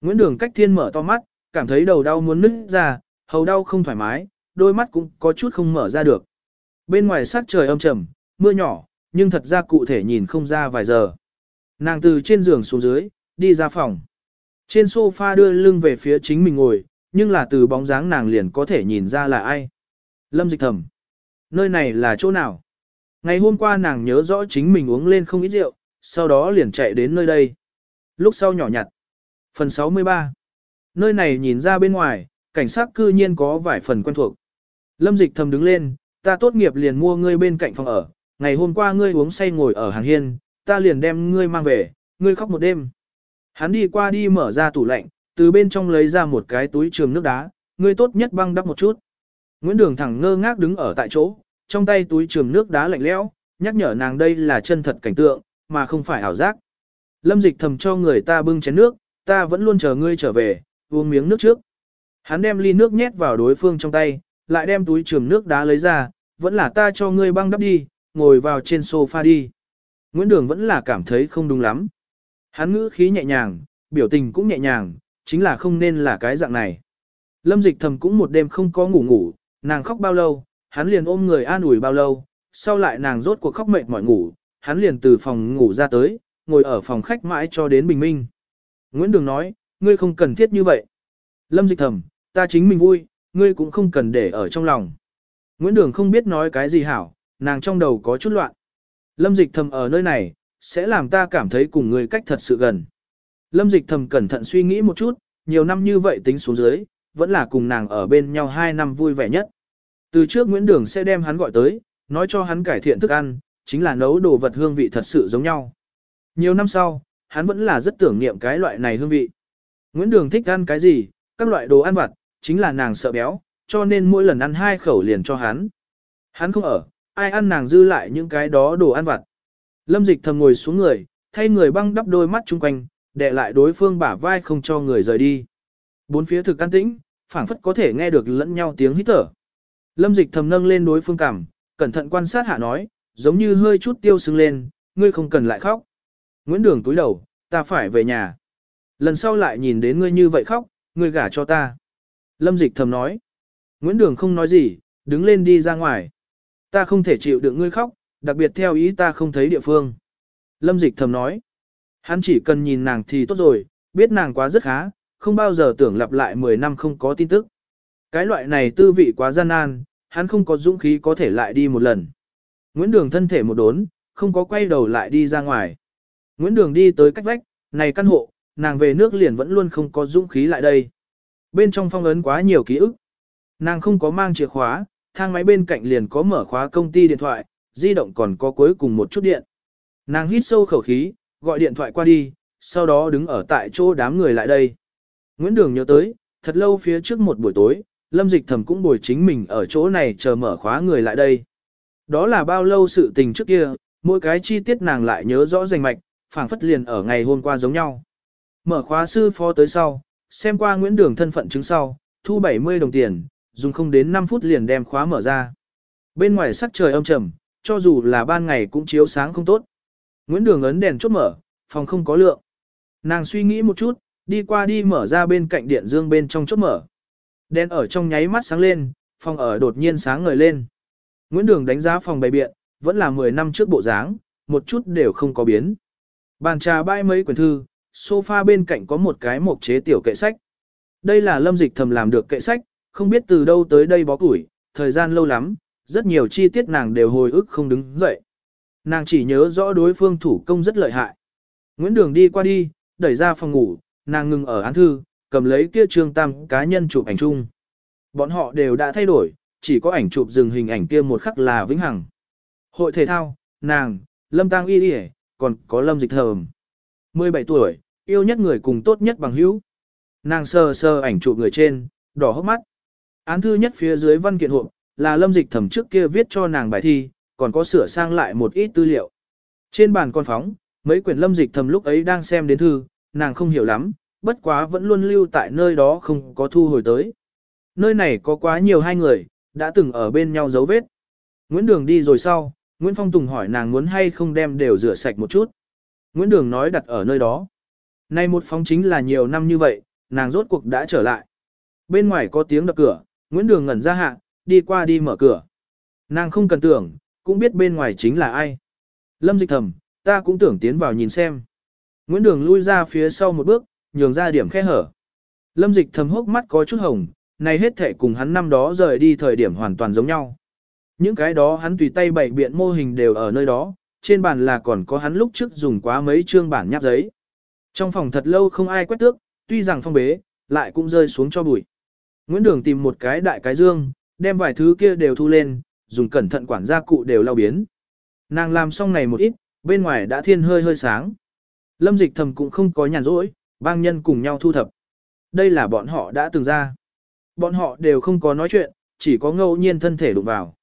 Nguyễn Đường cách thiên mở to mắt, cảm thấy đầu đau muốn nứt ra, hầu đau không thoải mái, đôi mắt cũng có chút không mở ra được. Bên ngoài sắc trời âm trầm, mưa nhỏ, nhưng thật ra cụ thể nhìn không ra vài giờ. Nàng từ trên giường xuống dưới, đi ra phòng. Trên sofa đưa lưng về phía chính mình ngồi, nhưng là từ bóng dáng nàng liền có thể nhìn ra là ai. Lâm dịch thầm. Nơi này là chỗ nào? Ngày hôm qua nàng nhớ rõ chính mình uống lên không ít rượu, sau đó liền chạy đến nơi đây. Lúc sau nhỏ nhặt. Phần 63. Nơi này nhìn ra bên ngoài, cảnh sát cư nhiên có vài phần quen thuộc. Lâm dịch thầm đứng lên, ta tốt nghiệp liền mua ngươi bên cạnh phòng ở, ngày hôm qua ngươi uống say ngồi ở hàng hiên, ta liền đem ngươi mang về, ngươi khóc một đêm. Hắn đi qua đi mở ra tủ lạnh, từ bên trong lấy ra một cái túi trường nước đá, ngươi tốt nhất băng đắp một chút. Nguyễn Đường thẳng ngơ ngác đứng ở tại chỗ, trong tay túi trường nước đá lạnh lẽo, nhắc nhở nàng đây là chân thật cảnh tượng, mà không phải ảo giác. Lâm dịch thầm cho người ta bưng chén nước, ta vẫn luôn chờ ngươi trở về, uống miếng nước trước. Hắn đem ly nước nhét vào đối phương trong tay, lại đem túi trường nước đá lấy ra, vẫn là ta cho ngươi băng đắp đi, ngồi vào trên sofa đi. Nguyễn Đường vẫn là cảm thấy không đúng lắm. Hắn ngữ khí nhẹ nhàng, biểu tình cũng nhẹ nhàng, chính là không nên là cái dạng này. Lâm dịch thầm cũng một đêm không có ngủ ngủ, nàng khóc bao lâu, hắn liền ôm người an ủi bao lâu, sau lại nàng rốt cuộc khóc mệt mỏi ngủ, hắn liền từ phòng ngủ ra tới, ngồi ở phòng khách mãi cho đến bình minh. Nguyễn Đường nói, ngươi không cần thiết như vậy. Lâm dịch thầm, ta chính mình vui, ngươi cũng không cần để ở trong lòng. Nguyễn Đường không biết nói cái gì hảo, nàng trong đầu có chút loạn. Lâm dịch thầm ở nơi này, sẽ làm ta cảm thấy cùng ngươi cách thật sự gần. Lâm dịch thầm cẩn thận suy nghĩ một chút, nhiều năm như vậy tính xuống dưới, vẫn là cùng nàng ở bên nhau hai năm vui vẻ nhất. Từ trước Nguyễn Đường sẽ đem hắn gọi tới, nói cho hắn cải thiện thức ăn, chính là nấu đồ vật hương vị thật sự giống nhau. Nhiều năm sau, hắn vẫn là rất tưởng niệm cái loại này hương vị. Nguyễn Đường thích ăn cái gì, các loại đồ ăn vặt, chính là nàng sợ béo, cho nên mỗi lần ăn hai khẩu liền cho hắn. Hắn không ở, ai ăn nàng dư lại những cái đó đồ ăn vặt. Lâm dịch thầm ngồi xuống người, thay người băng đắp đôi mắt chung quanh, để lại đối phương bả vai không cho người rời đi. Bốn phía thực an tĩnh, phảng phất có thể nghe được lẫn nhau tiếng hít thở. Lâm dịch thầm nâng lên đối phương cảm, cẩn thận quan sát hạ nói, giống như hơi chút tiêu sưng lên, ngươi không cần lại khóc. Nguyễn Đường túi đầu, ta phải về nhà. Lần sau lại nhìn đến ngươi như vậy khóc, ngươi gả cho ta. Lâm dịch thầm nói. Nguyễn Đường không nói gì, đứng lên đi ra ngoài. Ta không thể chịu được ngươi khóc, đặc biệt theo ý ta không thấy địa phương. Lâm dịch thầm nói. Hắn chỉ cần nhìn nàng thì tốt rồi, biết nàng quá rất khá, không bao giờ tưởng lặp lại 10 năm không có tin tức. Cái loại này tư vị quá gian nan, hắn không có dũng khí có thể lại đi một lần. Nguyễn Đường thân thể một đốn, không có quay đầu lại đi ra ngoài. Nguyễn Đường đi tới cách vách, này căn hộ, nàng về nước liền vẫn luôn không có dũng khí lại đây. Bên trong phong ấn quá nhiều ký ức. Nàng không có mang chìa khóa, thang máy bên cạnh liền có mở khóa công ty điện thoại, di động còn có cuối cùng một chút điện. Nàng hít sâu khẩu khí, gọi điện thoại qua đi, sau đó đứng ở tại chỗ đám người lại đây. Nguyễn Đường nhớ tới, thật lâu phía trước một buổi tối, Lâm Dịch Thầm cũng bồi chính mình ở chỗ này chờ mở khóa người lại đây. Đó là bao lâu sự tình trước kia, mỗi cái chi tiết nàng lại nhớ rõ rành mạch, phảng phất liền ở ngày hôm qua giống nhau. Mở khóa sư phó tới sau, xem qua Nguyễn Đường thân phận chứng sau, thu 70 đồng tiền, dùng không đến 5 phút liền đem khóa mở ra. Bên ngoài sắc trời âm trầm, cho dù là ban ngày cũng chiếu sáng không tốt. Nguyễn Đường ấn đèn chốt mở, phòng không có lượng. Nàng suy nghĩ một chút, đi qua đi mở ra bên cạnh điện dương bên trong chốt mở. Đèn ở trong nháy mắt sáng lên, phòng ở đột nhiên sáng ngời lên. Nguyễn Đường đánh giá phòng bày biện, vẫn là 10 năm trước bộ dáng, một chút đều không có biến. Bàn trà bãi mấy quyển thư, sofa bên cạnh có một cái mộc chế tiểu kệ sách. Đây là lâm dịch thầm làm được kệ sách, không biết từ đâu tới đây bó củi, thời gian lâu lắm, rất nhiều chi tiết nàng đều hồi ức không đứng dậy. Nàng chỉ nhớ rõ đối phương thủ công rất lợi hại. Nguyễn Đường đi qua đi, đẩy ra phòng ngủ, nàng ngừng ở án thư, cầm lấy kia trương tam cá nhân chụp ảnh chung. Bọn họ đều đã thay đổi, chỉ có ảnh chụp dừng hình ảnh kia một khắc là vĩnh hằng. Hội thể thao, nàng, Lâm Tăng Y Y, còn có Lâm Dịch Thờm. 17 tuổi, yêu nhất người cùng tốt nhất bằng hữu. Nàng sơ sơ ảnh chụp người trên, đỏ hốc mắt. Án thư nhất phía dưới văn kiện hộp, là Lâm Dịch thẩm trước kia viết cho nàng bài thi, còn có sửa sang lại một ít tư liệu. Trên bàn con phóng, mấy quyển Lâm Dịch Thầm lúc ấy đang xem đến thư, nàng không hiểu lắm, bất quá vẫn luôn lưu tại nơi đó không có thu hồi tới. Nơi này có quá nhiều hai người, đã từng ở bên nhau dấu vết. Nguyễn Đường đi rồi sau, Nguyễn Phong Tùng hỏi nàng muốn hay không đem đều rửa sạch một chút. Nguyễn Đường nói đặt ở nơi đó. Nay một phóng chính là nhiều năm như vậy, nàng rốt cuộc đã trở lại. Bên ngoài có tiếng đập cửa, Nguyễn Đường ngẩn ra hạ, đi qua đi mở cửa. Nàng không cần tưởng, cũng biết bên ngoài chính là ai. Lâm dịch thầm, ta cũng tưởng tiến vào nhìn xem. Nguyễn Đường lui ra phía sau một bước, nhường ra điểm khe hở. Lâm dịch thầm hốc mắt có chút hồng, này hết thể cùng hắn năm đó rời đi thời điểm hoàn toàn giống nhau. Những cái đó hắn tùy tay bày biện mô hình đều ở nơi đó, trên bàn là còn có hắn lúc trước dùng quá mấy chương bản nháp giấy. Trong phòng thật lâu không ai quét tước, tuy rằng phong bế, lại cũng rơi xuống cho bụi. Nguyễn Đường tìm một cái đại cái dương, đem vài thứ kia đều thu lên, dùng cẩn thận quản gia cụ đều lau biến. Nàng làm xong này một ít, bên ngoài đã thiên hơi hơi sáng. Lâm dịch thầm cũng không có nhàn rỗi, bang nhân cùng nhau thu thập. Đây là bọn họ đã từng ra. Bọn họ đều không có nói chuyện, chỉ có ngẫu nhiên thân thể đụng vào.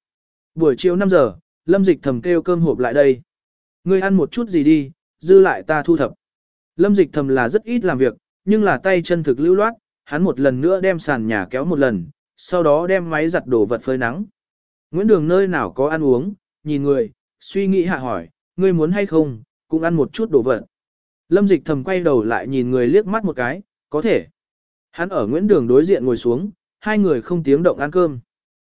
Buổi chiều 5 giờ, Lâm Dịch thầm kêu cơm hộp lại đây. Ngươi ăn một chút gì đi, dư lại ta thu thập. Lâm Dịch thầm là rất ít làm việc, nhưng là tay chân thực lưu loát, hắn một lần nữa đem sàn nhà kéo một lần, sau đó đem máy giặt đồ vật phơi nắng. Nguyễn Đường nơi nào có ăn uống, nhìn người, suy nghĩ hạ hỏi, ngươi muốn hay không, cũng ăn một chút đồ vật. Lâm Dịch thầm quay đầu lại nhìn người liếc mắt một cái, có thể. Hắn ở Nguyễn Đường đối diện ngồi xuống, hai người không tiếng động ăn cơm.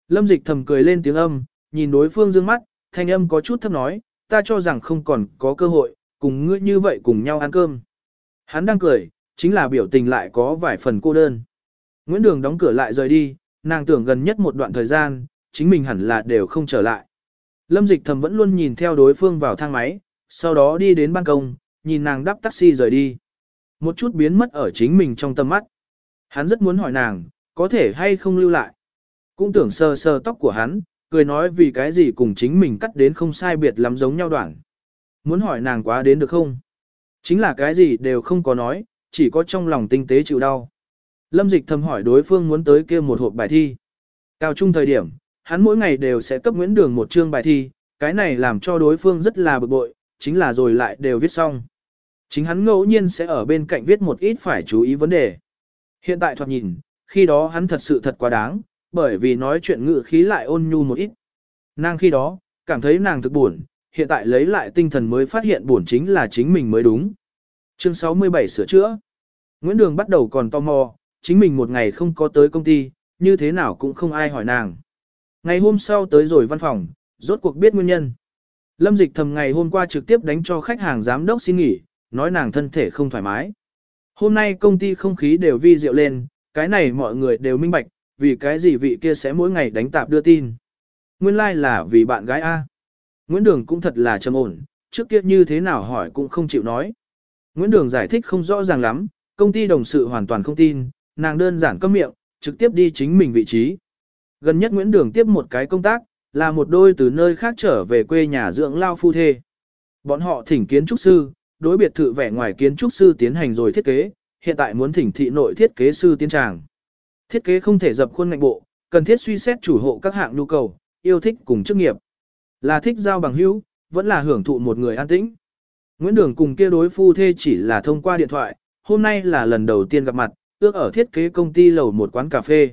Lâm Dịch thầm cười lên tiếng âm, nhìn đối phương dương mắt, thanh âm có chút thấp nói, ta cho rằng không còn có cơ hội, cùng ngươi như vậy cùng nhau ăn cơm. Hắn đang cười, chính là biểu tình lại có vài phần cô đơn. Nguyễn Đường đóng cửa lại rời đi, nàng tưởng gần nhất một đoạn thời gian, chính mình hẳn là đều không trở lại. Lâm Dịch thầm vẫn luôn nhìn theo đối phương vào thang máy, sau đó đi đến ban công, nhìn nàng đắp taxi rời đi. Một chút biến mất ở chính mình trong tâm mắt. Hắn rất muốn hỏi nàng, có thể hay không lưu lại. Cũng tưởng sờ sờ tóc của hắn, cười nói vì cái gì cùng chính mình cắt đến không sai biệt lắm giống nhau đoạn. Muốn hỏi nàng quá đến được không? Chính là cái gì đều không có nói, chỉ có trong lòng tinh tế chịu đau. Lâm dịch thầm hỏi đối phương muốn tới kia một hộp bài thi. Cao trung thời điểm, hắn mỗi ngày đều sẽ cấp Nguyễn Đường một chương bài thi, cái này làm cho đối phương rất là bực bội, chính là rồi lại đều viết xong. Chính hắn ngẫu nhiên sẽ ở bên cạnh viết một ít phải chú ý vấn đề. Hiện tại thoạt nhìn, khi đó hắn thật sự thật quá đáng, bởi vì nói chuyện ngự khí lại ôn nhu một ít. Nàng khi đó, cảm thấy nàng thực buồn, hiện tại lấy lại tinh thần mới phát hiện buồn chính là chính mình mới đúng. Chương 67 sửa chữa. Nguyễn Đường bắt đầu còn tò mò, chính mình một ngày không có tới công ty, như thế nào cũng không ai hỏi nàng. Ngày hôm sau tới rồi văn phòng, rốt cuộc biết nguyên nhân. Lâm dịch thầm ngày hôm qua trực tiếp đánh cho khách hàng giám đốc xin nghỉ, nói nàng thân thể không thoải mái. Hôm nay công ty không khí đều vi diệu lên, cái này mọi người đều minh bạch, vì cái gì vị kia sẽ mỗi ngày đánh tạp đưa tin. Nguyên lai like là vì bạn gái A. Nguyễn Đường cũng thật là trầm ổn, trước kia như thế nào hỏi cũng không chịu nói. Nguyễn Đường giải thích không rõ ràng lắm, công ty đồng sự hoàn toàn không tin, nàng đơn giản câm miệng, trực tiếp đi chính mình vị trí. Gần nhất Nguyễn Đường tiếp một cái công tác, là một đôi từ nơi khác trở về quê nhà dưỡng lao phu thê. Bọn họ thỉnh kiến trúc sư, đối biệt thự vẻ ngoài kiến trúc sư tiến hành rồi thiết kế, hiện tại muốn thỉnh thị nội thiết kế sư tiến tràng. Thiết kế không thể dập khuôn ngạnh bộ, cần thiết suy xét chủ hộ các hạng nhu cầu, yêu thích cùng chức nghiệp. Là thích giao bằng hữu, vẫn là hưởng thụ một người an tĩnh. Nguyễn Đường cùng kia đối phu thê chỉ là thông qua điện thoại, hôm nay là lần đầu tiên gặp mặt, ước ở thiết kế công ty lầu một quán cà phê.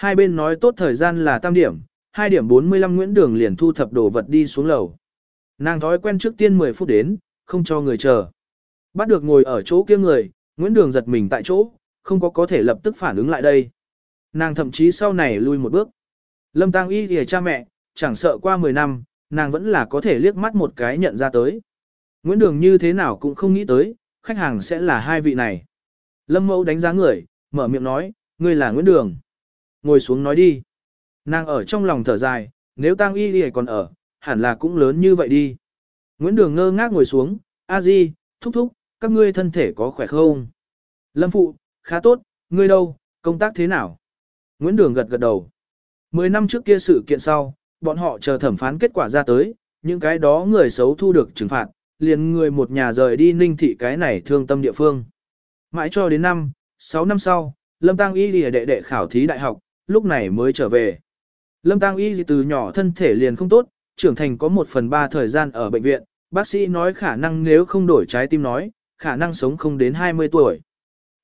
Hai bên nói tốt thời gian là tam điểm, 2 điểm 45 Nguyễn Đường liền thu thập đồ vật đi xuống lầu. Nàng thói quen trước tiên 10 phút đến, không cho người chờ. Bắt được ngồi ở chỗ kia người, Nguyễn Đường giật mình tại chỗ, không có có thể lập tức phản ứng lại đây. Nàng thậm chí sau này lui một bước. Lâm Tăng Y thì cha mẹ, chẳng sợ qua 10 năm, nàng vẫn là có thể liếc mắt một cái nhận ra tới. Nguyễn Đường như thế nào cũng không nghĩ tới, khách hàng sẽ là hai vị này. Lâm Mẫu đánh giá người, mở miệng nói, ngươi là Nguyễn Đường. Ngồi xuống nói đi. Nàng ở trong lòng thở dài, nếu Tăng Y lìa còn ở, hẳn là cũng lớn như vậy đi. Nguyễn Đường ngơ ngác ngồi xuống, a di, thúc thúc, các ngươi thân thể có khỏe không? Lâm Phụ, khá tốt, ngươi đâu, công tác thế nào? Nguyễn Đường gật gật đầu. Mười năm trước kia sự kiện sau, bọn họ chờ thẩm phán kết quả ra tới, những cái đó người xấu thu được trừng phạt, liền người một nhà rời đi ninh thị cái này thương tâm địa phương. Mãi cho đến năm, 6 năm sau, Lâm Tăng Y lìa đệ đệ khảo thí đại học, lúc này mới trở về. Lâm Tăng Y từ nhỏ thân thể liền không tốt, trưởng thành có một phần ba thời gian ở bệnh viện, bác sĩ nói khả năng nếu không đổi trái tim nói, khả năng sống không đến 20 tuổi.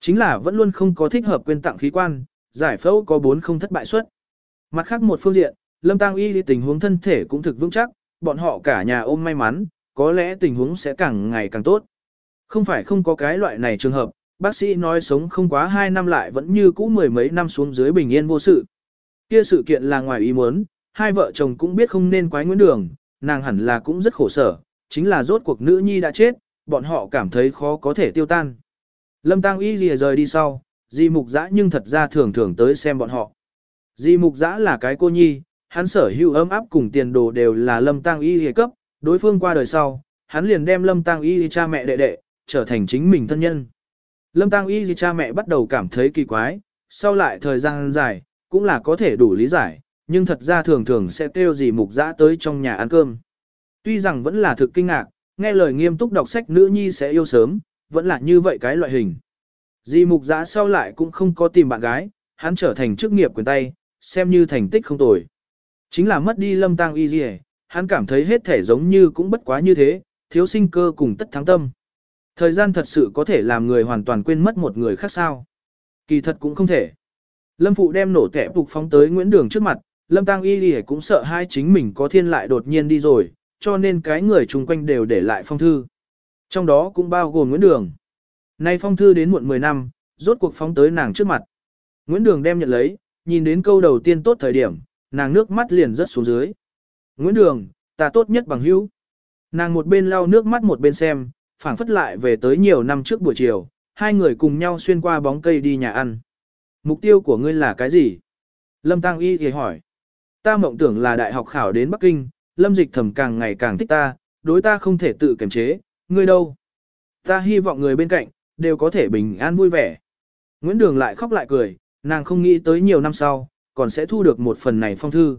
Chính là vẫn luôn không có thích hợp quyên tặng khí quan, giải phẫu có 4 không thất bại suất. Mặt khác một phương diện, Lâm Tăng Y tình huống thân thể cũng thực vững chắc, bọn họ cả nhà ôm may mắn, có lẽ tình huống sẽ càng ngày càng tốt. Không phải không có cái loại này trường hợp, bác sĩ nói sống không quá 2 năm lại vẫn như cũ mười mấy năm xuống dưới bình yên vô sự. Kia sự kiện là ngoài ý muốn, hai vợ chồng cũng biết không nên quái Nguyễn Đường, nàng hẳn là cũng rất khổ sở, chính là rốt cuộc nữ nhi đã chết, bọn họ cảm thấy khó có thể tiêu tan. Lâm Tăng Y lìa rời đi sau, Di Mục Giã nhưng thật ra thường thường tới xem bọn họ. Di Mục Giã là cái cô nhi, hắn sở hữu ấm áp cùng tiền đồ đều là Lâm Tăng Y lìa cấp, đối phương qua đời sau, hắn liền đem Lâm Tăng Y cha mẹ đệ đệ, trở thành chính mình thân nhân. Lâm Tăng Y cha mẹ bắt đầu cảm thấy kỳ quái, sau lại thời gian dài, cũng là có thể đủ lý giải, nhưng thật ra thường thường sẽ kêu gì mục dã tới trong nhà ăn cơm. Tuy rằng vẫn là thực kinh ngạc, nghe lời nghiêm túc đọc sách nữ nhi sẽ yêu sớm, vẫn là như vậy cái loại hình. Di mục giã sau lại cũng không có tìm bạn gái, hắn trở thành chức nghiệp quyền tay, xem như thành tích không tồi. Chính là mất đi lâm tang y gì, hắn cảm thấy hết thể giống như cũng bất quá như thế, thiếu sinh cơ cùng tất thắng tâm. Thời gian thật sự có thể làm người hoàn toàn quên mất một người khác sao. Kỳ thật cũng không thể. Lâm Phụ đem nổ tẻ phục phóng tới Nguyễn Đường trước mặt, Lâm Tăng Y Lì cũng sợ hai chính mình có thiên lại đột nhiên đi rồi, cho nên cái người chung quanh đều để lại phong thư. Trong đó cũng bao gồm Nguyễn Đường. Nay phong thư đến muộn 10 năm, rốt cuộc phóng tới nàng trước mặt. Nguyễn Đường đem nhận lấy, nhìn đến câu đầu tiên tốt thời điểm, nàng nước mắt liền rớt xuống dưới. Nguyễn Đường, ta tốt nhất bằng hữu. Nàng một bên lau nước mắt một bên xem, phảng phất lại về tới nhiều năm trước buổi chiều, hai người cùng nhau xuyên qua bóng cây đi nhà ăn. Mục tiêu của ngươi là cái gì? Lâm Tăng Y thì hỏi. Ta mộng tưởng là đại học khảo đến Bắc Kinh, lâm dịch Thẩm càng ngày càng thích ta, đối ta không thể tự kiềm chế, ngươi đâu? Ta hy vọng người bên cạnh, đều có thể bình an vui vẻ. Nguyễn Đường lại khóc lại cười, nàng không nghĩ tới nhiều năm sau, còn sẽ thu được một phần này phong thư.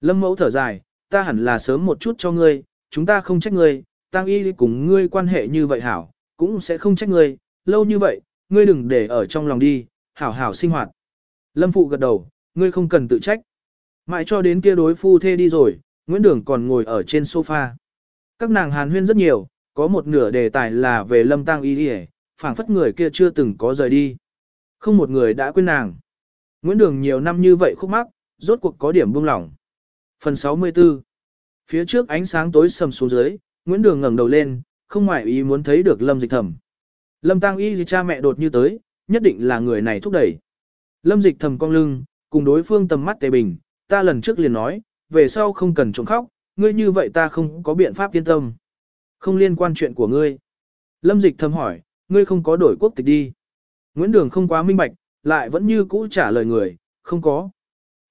Lâm mẫu thở dài, ta hẳn là sớm một chút cho ngươi, chúng ta không trách ngươi, tăng y cùng ngươi quan hệ như vậy hảo, cũng sẽ không trách ngươi, lâu như vậy, ngươi đừng để ở trong lòng đi, hảo hảo sinh hoạt. Lâm phụ gật đầu, ngươi không cần tự trách. Mãi cho đến kia đối phu thê đi rồi, Nguyễn Đường còn ngồi ở trên sofa. Các nàng hàn huyên rất nhiều, có một nửa đề tài là về lâm tăng y đi phảng phất người kia chưa từng có rời đi. Không một người đã quên nàng. Nguyễn Đường nhiều năm như vậy khúc mắc, rốt cuộc có điểm buông lỏng. Phần 64 Phía trước ánh sáng tối sầm xuống dưới, Nguyễn Đường ngẩng đầu lên, không ngoại ý muốn thấy được Lâm Dịch Thầm. Lâm Tăng Y gì cha mẹ đột như tới, nhất định là người này thúc đẩy. Lâm Dịch Thầm cong lưng, cùng đối phương tầm mắt tề bình, ta lần trước liền nói, về sau không cần trộm khóc, ngươi như vậy ta không có biện pháp yên tâm. Không liên quan chuyện của ngươi. Lâm dịch thầm hỏi, ngươi không có đổi quốc tịch đi. Nguyễn Đường không quá minh bạch, lại vẫn như cũ trả lời người, không có.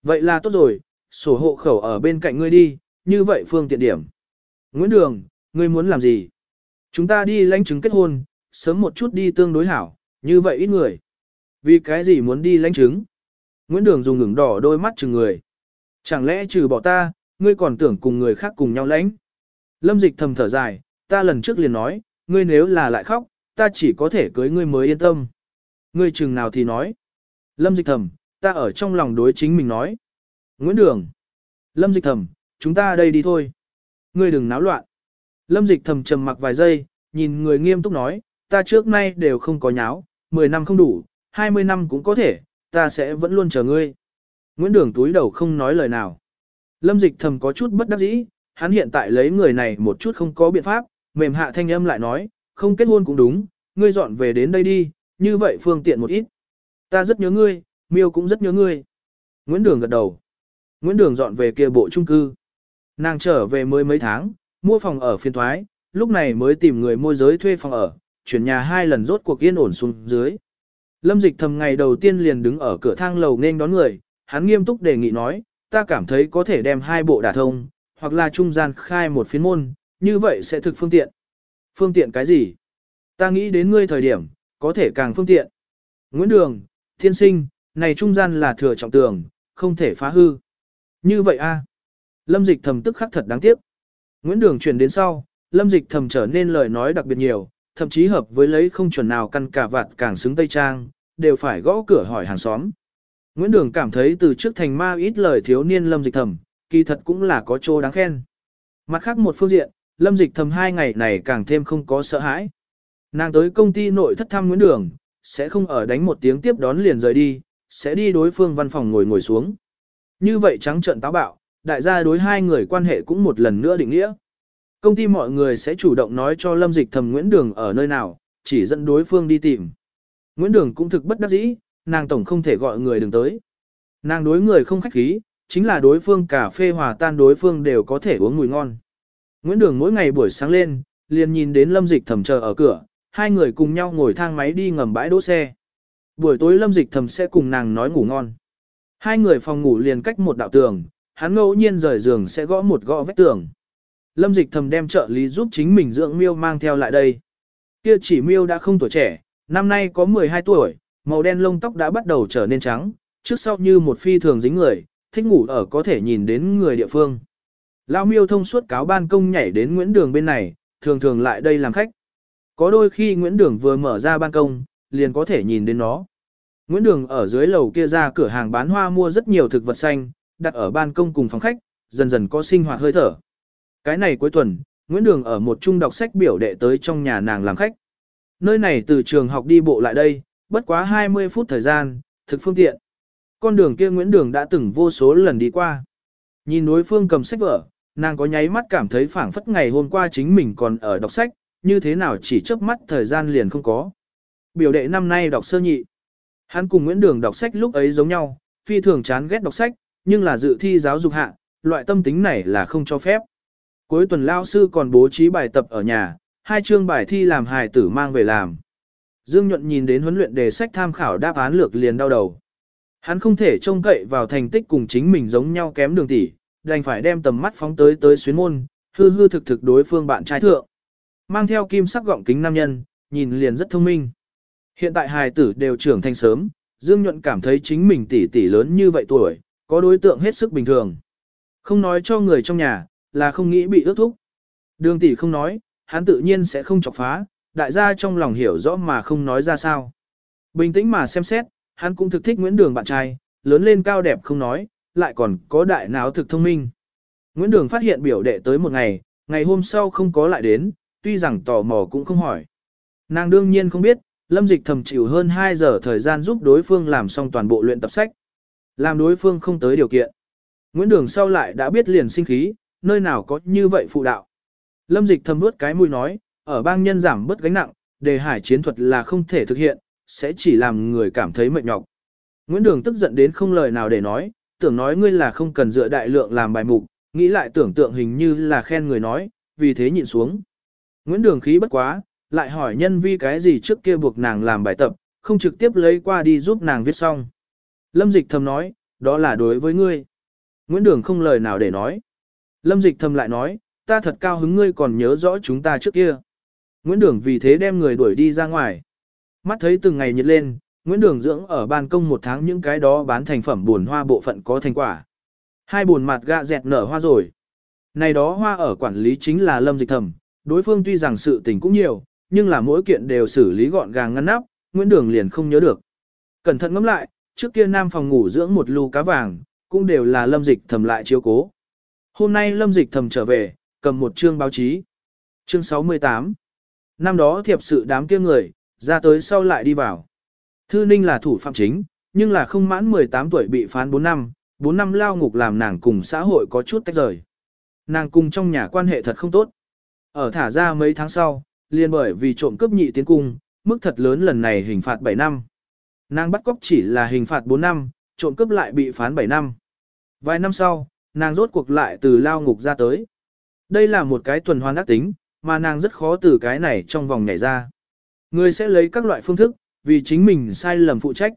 Vậy là tốt rồi, sổ hộ khẩu ở bên cạnh ngươi đi, như vậy phương tiện điểm. Nguyễn Đường, ngươi muốn làm gì? Chúng ta đi lãnh chứng kết hôn, sớm một chút đi tương đối hảo, như vậy ít người. Vì cái gì muốn đi lãnh chứng? Nguyễn Đường dùng ngừng đỏ đôi mắt chừng người. Chẳng lẽ trừ bỏ ta, ngươi còn tưởng cùng người khác cùng nhau lãnh. Lâm dịch thầm thở dài, ta lần trước liền nói, ngươi nếu là lại khóc, ta chỉ có thể cưới ngươi mới yên tâm. Ngươi chừng nào thì nói. Lâm dịch thầm, ta ở trong lòng đối chính mình nói. Nguyễn Đường. Lâm dịch thầm, chúng ta đây đi thôi. Ngươi đừng náo loạn. Lâm dịch thầm trầm mặc vài giây, nhìn người nghiêm túc nói, ta trước nay đều không có nháo, 10 năm không đủ, 20 năm cũng có thể, ta sẽ vẫn luôn chờ ngươi. Nguyễn Đường túi đầu không nói lời nào. Lâm dịch thầm có chút bất đắc dĩ, hắn hiện tại lấy người này một chút không có biện pháp, mềm hạ thanh âm lại nói, không kết hôn cũng đúng, ngươi dọn về đến đây đi, như vậy phương tiện một ít. Ta rất nhớ ngươi, miêu cũng rất nhớ ngươi. Nguyễn Đường gật đầu. Nguyễn Đường dọn về kia bộ trung cư. Nàng trở về mới mấy tháng, mua phòng ở phiên thoái, lúc này mới tìm người môi giới thuê phòng ở, chuyển nhà hai lần rốt cuộc yên ổn xuống dưới. Lâm dịch thầm ngày đầu tiên liền đứng ở cửa thang lầu nên đón người, hắn nghiêm túc đề nghị nói, ta cảm thấy có thể đem hai bộ đả thông, hoặc là trung gian khai một phiên môn, như vậy sẽ thực phương tiện. Phương tiện cái gì? Ta nghĩ đến ngươi thời điểm, có thể càng phương tiện. Nguyễn Đường, thiên sinh, này trung gian là thừa trọng tường, không thể phá hư. Như vậy a Lâm dịch thầm tức khắc thật đáng tiếc. Nguyễn Đường chuyển đến sau, lâm dịch thầm trở nên lời nói đặc biệt nhiều, thậm chí hợp với lấy không chuẩn nào căn cả vạt càng xứng Tây Trang, đều phải gõ cửa hỏi hàng xóm. Nguyễn Đường cảm thấy từ trước thành ma ít lời thiếu niên lâm dịch thầm, kỳ thật cũng là có chỗ đáng khen. Mặt khác một phương diện, lâm dịch thầm hai ngày này càng thêm không có sợ hãi. Nàng tới công ty nội thất thăm Nguyễn Đường, sẽ không ở đánh một tiếng tiếp đón liền rời đi, sẽ đi đối phương văn phòng ngồi ngồi xuống. Như vậy trắng trợn táo bạo, đại gia đối hai người quan hệ cũng một lần nữa định nghĩa. Công ty mọi người sẽ chủ động nói cho Lâm Dịch thầm Nguyễn Đường ở nơi nào, chỉ dẫn đối phương đi tìm. Nguyễn Đường cũng thực bất đắc dĩ, nàng tổng không thể gọi người đừng tới. Nàng đối người không khách khí, chính là đối phương cà phê hòa tan đối phương đều có thể uống mùi ngon. Nguyễn Đường mỗi ngày buổi sáng lên, liền nhìn đến Lâm Dịch thầm chờ ở cửa, hai người cùng nhau ngồi thang máy đi ngầm bãi đỗ xe. Buổi tối Lâm Dịch thầm sẽ cùng nàng nói ngủ ngon. Hai người phòng ngủ liền cách một đạo tường, hắn ngẫu nhiên rời giường sẽ gõ một gõ vách tường. Lâm Dịch thầm đem trợ lý giúp chính mình dưỡng miêu mang theo lại đây. Kia chỉ miêu đã không tuổi trẻ, năm nay có 12 tuổi, màu đen lông tóc đã bắt đầu trở nên trắng, trước sau như một phi thường dính người, thích ngủ ở có thể nhìn đến người địa phương. Lão miêu thông suốt cáo ban công nhảy đến Nguyễn Đường bên này, thường thường lại đây làm khách. Có đôi khi Nguyễn Đường vừa mở ra ban công, liền có thể nhìn đến nó. Nguyễn Đường ở dưới lầu kia ra cửa hàng bán hoa mua rất nhiều thực vật xanh, đặt ở ban công cùng phòng khách, dần dần có sinh hoạt hơi thở. Cái này cuối tuần, Nguyễn Đường ở một trung đọc sách biểu đệ tới trong nhà nàng làm khách. Nơi này từ trường học đi bộ lại đây, bất quá 20 phút thời gian, thực phương tiện. Con đường kia Nguyễn Đường đã từng vô số lần đi qua. Nhìn đối phương cầm sách vở, nàng có nháy mắt cảm thấy phảng phất ngày hôm qua chính mình còn ở đọc sách, như thế nào chỉ chớp mắt thời gian liền không có. Biểu đệ năm nay đọc sơ nhị. Hắn cùng Nguyễn Đường đọc sách lúc ấy giống nhau, phi thường chán ghét đọc sách, nhưng là dự thi giáo dục hạ, loại tâm tính này là không cho phép. Cuối tuần lao sư còn bố trí bài tập ở nhà, hai chương bài thi làm hài tử mang về làm. Dương Nhuận nhìn đến huấn luyện đề sách tham khảo đáp án lược liền đau đầu. Hắn không thể trông cậy vào thành tích cùng chính mình giống nhau kém đường tỷ, đành phải đem tầm mắt phóng tới tới xuyến môn, hư hư thực thực đối phương bạn trai thượng. Mang theo kim sắc gọng kính nam nhân, nhìn liền rất thông minh. Hiện tại hài tử đều trưởng thành sớm, Dương Nhuận cảm thấy chính mình tỷ tỷ lớn như vậy tuổi, có đối tượng hết sức bình thường. Không nói cho người trong nhà, là không nghĩ bị ước thúc. Đường tỷ không nói, hắn tự nhiên sẽ không chọc phá, đại gia trong lòng hiểu rõ mà không nói ra sao. Bình tĩnh mà xem xét, hắn cũng thực thích Nguyễn Đường bạn trai, lớn lên cao đẹp không nói, lại còn có đại não thực thông minh. Nguyễn Đường phát hiện biểu đệ tới một ngày, ngày hôm sau không có lại đến, tuy rằng tò mò cũng không hỏi. Nàng đương nhiên không biết, Lâm Dịch thầm chịu hơn 2 giờ thời gian giúp đối phương làm xong toàn bộ luyện tập sách. Làm đối phương không tới điều kiện. Nguyễn Đường sau lại đã biết liền sinh khí, nơi nào có như vậy phụ đạo. Lâm Dịch thầm nuốt cái mũi nói, ở bang nhân giảm bớt gánh nặng, đề hải chiến thuật là không thể thực hiện, sẽ chỉ làm người cảm thấy mệt nhọc. Nguyễn Đường tức giận đến không lời nào để nói, tưởng nói ngươi là không cần dựa đại lượng làm bài mục, nghĩ lại tưởng tượng hình như là khen người nói, vì thế nhịn xuống. Nguyễn Đường khí bất quá, lại hỏi nhân vi cái gì trước kia buộc nàng làm bài tập, không trực tiếp lấy qua đi giúp nàng viết xong. Lâm Dịch thầm nói, đó là đối với ngươi. Nguyễn Đường không lời nào để nói. Lâm Dịch thầm lại nói, ta thật cao hứng ngươi còn nhớ rõ chúng ta trước kia. Nguyễn Đường vì thế đem người đuổi đi ra ngoài. Mắt thấy từng ngày nhiệt lên, Nguyễn Đường dưỡng ở ban công một tháng những cái đó bán thành phẩm buồn hoa bộ phận có thành quả. Hai buồn mặt gạ dẹt nở hoa rồi. Này đó hoa ở quản lý chính là lâm dịch thầm, đối phương tuy rằng sự tình cũng nhiều, nhưng là mỗi kiện đều xử lý gọn gàng ngăn nắp, Nguyễn Đường liền không nhớ được. Cẩn thận ngẫm lại, trước kia nam phòng ngủ dưỡng một lưu cá vàng, cũng đều là lâm dịch thầm lại chiếu cố. Hôm nay lâm dịch thầm trở về, cầm một chương báo chí. Chương 68 Năm đó thiệp sự đám kia người, ra tới sau lại đi vào. Thư Ninh là thủ phạm chính, nhưng là không mãn 18 tuổi bị phán 4 năm, 4 năm lao ngục làm nàng cùng xã hội có chút tách rời. Nàng cùng trong nhà quan hệ thật không tốt. Ở thả ra mấy tháng sau, liền bởi vì trộm cướp nhị tiến cung, mức thật lớn lần này hình phạt 7 năm. Nàng bắt cóc chỉ là hình phạt 4 năm, trộm cướp lại bị phán 7 năm. Vài năm sau, nàng rốt cuộc lại từ lao ngục ra tới. Đây là một cái tuần hoàn ác tính, mà nàng rất khó từ cái này trong vòng nhảy ra. Người sẽ lấy các loại phương thức, vì chính mình sai lầm phụ trách.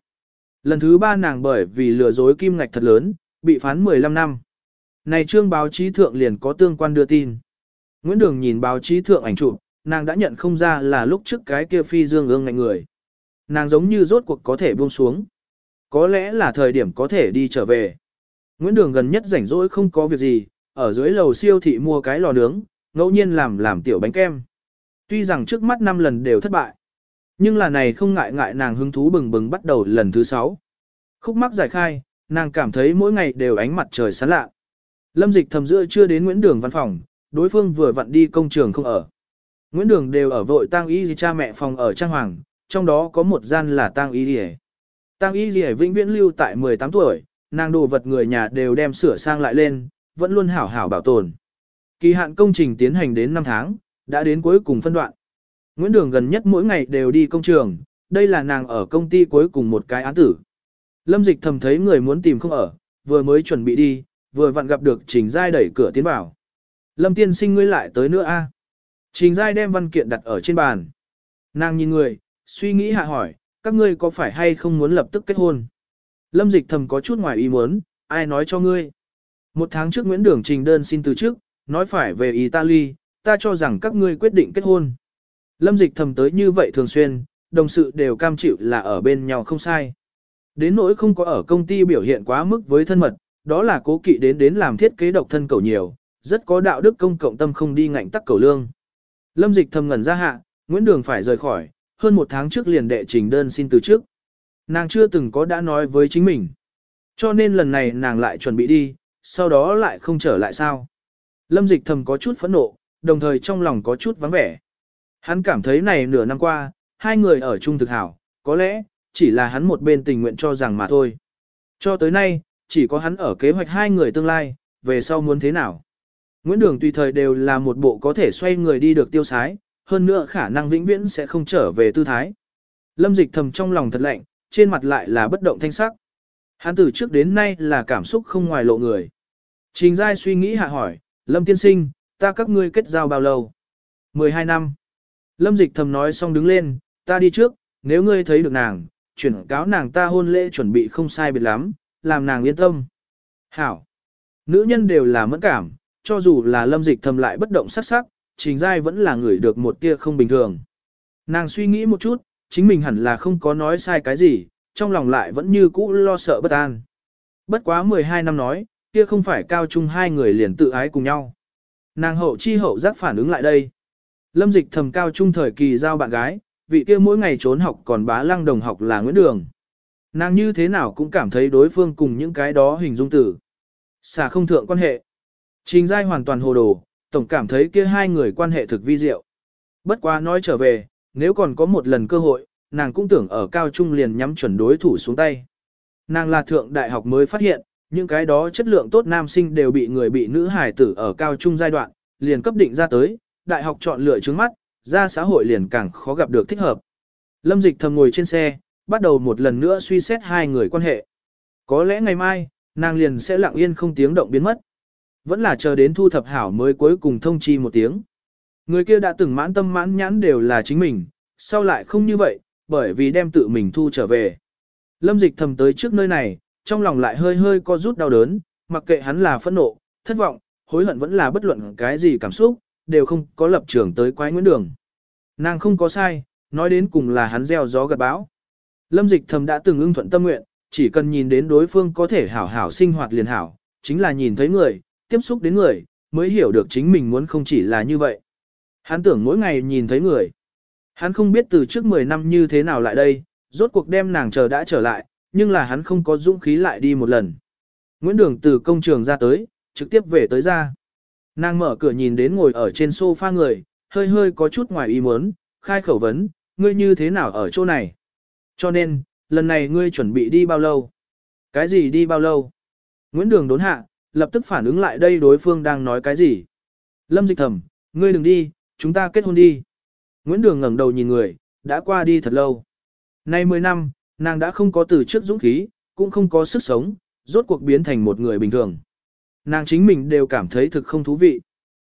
Lần thứ ba nàng bởi vì lừa dối kim ngạch thật lớn, bị phán 15 năm. Này trương báo chí thượng liền có tương quan đưa tin. Nguyễn Đường nhìn báo chí thượng ảnh chụp, nàng đã nhận không ra là lúc trước cái kia phi dương ương ngạnh người. Nàng giống như rốt cuộc có thể buông xuống. Có lẽ là thời điểm có thể đi trở về. Nguyễn Đường gần nhất rảnh rỗi không có việc gì, ở dưới lầu siêu thị mua cái lò nướng, ngẫu nhiên làm làm tiểu bánh kem. Tuy rằng trước mắt 5 lần đều thất bại, nhưng là này không ngại ngại nàng hứng thú bừng bừng bắt đầu lần thứ 6. Khúc mắc giải khai, nàng cảm thấy mỗi ngày đều ánh mặt trời sáng lạ. Lâm dịch thầm giữa chưa đến Nguyễn Đường văn phòng, đối phương vừa vặn đi công trường không ở. Nguyễn Đường đều ở vội tang y gì cha mẹ phòng ở Trang Hoàng, trong đó có một gian là tang y lìa, Tang y lìa vĩnh viễn lưu tại 18 tuổi, nàng đồ vật người nhà đều đem sửa sang lại lên, vẫn luôn hảo hảo bảo tồn. Kỳ hạn công trình tiến hành đến 5 tháng, đã đến cuối cùng phân đoạn. Nguyễn Đường gần nhất mỗi ngày đều đi công trường, đây là nàng ở công ty cuối cùng một cái án tử. Lâm Dịch thầm thấy người muốn tìm không ở, vừa mới chuẩn bị đi, vừa vặn gặp được Trình Giai đẩy cửa tiến vào. Lâm tiên sinh ngươi lại tới nữa a? Trình Giai đem văn kiện đặt ở trên bàn. Nàng nhìn người, suy nghĩ hạ hỏi, các ngươi có phải hay không muốn lập tức kết hôn? Lâm Dịch thầm có chút ngoài ý muốn, ai nói cho ngươi? Một tháng trước Nguyễn Đường trình đơn xin từ trước, nói phải về Italy, ta cho rằng các ngươi quyết định kết hôn. Lâm dịch thầm tới như vậy thường xuyên, đồng sự đều cam chịu là ở bên nhau không sai. Đến nỗi không có ở công ty biểu hiện quá mức với thân mật, đó là cố kỵ đến đến làm thiết kế độc thân cầu nhiều, rất có đạo đức công cộng tâm không đi ngạnh tắc cầu lương. Lâm dịch thầm ngẩn ra hạ, Nguyễn Đường phải rời khỏi, hơn một tháng trước liền đệ trình đơn xin từ trước. Nàng chưa từng có đã nói với chính mình. Cho nên lần này nàng lại chuẩn bị đi, sau đó lại không trở lại sao. Lâm dịch thầm có chút phẫn nộ, đồng thời trong lòng có chút vắng vẻ. Hắn cảm thấy này nửa năm qua, hai người ở chung thực hảo, có lẽ, chỉ là hắn một bên tình nguyện cho rằng mà thôi. Cho tới nay, chỉ có hắn ở kế hoạch hai người tương lai, về sau muốn thế nào. Nguyễn Đường tùy thời đều là một bộ có thể xoay người đi được tiêu sái, hơn nữa khả năng vĩnh viễn sẽ không trở về tư thái. Lâm dịch thầm trong lòng thật lạnh, trên mặt lại là bất động thanh sắc. Hắn từ trước đến nay là cảm xúc không ngoài lộ người. Trình Giai suy nghĩ hạ hỏi, Lâm tiên sinh, ta các ngươi kết giao bao lâu? 12 năm. Lâm dịch thầm nói xong đứng lên, ta đi trước, nếu ngươi thấy được nàng, chuyển cáo nàng ta hôn lễ chuẩn bị không sai biệt lắm, làm nàng yên tâm. Hảo. Nữ nhân đều là mẫn cảm, cho dù là lâm dịch thầm lại bất động sắc sắc, trình dai vẫn là người được một tia không bình thường. Nàng suy nghĩ một chút, chính mình hẳn là không có nói sai cái gì, trong lòng lại vẫn như cũ lo sợ bất an. Bất quá 12 năm nói, kia không phải cao trung hai người liền tự ái cùng nhau. Nàng hậu chi hậu giác phản ứng lại đây. Lâm dịch thầm cao trung thời kỳ giao bạn gái, vị kia mỗi ngày trốn học còn bá lăng đồng học là Nguyễn Đường. Nàng như thế nào cũng cảm thấy đối phương cùng những cái đó hình dung tử. Xả không thượng quan hệ. Trình dai hoàn toàn hồ đồ, tổng cảm thấy kia hai người quan hệ thực vi diệu. Bất quá nói trở về, nếu còn có một lần cơ hội, nàng cũng tưởng ở cao trung liền nhắm chuẩn đối thủ xuống tay. Nàng là thượng đại học mới phát hiện, những cái đó chất lượng tốt nam sinh đều bị người bị nữ hài tử ở cao trung giai đoạn, liền cấp định ra tới, đại học chọn lựa trước mắt, ra xã hội liền càng khó gặp được thích hợp. Lâm dịch thầm ngồi trên xe, bắt đầu một lần nữa suy xét hai người quan hệ. Có lẽ ngày mai, nàng liền sẽ lặng yên không tiếng động biến mất. Vẫn là chờ đến thu thập hảo mới cuối cùng thông chi một tiếng. Người kia đã từng mãn tâm mãn nhãn đều là chính mình, sau lại không như vậy, bởi vì đem tự mình thu trở về. Lâm dịch thầm tới trước nơi này, trong lòng lại hơi hơi co rút đau đớn, mặc kệ hắn là phẫn nộ, thất vọng, hối hận vẫn là bất luận cái gì cảm xúc, đều không có lập trường tới quái nguyễn đường. Nàng không có sai, nói đến cùng là hắn gieo gió gặt bão. Lâm dịch thầm đã từng ưng thuận tâm nguyện, chỉ cần nhìn đến đối phương có thể hảo hảo sinh hoạt liền hảo, chính là nhìn thấy người, tiếp xúc đến người, mới hiểu được chính mình muốn không chỉ là như vậy. Hắn tưởng mỗi ngày nhìn thấy người. Hắn không biết từ trước 10 năm như thế nào lại đây, rốt cuộc đem nàng chờ đã trở lại, nhưng là hắn không có dũng khí lại đi một lần. Nguyễn Đường từ công trường ra tới, trực tiếp về tới ra. Nàng mở cửa nhìn đến ngồi ở trên sofa người, hơi hơi có chút ngoài ý muốn, khai khẩu vấn, ngươi như thế nào ở chỗ này? Cho nên, lần này ngươi chuẩn bị đi bao lâu? Cái gì đi bao lâu? Nguyễn Đường đốn hạ, lập tức phản ứng lại đây đối phương đang nói cái gì. Lâm dịch thầm, ngươi đừng đi, chúng ta kết hôn đi. Nguyễn Đường ngẩng đầu nhìn người, đã qua đi thật lâu. Nay 10 năm, nàng đã không có từ trước dũng khí, cũng không có sức sống, rốt cuộc biến thành một người bình thường. Nàng chính mình đều cảm thấy thực không thú vị.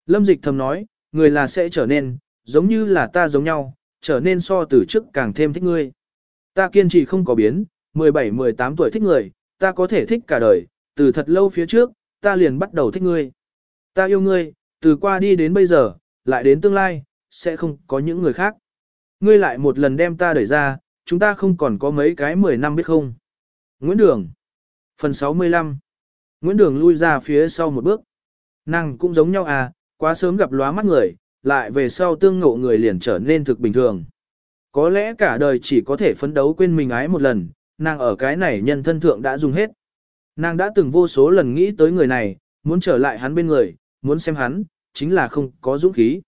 Lâm dịch thầm nói, người là sẽ trở nên, giống như là ta giống nhau, trở nên so từ trước càng thêm thích ngươi. Ta kiên trì không có biến, 17-18 tuổi thích người, ta có thể thích cả đời, từ thật lâu phía trước, ta liền bắt đầu thích ngươi. Ta yêu ngươi, từ qua đi đến bây giờ, lại đến tương lai, sẽ không có những người khác. Ngươi lại một lần đem ta đẩy ra, chúng ta không còn có mấy cái 10 năm biết không. Nguyễn Đường Phần 65 Nguyễn Đường lui ra phía sau một bước. Nàng cũng giống nhau à, quá sớm gặp lóa mắt người, lại về sau tương ngộ người liền trở nên thực bình thường. Có lẽ cả đời chỉ có thể phấn đấu quên mình ái một lần, nàng ở cái này nhân thân thượng đã dùng hết. Nàng đã từng vô số lần nghĩ tới người này, muốn trở lại hắn bên người, muốn xem hắn, chính là không có dũng khí.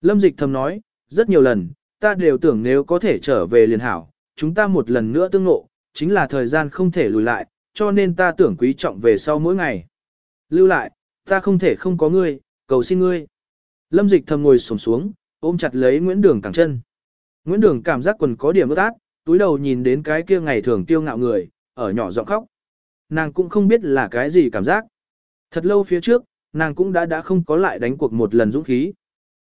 Lâm dịch thầm nói, rất nhiều lần, ta đều tưởng nếu có thể trở về liền hảo, chúng ta một lần nữa tương ngộ, chính là thời gian không thể lùi lại, cho nên ta tưởng quý trọng về sau mỗi ngày. Lưu lại, ta không thể không có ngươi, cầu xin ngươi. Lâm dịch thầm ngồi sổm xuống, ôm chặt lấy Nguyễn Đường cẳng chân. Nguyễn Đường cảm giác quần có điểm ướt át, túi đầu nhìn đến cái kia ngày thường tiêu ngạo người, ở nhỏ giọng khóc. Nàng cũng không biết là cái gì cảm giác. Thật lâu phía trước, nàng cũng đã đã không có lại đánh cuộc một lần dũng khí.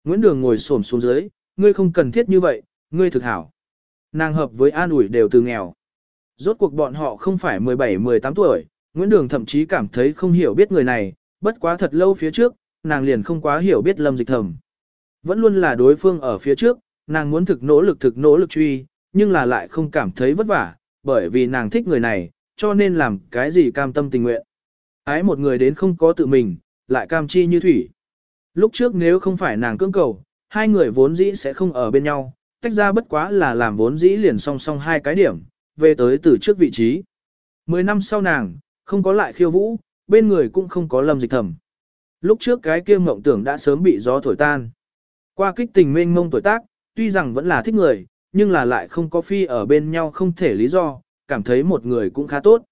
Nguyễn Đường ngồi xổm xuống dưới, ngươi không cần thiết như vậy, ngươi thực hảo. Nàng hợp với an ủi đều từ nghèo. Rốt cuộc bọn họ không phải 17-18 tuổi, Nguyễn Đường thậm chí cảm thấy không hiểu biết người này, bất quá thật lâu phía trước, nàng liền không quá hiểu biết lâm dịch thầm. Vẫn luôn là đối phương ở phía trước, nàng muốn thực nỗ lực thực nỗ lực truy, nhưng là lại không cảm thấy vất vả, bởi vì nàng thích người này, cho nên làm cái gì cam tâm tình nguyện. Ái một người đến không có tự mình, lại cam chi như thủy. Lúc trước nếu không phải nàng cưỡng cầu, hai người vốn dĩ sẽ không ở bên nhau, tách ra bất quá là làm vốn dĩ liền song song hai cái điểm, về tới từ trước vị trí. Mười năm sau nàng, không có lại khiêu vũ, bên người cũng không có lâm dịch thầm. Lúc trước cái kia mộng tưởng đã sớm bị gió thổi tan. Qua kích tình mênh mông tuổi tác, tuy rằng vẫn là thích người, nhưng là lại không có phi ở bên nhau không thể lý do, cảm thấy một người cũng khá tốt.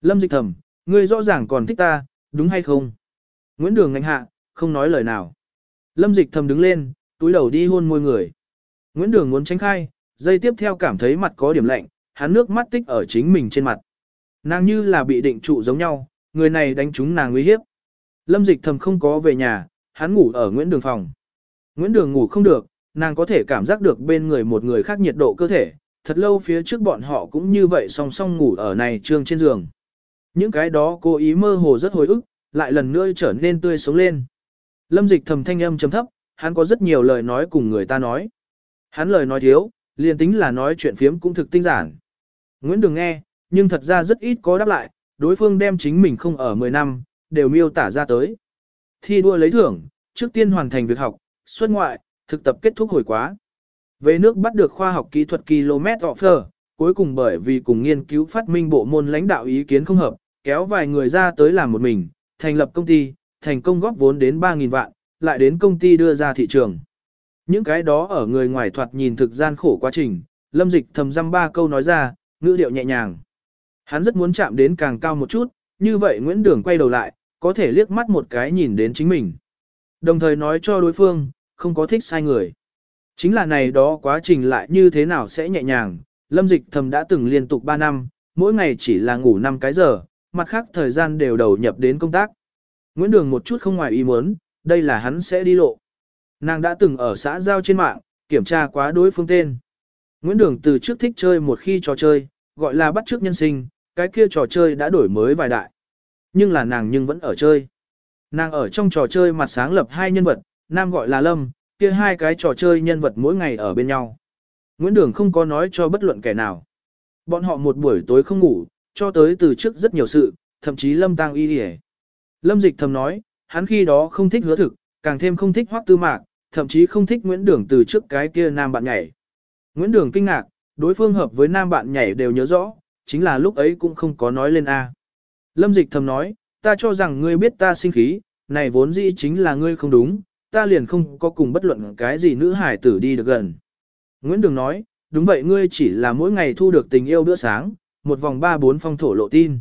Lâm dịch thầm, ngươi rõ ràng còn thích ta, đúng hay không? Nguyễn Đường ngạnh hạ, không nói lời nào. Lâm dịch thầm đứng lên, túi đầu đi hôn môi người. Nguyễn Đường muốn tránh khai, dây tiếp theo cảm thấy mặt có điểm lạnh, hắn nước mắt tích ở chính mình trên mặt. Nàng như là bị định trụ giống nhau, người này đánh trúng nàng nguy hiếp. Lâm dịch thầm không có về nhà, hắn ngủ ở Nguyễn Đường phòng. Nguyễn Đường ngủ không được, nàng có thể cảm giác được bên người một người khác nhiệt độ cơ thể, thật lâu phía trước bọn họ cũng như vậy song song ngủ ở này trương trên giường. Những cái đó cố ý mơ hồ rất hồi ức, lại lần nữa trở nên tươi sống lên. Lâm dịch thầm thanh âm chấm thấp, hắn có rất nhiều lời nói cùng người ta nói. Hắn lời nói thiếu, liền tính là nói chuyện phiếm cũng thực tinh giản. Nguyễn Đường nghe, nhưng thật ra rất ít có đáp lại, đối phương đem chính mình không ở 10 năm, đều miêu tả ra tới. Thi đua lấy thưởng, trước tiên hoàn thành việc học, xuất ngoại, thực tập kết thúc hồi quá. Về nước bắt được khoa học kỹ thuật km offer, cuối cùng bởi vì cùng nghiên cứu phát minh bộ môn lãnh đạo ý kiến không hợp, kéo vài người ra tới làm một mình, thành lập công ty, thành công góp vốn đến 3.000 vạn, lại đến công ty đưa ra thị trường. Những cái đó ở người ngoài thoạt nhìn thực gian khổ quá trình, lâm dịch thầm dăm ba câu nói ra, ngữ điệu nhẹ nhàng. Hắn rất muốn chạm đến càng cao một chút, như vậy Nguyễn Đường quay đầu lại, có thể liếc mắt một cái nhìn đến chính mình. Đồng thời nói cho đối phương, không có thích sai người. Chính là này đó quá trình lại như thế nào sẽ nhẹ nhàng, lâm dịch thầm đã từng liên tục 3 năm, mỗi ngày chỉ là ngủ 5 cái giờ, mặt khác thời gian đều đầu nhập đến công tác. Nguyễn Đường một chút không ngoài ý muốn, đây là hắn sẽ đi lộ. Nàng đã từng ở xã giao trên mạng, kiểm tra quá đối phương tên. Nguyễn Đường từ trước thích chơi một khi trò chơi, gọi là bắt trước nhân sinh, cái kia trò chơi đã đổi mới vài đại. Nhưng là nàng nhưng vẫn ở chơi. Nàng ở trong trò chơi mặt sáng lập hai nhân vật, nam gọi là Lâm, kia hai cái trò chơi nhân vật mỗi ngày ở bên nhau. Nguyễn Đường không có nói cho bất luận kẻ nào. Bọn họ một buổi tối không ngủ, cho tới từ trước rất nhiều sự, thậm chí Lâm Tăng y đi Lâm Dịch thầm nói, hắn khi đó không thích hứa thực, càng thêm không thích hoắc tư mạc, thậm chí không thích Nguyễn Đường từ trước cái kia nam bạn nhảy. Nguyễn Đường kinh ngạc, đối phương hợp với nam bạn nhảy đều nhớ rõ, chính là lúc ấy cũng không có nói lên A. Lâm Dịch thầm nói, ta cho rằng ngươi biết ta sinh khí, này vốn dĩ chính là ngươi không đúng, ta liền không có cùng bất luận cái gì nữ hải tử đi được gần. Nguyễn Đường nói, đúng vậy ngươi chỉ là mỗi ngày thu được tình yêu bữa sáng, một vòng ba bốn phong thổ lộ tin.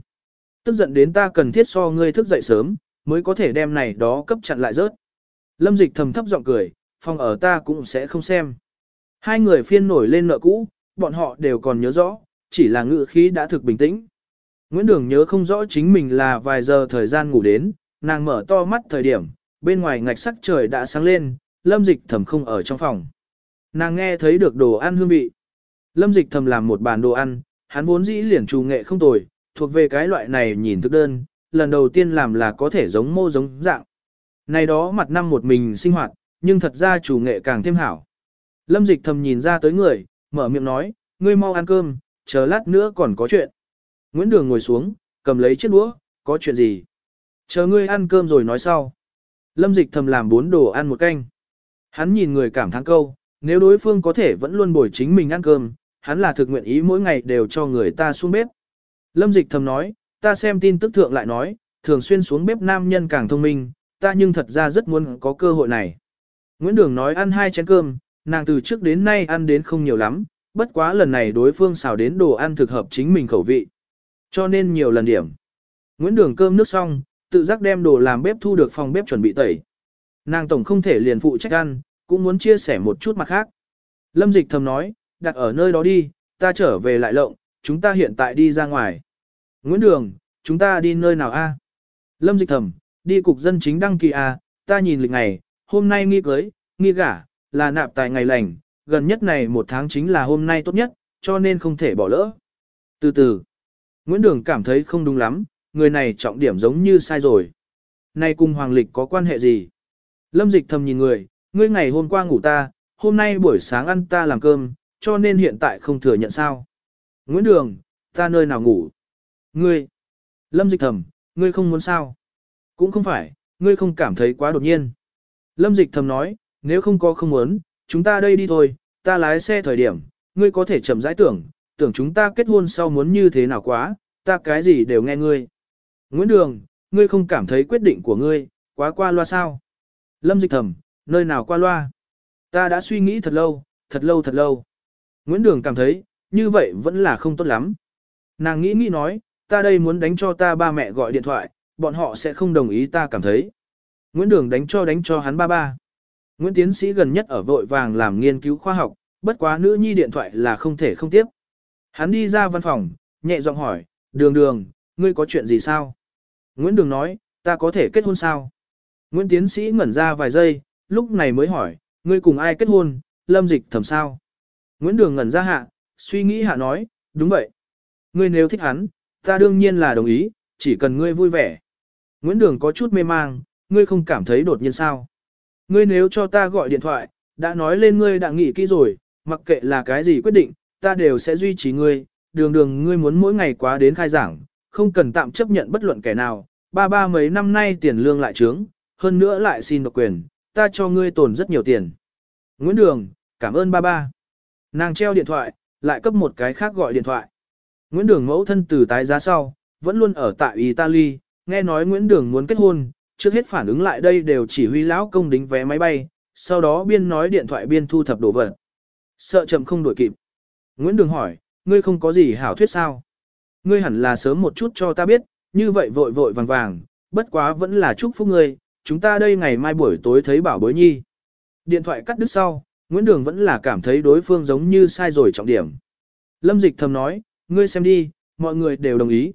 Tức giận đến ta cần thiết so ngươi thức dậy sớm, mới có thể đem này đó cấp chặn lại rớt. Lâm dịch thầm thấp giọng cười, phòng ở ta cũng sẽ không xem. Hai người phiên nổi lên nợ cũ, bọn họ đều còn nhớ rõ, chỉ là ngự khí đã thực bình tĩnh. Nguyễn Đường nhớ không rõ chính mình là vài giờ thời gian ngủ đến, nàng mở to mắt thời điểm, bên ngoài ngạch sắc trời đã sáng lên, lâm dịch thầm không ở trong phòng. Nàng nghe thấy được đồ ăn hương vị. Lâm dịch thầm làm một bàn đồ ăn, hắn vốn dĩ liền trù nghệ không tồi, thuộc về cái loại này nhìn thức đơn, lần đầu tiên làm là có thể giống mô giống dạng. Này đó mặt năm một mình sinh hoạt, nhưng thật ra chủ nghệ càng thêm hảo. Lâm dịch thầm nhìn ra tới người, mở miệng nói, ngươi mau ăn cơm, chờ lát nữa còn có chuyện. Nguyễn Đường ngồi xuống, cầm lấy chiếc đũa, có chuyện gì? Chờ ngươi ăn cơm rồi nói sau. Lâm dịch thầm làm bốn đồ ăn một canh. Hắn nhìn người cảm thán câu, nếu đối phương có thể vẫn luôn bồi chính mình ăn cơm, hắn là thực nguyện ý mỗi ngày đều cho người ta xuống bếp. Lâm dịch thầm nói, ta xem tin tức thượng lại nói, thường xuyên xuống bếp nam nhân càng thông minh, ta nhưng thật ra rất muốn có cơ hội này. Nguyễn Đường nói ăn hai chén cơm, nàng từ trước đến nay ăn đến không nhiều lắm, bất quá lần này đối phương xào đến đồ ăn thực hợp chính mình khẩu vị. Cho nên nhiều lần điểm. Nguyễn Đường cơm nước xong, tự giác đem đồ làm bếp thu được phòng bếp chuẩn bị tẩy. Nàng tổng không thể liền phụ trách ăn, cũng muốn chia sẻ một chút mặt khác. Lâm Dịch thầm nói, đặt ở nơi đó đi, ta trở về lại lộng, chúng ta hiện tại đi ra ngoài. Nguyễn Đường, chúng ta đi nơi nào a? Lâm Dịch thầm, đi cục dân chính đăng ký a, ta nhìn lịch ngày, hôm nay nghi cưới, nghi gả, là nạp tài ngày lành, gần nhất này một tháng chính là hôm nay tốt nhất, cho nên không thể bỏ lỡ. Từ từ, Nguyễn Đường cảm thấy không đúng lắm, người này trọng điểm giống như sai rồi. Này cùng Hoàng Lịch có quan hệ gì? Lâm Dịch thầm nhìn người, ngươi ngày hôm qua ngủ ta, hôm nay buổi sáng ăn ta làm cơm, cho nên hiện tại không thừa nhận sao. Nguyễn Đường, ta nơi nào ngủ? Ngươi. Lâm Dịch thầm, ngươi không muốn sao? Cũng không phải, ngươi không cảm thấy quá đột nhiên. Lâm Dịch thầm nói, nếu không có không muốn, chúng ta đây đi thôi, ta lái xe thời điểm, ngươi có thể chậm rãi tưởng, tưởng chúng ta kết hôn sau muốn như thế nào quá, ta cái gì đều nghe ngươi. Nguyễn Đường, ngươi không cảm thấy quyết định của ngươi, quá qua loa sao? Lâm Dịch thầm, nơi nào qua loa? Ta đã suy nghĩ thật lâu, thật lâu thật lâu. Nguyễn Đường cảm thấy, như vậy vẫn là không tốt lắm. Nàng nghĩ nghĩ nói, ta đây muốn đánh cho ta ba mẹ gọi điện thoại, bọn họ sẽ không đồng ý ta cảm thấy. Nguyễn Đường đánh cho đánh cho hắn ba ba. Nguyễn Tiến sĩ gần nhất ở vội vàng làm nghiên cứu khoa học, bất quá nữ nhi điện thoại là không thể không tiếp. Hắn đi ra văn phòng, nhẹ giọng hỏi, đường đường, ngươi có chuyện gì sao? Nguyễn Đường nói, ta có thể kết hôn sao? Nguyễn Tiến sĩ ngẩn ra vài giây, lúc này mới hỏi, ngươi cùng ai kết hôn, lâm dịch thầm sao? Nguyễn Đường ngẩn ra hạ, suy nghĩ hạ nói, đúng vậy. Ngươi nếu thích hắn, ta đương nhiên là đồng ý, chỉ cần ngươi vui vẻ. Nguyễn Đường có chút mê mang, ngươi không cảm thấy đột nhiên sao? Ngươi nếu cho ta gọi điện thoại, đã nói lên ngươi đã nghĩ kỹ rồi, mặc kệ là cái gì quyết định, ta đều sẽ duy trì ngươi, đường đường ngươi muốn mỗi ngày quá đến khai giảng, không cần tạm chấp nhận bất luận kẻ nào, ba ba mấy năm nay tiền lương lại trướng, hơn nữa lại xin độc quyền, ta cho ngươi tồn rất nhiều tiền. Nguyễn Đường, cảm ơn ba ba. Nàng treo điện thoại, lại cấp một cái khác gọi điện thoại. Nguyễn Đường mẫu thân từ tái giá sau, vẫn luôn ở tại Italy, nghe nói Nguyễn Đường muốn kết hôn, trước hết phản ứng lại đây đều chỉ huy lão công đính vé máy bay, sau đó biên nói điện thoại biên thu thập đồ vật. Sợ chậm không đổi kịp. Nguyễn Đường hỏi, ngươi không có gì hảo thuyết sao? Ngươi hẳn là sớm một chút cho ta biết, như vậy vội vội vàng vàng, bất quá vẫn là chúc phúc ngươi, chúng ta đây ngày mai buổi tối thấy bảo bối nhi. Điện thoại cắt đứt sau, Nguyễn Đường vẫn là cảm thấy đối phương giống như sai rồi trọng điểm. Lâm Dịch thầm nói, ngươi xem đi, mọi người đều đồng ý.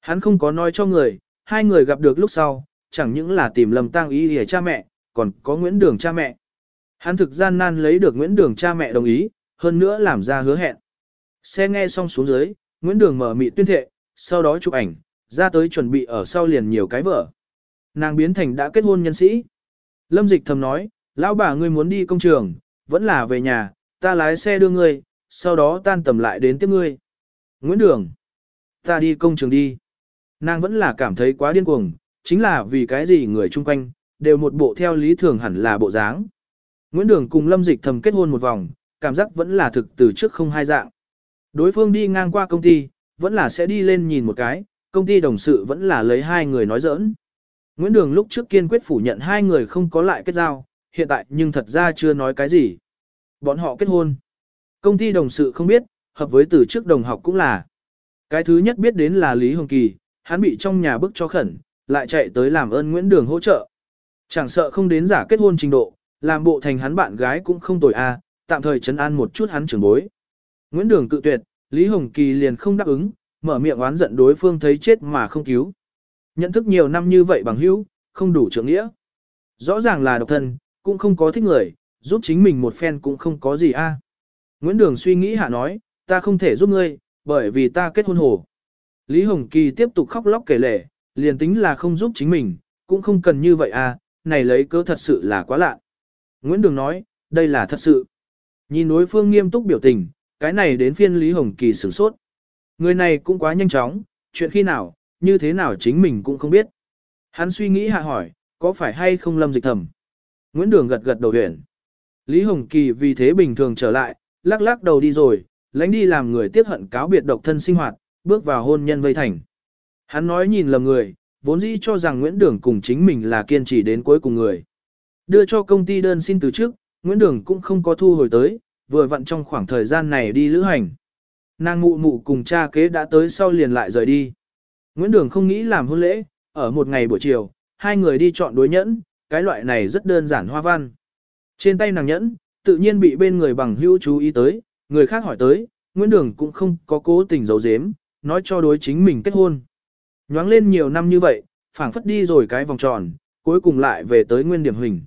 Hắn không có nói cho người, hai người gặp được lúc sau, chẳng những là tìm Lâm Tăng ý để cha mẹ, còn có Nguyễn Đường cha mẹ. Hắn thực gian nan lấy được Nguyễn Đường cha mẹ đồng ý, hơn nữa làm ra hứa hẹn. Xe nghe xong xuống dưới, Nguyễn Đường mở mị tuyên thệ, sau đó chụp ảnh, ra tới chuẩn bị ở sau liền nhiều cái vợ. Nàng biến thành đã kết hôn nhân sĩ. Lâm Dịch thầm nói, lão bà ngươi muốn đi công trường, vẫn là về nhà, ta lái xe đưa ngươi, sau đó tan tầm lại đến tiếp ngươi. Nguyễn Đường, ta đi công trường đi. Nàng vẫn là cảm thấy quá điên cuồng, chính là vì cái gì người chung quanh, đều một bộ theo lý thường hẳn là bộ dáng. Nguyễn Đường cùng Lâm Dịch thầm kết hôn một vòng, cảm giác vẫn là thực từ trước không hai dạng. Đối phương đi ngang qua công ty, vẫn là sẽ đi lên nhìn một cái, công ty đồng sự vẫn là lấy hai người nói giỡn. Nguyễn Đường lúc trước kiên quyết phủ nhận hai người không có lại kết giao, hiện tại nhưng thật ra chưa nói cái gì. Bọn họ kết hôn. Công ty đồng sự không biết, hợp với từ trước đồng học cũng là. Cái thứ nhất biết đến là Lý Hồng Kỳ, hắn bị trong nhà bức cho khẩn, lại chạy tới làm ơn Nguyễn Đường hỗ trợ. Chẳng sợ không đến giả kết hôn trình độ, làm bộ thành hắn bạn gái cũng không tồi a, tạm thời chấn an một chút hắn trưởng bối. Nguyễn Đường cự tuyệt, Lý Hồng Kỳ liền không đáp ứng, mở miệng oán giận đối phương thấy chết mà không cứu. Nhận thức nhiều năm như vậy bằng hữu, không đủ trưởng nghĩa. Rõ ràng là độc thân, cũng không có thích người, giúp chính mình một phen cũng không có gì a. Nguyễn Đường suy nghĩ hạ nói, ta không thể giúp ngươi, bởi vì ta kết hôn hồ. Lý Hồng Kỳ tiếp tục khóc lóc kể lể, liền tính là không giúp chính mình, cũng không cần như vậy à, này lấy cớ thật sự là quá lạ. Nguyễn Đường nói, đây là thật sự. Nhìn đối phương nghiêm túc biểu tình, cái này đến phiên Lý Hồng Kỳ sửng sốt. Người này cũng quá nhanh chóng, chuyện khi nào, như thế nào chính mình cũng không biết. Hắn suy nghĩ hạ hỏi, có phải hay không lâm dịch thầm. Nguyễn Đường gật gật đầu huyện. Lý Hồng Kỳ vì thế bình thường trở lại, lắc lắc đầu đi rồi, lánh đi làm người tiếc hận cáo biệt độc thân sinh hoạt, bước vào hôn nhân vây thành. Hắn nói nhìn lầm người, vốn dĩ cho rằng Nguyễn Đường cùng chính mình là kiên trì đến cuối cùng người. Đưa cho công ty đơn xin từ trước, Nguyễn Đường cũng không có thu hồi tới, vừa vặn trong khoảng thời gian này đi lữ hành. Nàng mụ mụ cùng cha kế đã tới sau liền lại rời đi. Nguyễn Đường không nghĩ làm hôn lễ, ở một ngày buổi chiều, hai người đi chọn đối nhẫn, cái loại này rất đơn giản hoa văn. Trên tay nàng nhẫn, tự nhiên bị bên người bằng hữu chú ý tới, người khác hỏi tới, Nguyễn Đường cũng không có cố tình giấu giếm, nói cho đối chính mình kết hôn. Nhoáng lên nhiều năm như vậy, phảng phất đi rồi cái vòng tròn, cuối cùng lại về tới nguyên điểm hình.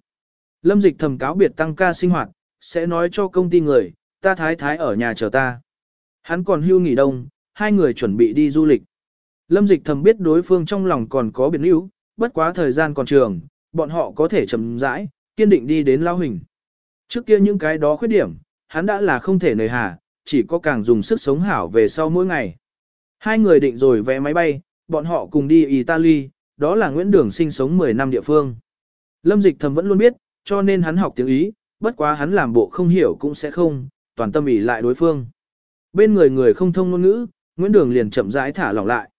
Lâm dịch thầm cáo biệt tăng ca sinh hoạt, sẽ nói cho công ty người, ta thái thái ở nhà chờ ta. Hắn còn hưu nghỉ đông, hai người chuẩn bị đi du lịch. Lâm dịch thầm biết đối phương trong lòng còn có biệt níu, bất quá thời gian còn trường, bọn họ có thể chậm rãi, kiên định đi đến lao hình. Trước kia những cái đó khuyết điểm, hắn đã là không thể nề hà, chỉ có càng dùng sức sống hảo về sau mỗi ngày. Hai người định rồi vé máy bay, bọn họ cùng đi Italy, đó là Nguyễn Đường sinh sống 10 năm địa phương. Lâm Dịch Thầm vẫn luôn biết, cho nên hắn học tiếng Ý, bất quá hắn làm bộ không hiểu cũng sẽ không, toàn tâm ý lại đối phương. Bên người người không thông ngôn ngữ, Nguyễn Đường liền chậm rãi thả lỏng lại.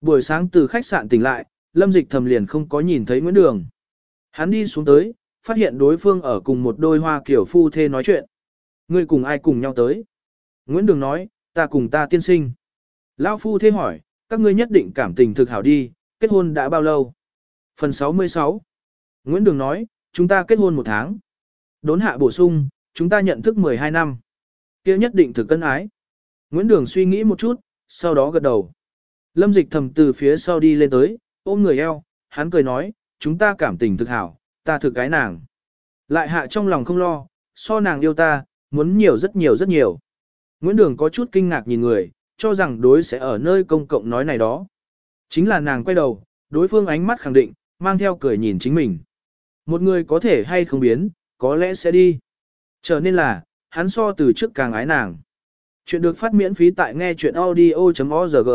Buổi sáng từ khách sạn tỉnh lại, Lâm Dịch Thầm liền không có nhìn thấy Nguyễn Đường. Hắn đi xuống tới, phát hiện đối phương ở cùng một đôi hoa kiểu phu thê nói chuyện. Ngươi cùng ai cùng nhau tới? Nguyễn Đường nói, ta cùng ta tiên sinh. Lão phu thê hỏi, các ngươi nhất định cảm tình thực hảo đi, kết hôn đã bao lâu? Phần 66 Nguyễn Đường nói, chúng ta kết hôn một tháng. Đốn hạ bổ sung, chúng ta nhận thức 12 năm. kia nhất định thực cân ái. Nguyễn Đường suy nghĩ một chút, sau đó gật đầu. Lâm dịch thầm từ phía sau đi lên tới, ôm người eo, hắn cười nói, chúng ta cảm tình thực hảo, ta thực cái nàng. Lại hạ trong lòng không lo, so nàng yêu ta, muốn nhiều rất nhiều rất nhiều. Nguyễn Đường có chút kinh ngạc nhìn người, cho rằng đối sẽ ở nơi công cộng nói này đó. Chính là nàng quay đầu, đối phương ánh mắt khẳng định, mang theo cười nhìn chính mình. Một người có thể hay không biến, có lẽ sẽ đi. Trở nên là, hắn so từ trước càng ái nàng. Chuyện được phát miễn phí tại nghe chuyện audio.org.